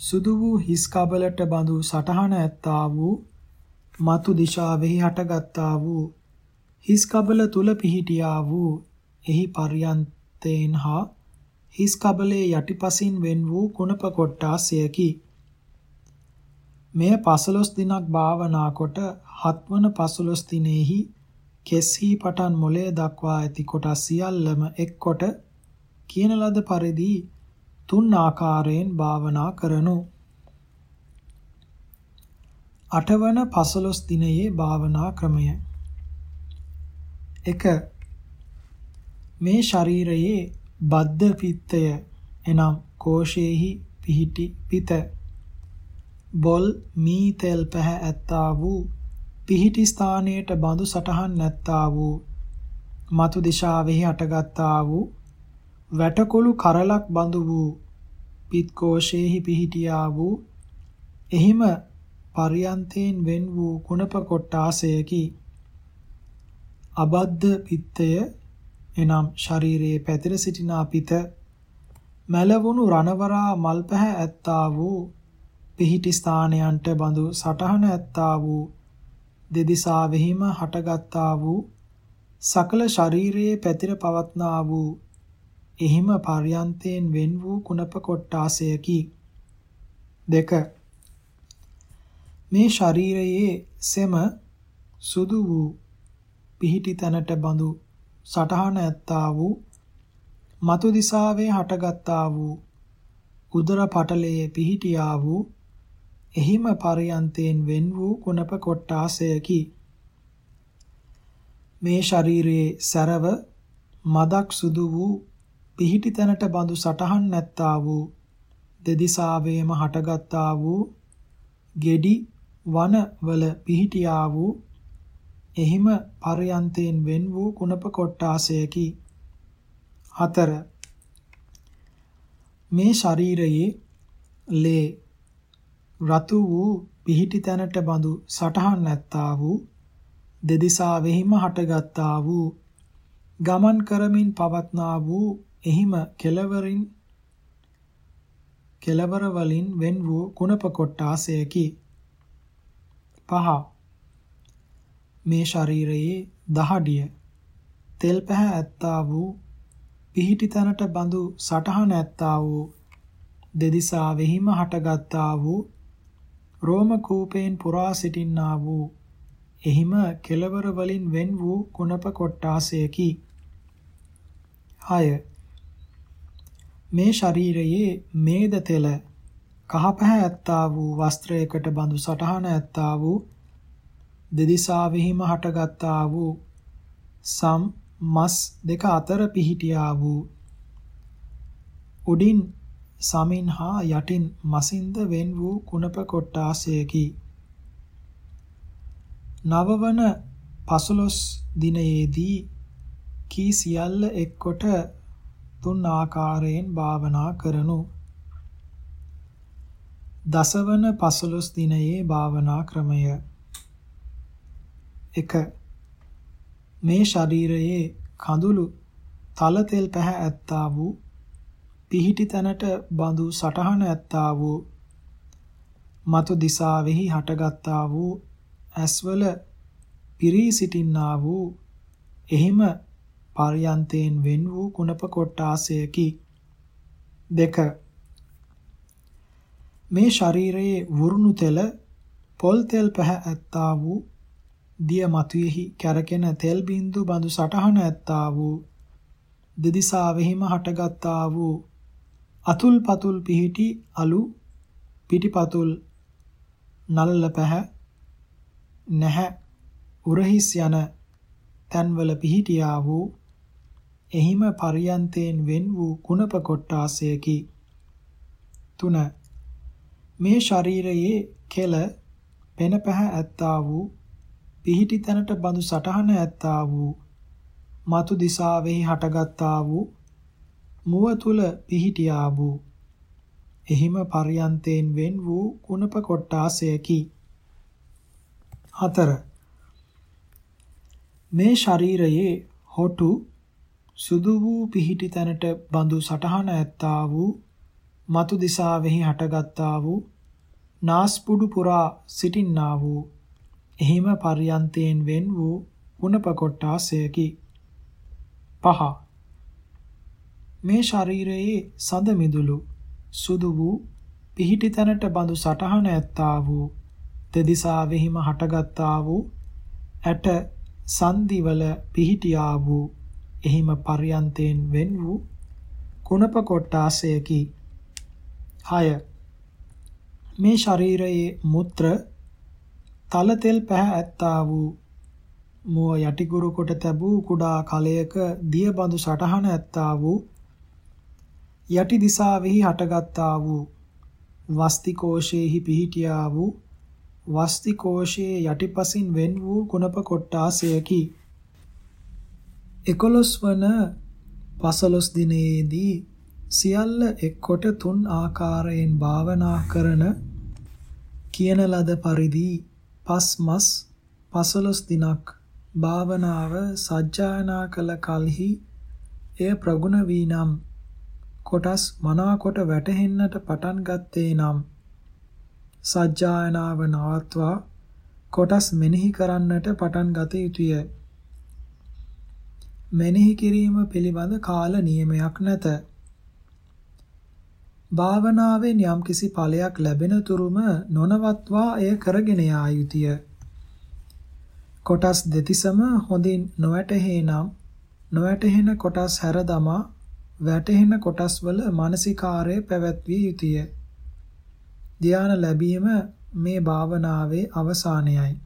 සුදු වූ හිස් කබලට බඳු සටහන ඇත්තා වූ මතු දිශාවෙහි හටගත්තා වූ හිස් කබල තුල පිහිටියා වූ එහි පර්යන්තයෙන් හා හිස් කබලේ යටිපසින් වෙන් වූ කුණප කොට්ටාසයකි. මෙය 15 දිනක් භාවනා කොට හත්වන 15 දිනෙහි කෙස්හි පටන් මොළය දක්වා ඇති කොටස් සියල්ලම එක් කොට කියන ලද පරිදි තුන් ආකාරයෙන් භාවනා කරනු. අටවන 15 දිනයේ භාවනා ක්‍රමය. 1 මේ ශරීරයේ බද්ධ පිත්තය එනම් කෝෂයේහි පිහිටි පිත. බොල් මී තෙල් පැහැ ඇත්තා වූ පිහිටි ස්ථානයට බඳු සටහන් නැත්තා වූ මතු දිශාවෙහි හටගත්තා වූ වැටකොළු කරලක් බඳු වූ පිත්කෝෂයේහි පිහිටියා වූ එහිම පරියන්තයෙන් වෙන් වූ කුණප කොට්ටාසයකි අබද්ධ පිත්තය එනම් ශරීරයේ පැතිර සිටිනා පිත මැලවුණු රණවරා මල් පැහැ ඇත්තා වූ පිහිටි ස්ථානයන්ට බඳු සටහන ඇත්තා වූ දෙදිසාවෙහිම හටගත්තා වූ සකල ශරීරයේ පැතිර පවත්නා වූ එහිම පර්යන්තයෙන් වෙන් වූ කුණප කොට්ටාසයකි. දෙක මේ ශරීරයේ සෙම සුදු වූ පිහිටි තැනට බඳු සටහන ඇත්තා වූ මතු දිසාවේ හටගත්තා වූ උදර පටලයේ පිහිටියා වූ එහිම පරයන්තයෙන් වෙන් වූ කුණප කොට්ටාසයකි මේ ශරීරයේ සැරව මදක් සුදු වූ පිහිටි තැනට බඳු සටහන් නැත්තා වූ දෙදිසාවේම හටගත්තා වූ ගෙඩි වන වල පිහිටියා වූ එහිම පරයන්තයෙන් වෙන් වූ කුණප කොට්ටාසයකි. හතර මේ ශරීරයේ ලේ රතු වූ පිහිටි තැනට බඳු සටහන් නැත්තා වූ දෙදිසාවෙහිම හටගත්තා වූ ගමන් කරමින් පවත්නා වූ එහිම කෙලවරින් කෙලවර වලින් වෙන් වූ කුණප කොට්ටාසයකි. පහ මේ ශරීරයේ දහඩිය තෙල් පැහැ ඇත්තා වූ පිහිටි තැනට බඳු සටහන ඇත්තා වූ දෙදිසාවෙහිම හටගත්තා වූ රෝම කූපයෙන් පුරා සිටින්නා වූ එහිම කෙලවර වලින් වෙන් වූ කුණප කොට්ටාසයකි. 6 මේ ශරීරයේ මේද තෙල කහපැහැ ඇත්තා වූ වස්ත්‍රයකට බඳු සටහන ඇත්තා වූ දෙදිසාවෙහිම හටගත්තා වූ සම් මස් දෙක අතර පිහිටියා වූ උඩින් සමින් හා යටින් මසින්ද වෙන් වූ කුණප කොට්ටාසයකි. නවවන පසළොස් දිනයේදී කී සියල්ල එක්කොට තුන් ආකාරයෙන් භාවනා කරනු. දසවන පසළොස් දිනයේ භාවනා ක්‍රමය. 1 මේ ශරීරයේ කඳුළු තල තෙල් පැහැ ඇත්තා වූ පිහිටි තැනට බඳු සටහන ඇත්තා වූ මතු දිසාවෙහි හටගත්තා වූ ඇස්වල පිරී සිටින්නා වූ එහිම පර්යන්තයෙන් වෙන් වූ කුණප කොට්ටාසයකි. දෙක මේ ශරීරයේ වුරුණු තෙල පොල් තෙල් පැහැ ඇත්තා වූ දිය මතුයෙහි කැරකෙන තෙල් බින්දු බඳු සටහන ඇත්තා වූ දෙදිසාවෙහිම හටගත්තා වූ අතුල් පතුල් පිහිටි අලු පිටිපතුල් නලල පැහැ නැහැ උරහිස් යන තන්වල පිහිටියා වූ එහිම පරියන්තයෙන් වෙන් වූ කුණප කොට්ටාසයකි. 3. මේ ශරීරයේ කෙල පෙන පැහැ ඇත්තා වූ පිහිටි තැනට බඳු සටහන ඇත්තා වූ මතු දිසාවෙහි හටගත්තා වූ මුව තුල පිහිටියා වූ එහිම පරියන්තයෙන් වෙන් වූ කුණප කොට්ටාසයකි. 4. මේ ශරීරයේ හොටු සුදු වූ පිහිටි තැනට බඳු සටහන ඇත්තා වූ මතු දිසාවෙහි හටගත්තා වූ නාස්පුඩු පුරා සිටින්නා වූ එහිම පර්යන්තයෙන් වෙන් වූ උණප කොට්ටාසයකි පහ මේ ශරීරයේ සඳ මිදුළු සුදු වූ පිහිටි තැනට බඳු සටහන ඇත්තා වූ දෙදිසාවෙහිම හටගත්තා වූ ඇට සන්දිවල පිහිටියා වූ එහිම පර්යන්තයෙන් වෙන් වූ කුණප කොට්ටාසයකි. 6 මේ ශරීරයේ මුත්‍ර තල තෙල් පැහැ ඇත්තා වූ මුව යටිකුරු කොට තැබූ කුඩා කලයක දිය බඳු සටහන ඇත්තා වූ යටි දිසාවෙහි හටගත්තා වූ වස්ති කෝෂයේහි පිහිටියා වූ වස්ති කෝෂයේ යටිපසින් වෙන් වූ කුණප කොට්ටාසයකි. 11 වන පසළොස් දිනයේදී සියල්ල එක්කොට තුන් ආකාරයෙන් භාවනා කරන කියන ලද පරිදි පස්මස් පසළොස් දිනක් භාවනාව සජ්ජායනා කළ කලෙහි එය ප්‍රගුණ වී නම් කොටස් මනාකොට වැටහෙන්නට පටන් ගත්තේ නම් සජ්ජායනාව නවත්වා කොටස් මෙනෙහි කරන්නට පටන් ගත යුතුය මෙනෙහි කිරීම පිළිබඳ කාල නියමයක් නැත. භාවනාවෙන් යම්කිසි ඵලයක් ලැබෙන තුරුම නොනවත්වා එය කරගෙන යා යුතුය. කොටස් දෙතිසම හොඳින් නොවැටහෙනම් නොවැටහෙන කොටස් හැර දමා වැටහෙන කොටස්වල මානසිකාරය පැවැත්විය යුතුය. ධානය ලැබීම මේ භාවනාවේ අවසානයයි.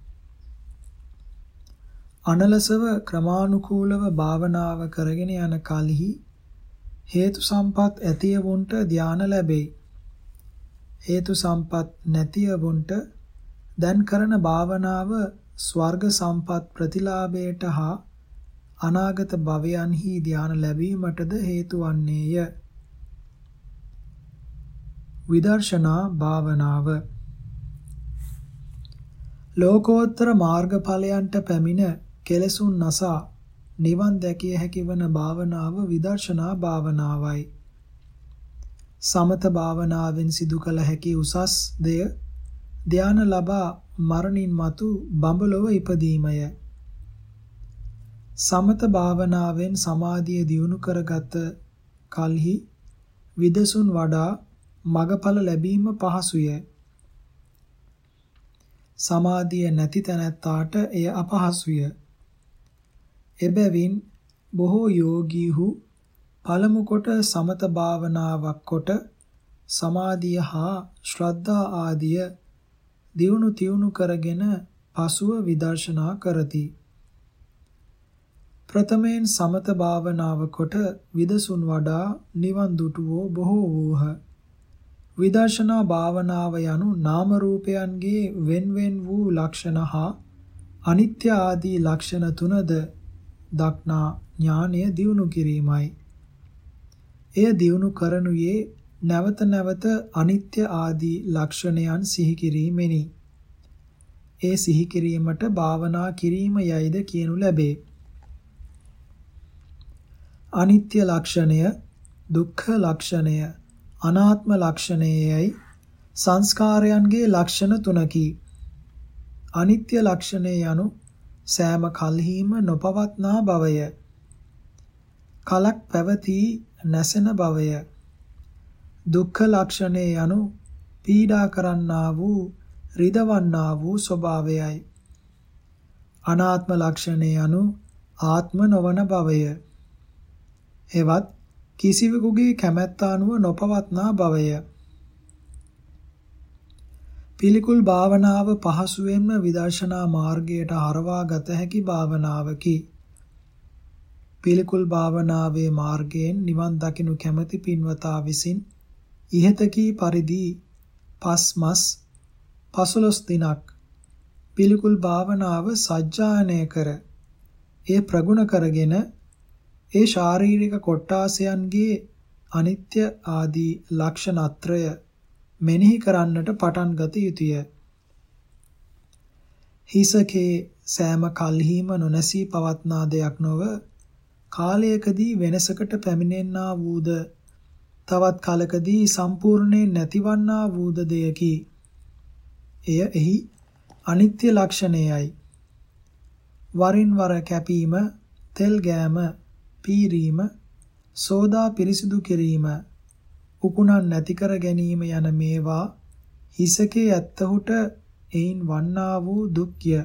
අනලසව ක්‍රමානුකූලව භාවනාව කරගෙන යන කලෙහි හේතු සම්පත් ඇතියවුන්ට ධාන ලැබේ. හේතු සම්පත් නැතියවුන්ට දැන් කරන භාවනාව ස්වර්ග සම්පත් ප්‍රතිලාභයට හා අනාගත භවයන්හි ධාන ලැබීමටද හේතු වන්නේය. විදර්ශනා භාවනාව ලෝකෝත්තර මාර්ගඵලයන්ට පැමිණ කෙලසුන් නසා නිවන් දැකිය හැකි වන භාවනාව විදර්ශනා භාවනාවයි. සමත භාවනාවෙන් සිදු කළ හැකි උසස් දෙය ධාන ලබා මරණින් මතු බඹලොව ඉපදීමය. සමත භාවනාවෙන් සමාධිය දියුණු කරගත කලෙහි විදසුන් වඩා මගඵල ලැබීම පහසුය. සමාධිය නැති තැනැත්තාට එය අපහසුය. එබැවින් බොහෝ යෝගීහු පළමු කොට සමත භාවනාවක් කොට සමාධිය හා ශ්‍රද්ධා ආදිය දියුණු තියුණු කරගෙන පසුව විදර්ශනා කරති. ප්‍රථමයෙන් සමත භාවනාව කොට විදසුන් වඩා නිවන් දුටුවෝ බොහෝ වූහ. විදර්ශනා භාවනාව යනු නාම රූපයන්ගේ වෙන්වෙන් වූ ලක්ෂණ හා අනිත්‍ය ආදී ලක්ෂණ තුනද දක්නා ඥානය දියුණු කිරීමයි. එය දියුණු කරනුයේ නැවත නැවත අනිත්‍ය ආදී ලක්ෂණයන් සිහි කිරීමෙනි. ඒ සිහි කිරීමට භාවනා කිරීම යයිද කියනු ලැබේ. අනිත්‍ය ලක්ෂණය, දුක්ඛ ලක්ෂණය, අනාත්ම ලක්ෂණයයි සංස්කාරයන්ගේ ලක්ෂණ තුනකි. අනිත්‍ය ලක්ෂණය යනු සෑම කල්හිම නොපවත්නා බවය. කලක් පැවති නැසෙන බවය. දුක්ඛ ලක්ෂණේ යනු පීඩා කරන්නා වූ රිදවන්නා වූ ස්වභාවයයි. අනාත්ම ලක්ෂණේ යනු ආත්ම නොවන බවය. එවත් කිසිවෙකුගේ කැමැත්ත අනුව නොපවත්නා බවය. පිළිකුල් භාවනාව පහසුවෙන්ම විදර්ශනා මාර්ගයට හරවා ගත හැකි භාවනාවකි. පිළිකුල් භාවනාවේ මාර්ගයෙන් නිවන් දකිනු කැමැති පින්වතා විසින් ඉහත කී පරිදි පස්මස් 15 දිනක් පිළිකුල් භාවනාව සජ්ජායනය කර ඒ ප්‍රගුණ කරගෙන ඒ ශාරීරික කොට්ටාසයන්ගේ අනිත්‍ය ආදී ලක්ෂණත්‍රය මෙනෙහි කරන්නට පටන් ගත යුතුය. හිසකේ සෑම කල්හිම නොනැසී පවත්නා දෙයක් නොව කාලයකදී වෙනසකට පැමිණෙන්නා වූද තවත් කලකදී සම්පූර්ණයෙන් නැතිවන්නා වූද දෙයකි. එය එහි අනිත්‍ය ලක්ෂණයයි. වරින් වර කැපීම, තෙල් ගෑම, පීරීම, සෝදා පිරිසිදු කිරීම උකුණන් නැති කර ගැනීම යන මේවා හිසකේ ඇත්තහුට එයින් වන්නා වූ දුක්ය.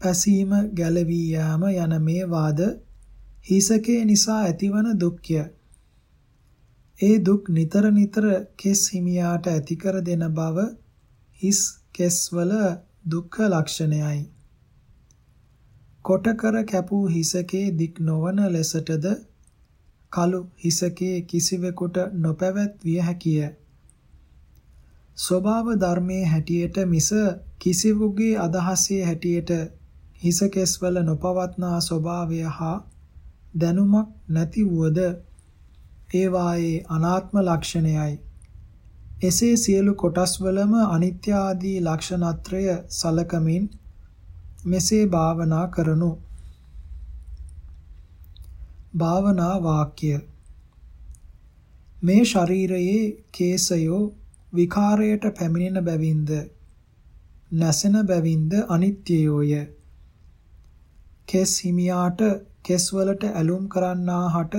පැසීම ගැලවී යාම යන මේවාද හිසකේ නිසා ඇතිවන දුක්ය. ඒ දුක් නිතර නිතර කෙස් හිමියාට ඇති කර දෙන බව හිස් කෙස්වල දුක්ඛ ලක්ෂණයයි. කොට කර කැපූ හිසකේ දික් නොවන ලෙසටද කලු හිසකේ කිසිවෙකුට නොපැවැත්විය හැකිය. ස්වභාව ධර්මයේ හැටියට මිස කිසිවෙකුගේ අදහසේ හැටියට හිසකෙස්වල නොපවත්නා ස්වභාවය හා දැනුමක් නැති වුවද ඒවායේ අනාත්ම ලක්ෂණයයි. එසේ සියලු කොටස්වලම අනිත්‍ය ආදී ලක්ෂණත්‍රය සලකමින් මෙසේ භාවනා කරනු භාවනා වාක්‍ය මේ ශරීරයේ කේසයෝ විකාරයට පැමිණෙන බැවින්ද නැසෙන බැවින්ද අනිත්‍යයෝය කෙස් හිමියාට කෙස් වලට ඇලුම් කරන්නාහට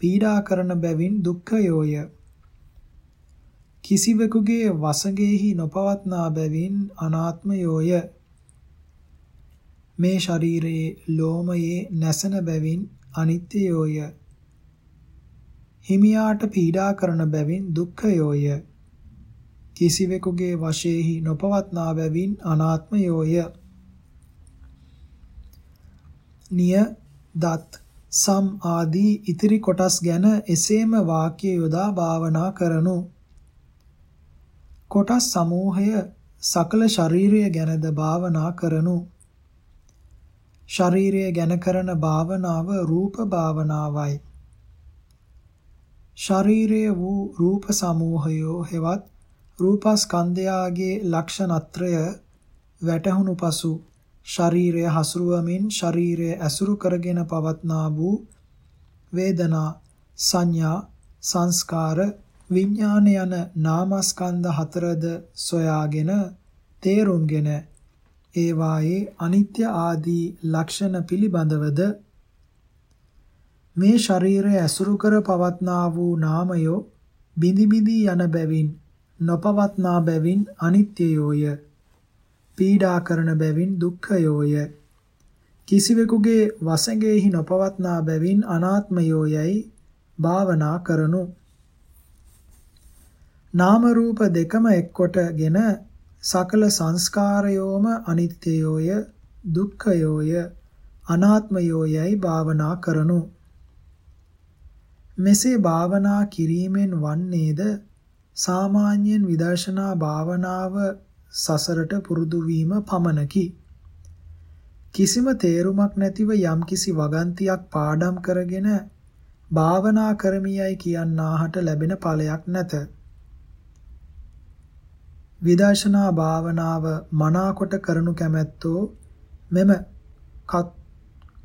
පීඩා කරන බැවින් දුක්ඛයෝය. කිසිවෙකුගේ වසඟෙහි නොපවත්නා බැවින් අනාත්මයෝය. මේ ශරීරයේ ලෝමයේ නැසෙන බැවින් අනිත්‍යයෝය. හිමියාට පීඩා කරන බැවින් දුක්ඛයෝය. කිසිවෙකුගේ වශයෙහි නොපවත්නා බැවින් අනාත්මයෝය. නිය දත් සම් ආදී ඉතිරි කොටස් ගැන එසේම වාක්‍ය යොදා භාවනා කරනු. කොටස් සමූහය සකල ශරීරය ගැනද භාවනා කරනු. ශරීරය ගැන කරන භාවනාව රූප භාවනාවයි. ශරීරය වූ රූප සමූහයෝ හෙවත් රූපස්කන්ධයාගේ ලක්ෂණත්‍රය වැටහුණු පසු ශරීරය හසුරුවමින් ශරීරය ඇසුරු කරගෙන පවත්නා වූ වේදනා සංඥා සංස්කාර විඥාන යන නාමස්කන්ධ හතරද සොයාගෙන තේරුම්ගෙන ඒවායේ අනිත්‍ය ආදී ලක්ෂණ පිළිබඳවද මේ ශරීරය ඇසුරු කර පවත්නා වූ නාමයෝ බිඳි බිඳි යන බැවින් නොපවත්නා බැවින් අනිත්‍යයෝය. පීඩා කරන බැවින් දුක්ඛයෝය. කිසිවෙකුගේ වසඟෙහි නොපවත්නා බැවින් අනාත්මයෝයයි භාවනා කරනු. නාම රූප දෙකම එක්කොටගෙන සකල සංස්කාරයෝම අනිත්‍යයෝය දුක්ඛයෝය අනාත්මයෝයයි භාවනා කරනු. මෙසේ භාවනා කිරීමෙන් වන්නේද? සාමාන්‍යයෙන් විදර්ශනා භාවනාව සසරට පුරුදු වීම පමණකි. කිසිම තේරුමක් නැතිව යම්කිසි වගන්තියක් පාඩම් කරගෙන භාවනා කරමියයි කියන්නාහට ලැබෙන ඵලයක් නැත. විදර්ශනා භාවනාව මනාකොට කරනු කැමැත්තෝ මෙම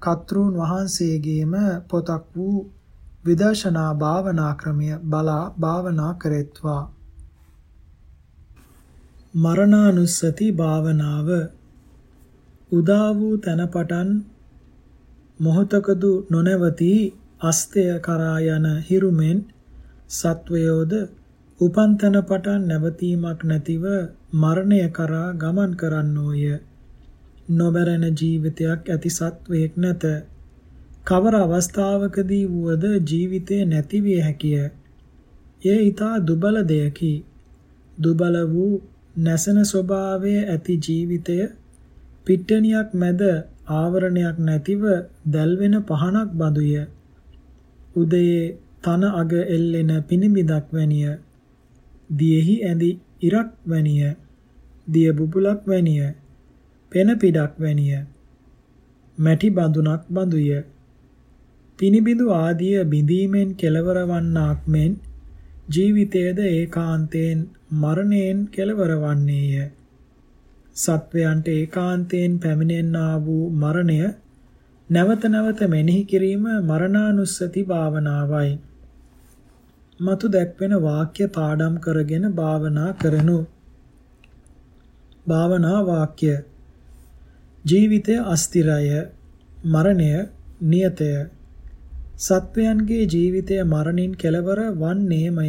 කත්රුන් වහන්සේගේම පොතක් වූ විදර්ශනා භාවනා ක්‍රමය බලා භාවනා කරෙත්වා. මරණානුස්සති භාවනාව උදා වූ තැන පටන් මොහතකදු නොනවති අස්තය කරා යන හිරුමෙන් සත්වයෝද උපන් තැන පටන් නැවතීමක් නැතිව මරණය කරා ගමන් කරන්නෝය. නොබැරෙන ජීවිතයක් ඇති සත්වයක් නැත. කවර අවස්ථාවකදී වුවද ජීවිතය නැතිවිය හැකිය. එය ඊතා දුබල දෙයකි. දුබල වූ නැසන ස්වභාවය ඇති ජීවිතය පිට්ටනියක් මැද ආවරණයක් නැතිව දැල්වෙන පහනක් බඳුය. උදයේ තන අග එල්ලෙන පිනිබිදක් වැනිය දියෙහි ඇඳි ඉරක් වැනිය දිය බුබුලක් වැනිය පෙන පිඩක් වැනිය මැටි බඳුනක් බඳුය. පිනිබිඳු ආදිය බිඳීමෙන් කෙලවර වන්නාක් මෙන් ජීවිතයේද ඒකාන්තයෙන් මරණයෙන් කෙලවර වන්නේය සත්වයන්ට ඒකාන්තයෙන් පැමිණෙන්නා වූ මරණය නැවත නැවත මෙනෙහි කිරීම මරණානුස්සති භාවනාවයි. මතු දැක්වෙන වාක්‍ය පාඩම් කරගෙන භාවනා කරනු. භාවනා වාක්‍ය. ජීවිතය අස්තිරය මරණය නියතය. සත්වයන්ගේ ජීවිතය මරණින් කෙලවර වන්නේමය.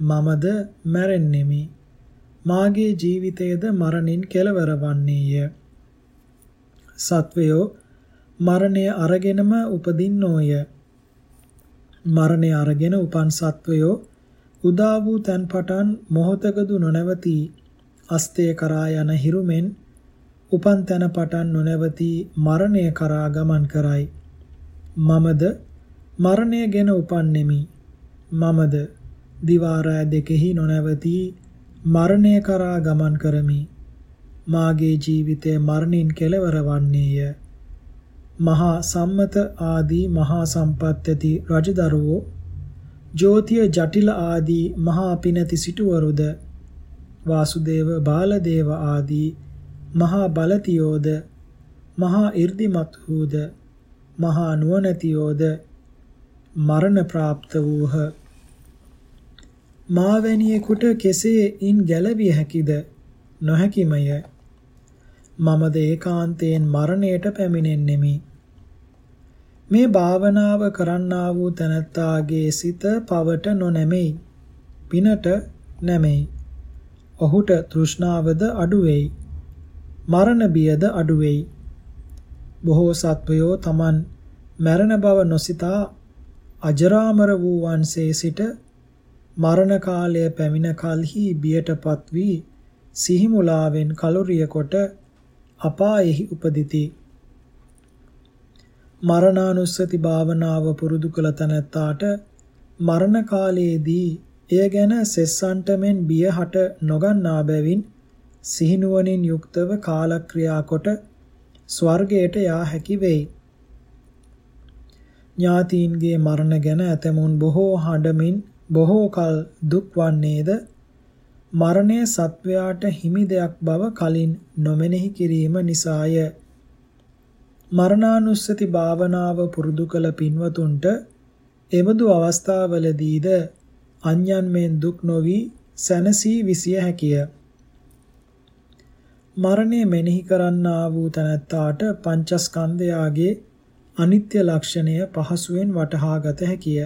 මමද මැරෙන්නෙමි. මාගේ ජීවිතයද මරණින් කෙලවර වන්නේය. සත්වයෝ මරණය අරගෙනම උපදින්නෝය. මරණය අරගෙන උපන් සත්වයෝ උදා වූ තන් පටන් මොහතකදු නොනවති අස්තය කරා යන හිරුමෙන් උපන් තැන පටන් නොනවති මරණය කරා ගමන් කරයි. මමද මරණය ගැන උපන්නෙමි. මමද දිවා රෑ දෙකෙහි නොනවති මරණය කරා ගමන් කරමි. මාගේ ජීවිතය මරණින් කෙලවර වන්නේය. මහා සම්මත ආදී මහා සම්පත්‍යති රජදරුවෝ ජෝතිය ජටිල ආදී මහා පිනති සිටුවරුද වාසුදේව බාලදේව ආදී මහා බලතියෝද මහා 이르දිමත් වූද මහා නුවණතියෝද මරණ પ્રાપ્ત වූහ. මාවැණියෙකුට කෙසේ ඉන් ගැලවිය හැකිද? නොහැකිමය. මමද ඒකාන්තයෙන් මරණයට පැමිණෙන්නෙමි. මේ භාවනාව කරන්නා වූ තනත්තාගේ සිත පවට නොනැමෙයි. පිනට නැමෙයි. ඔහුට තෘෂ්ණාවද අඩු වෙයි. මරණ බියද අඩු වෙයි. බොහෝ සත්වයෝ Taman මරණ බව නොසිතා අජරාමර වූ වන්සේ සිට මරණ කාලය පැමිණ කලෙහි බියටපත් වී සිහිමුලාවෙන් කලුරිය කොට අපායෙහි උපදිති. මරණානුස්සති භාවනාව පුරුදු කළ තැනැත්තාට මරණ කාලයේදී එය ගැන සෙස්සන්ට මෙන් බිය හට නොගන්නා බැවින් සිහිනුවණින් යුක්තව කාලක්‍රියා කොට ස්වර්ගයට යා හැකි වෙයි. ඥාතීන්ගේ මරණ ගැන ඇතමුන් බොහෝ හඬමින් බොහෝ කල දුක් වන්නේද මරණය සත්වයාට හිමි දෙයක් බව කලින් නොමෙනෙහි කිරීම නිසාය. මරණානුස්සති භාවනාව පුරුදු කළ පින්වතුන්ට එබඳු අවස්ථාවලදීද අන්‍යයන් මෙන් දුක් නොවි සැනසී විසිය හැකිය. මරණය මෙනෙහි කරන්නා වූ තැනැත්තාට පංචස්කන්ධයාගේ අනිත්‍ය ලක්ෂණය පහසුවෙන් වටහා ගත හැකිය.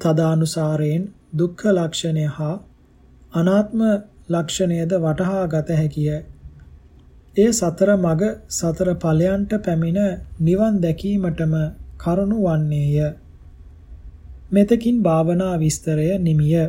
තදානුසාරයෙන් දුක්ඛ ලක්ෂණය හා අනාත්ම ලක්ෂණයද වටහා ගත හැකිය. එය සතර මග සතර ඵලයන්ට පැමිණ නිවන් දැකීමටම කරුණු වන්නේය. මෙතකින් භාවනා විස්තරය නිමිය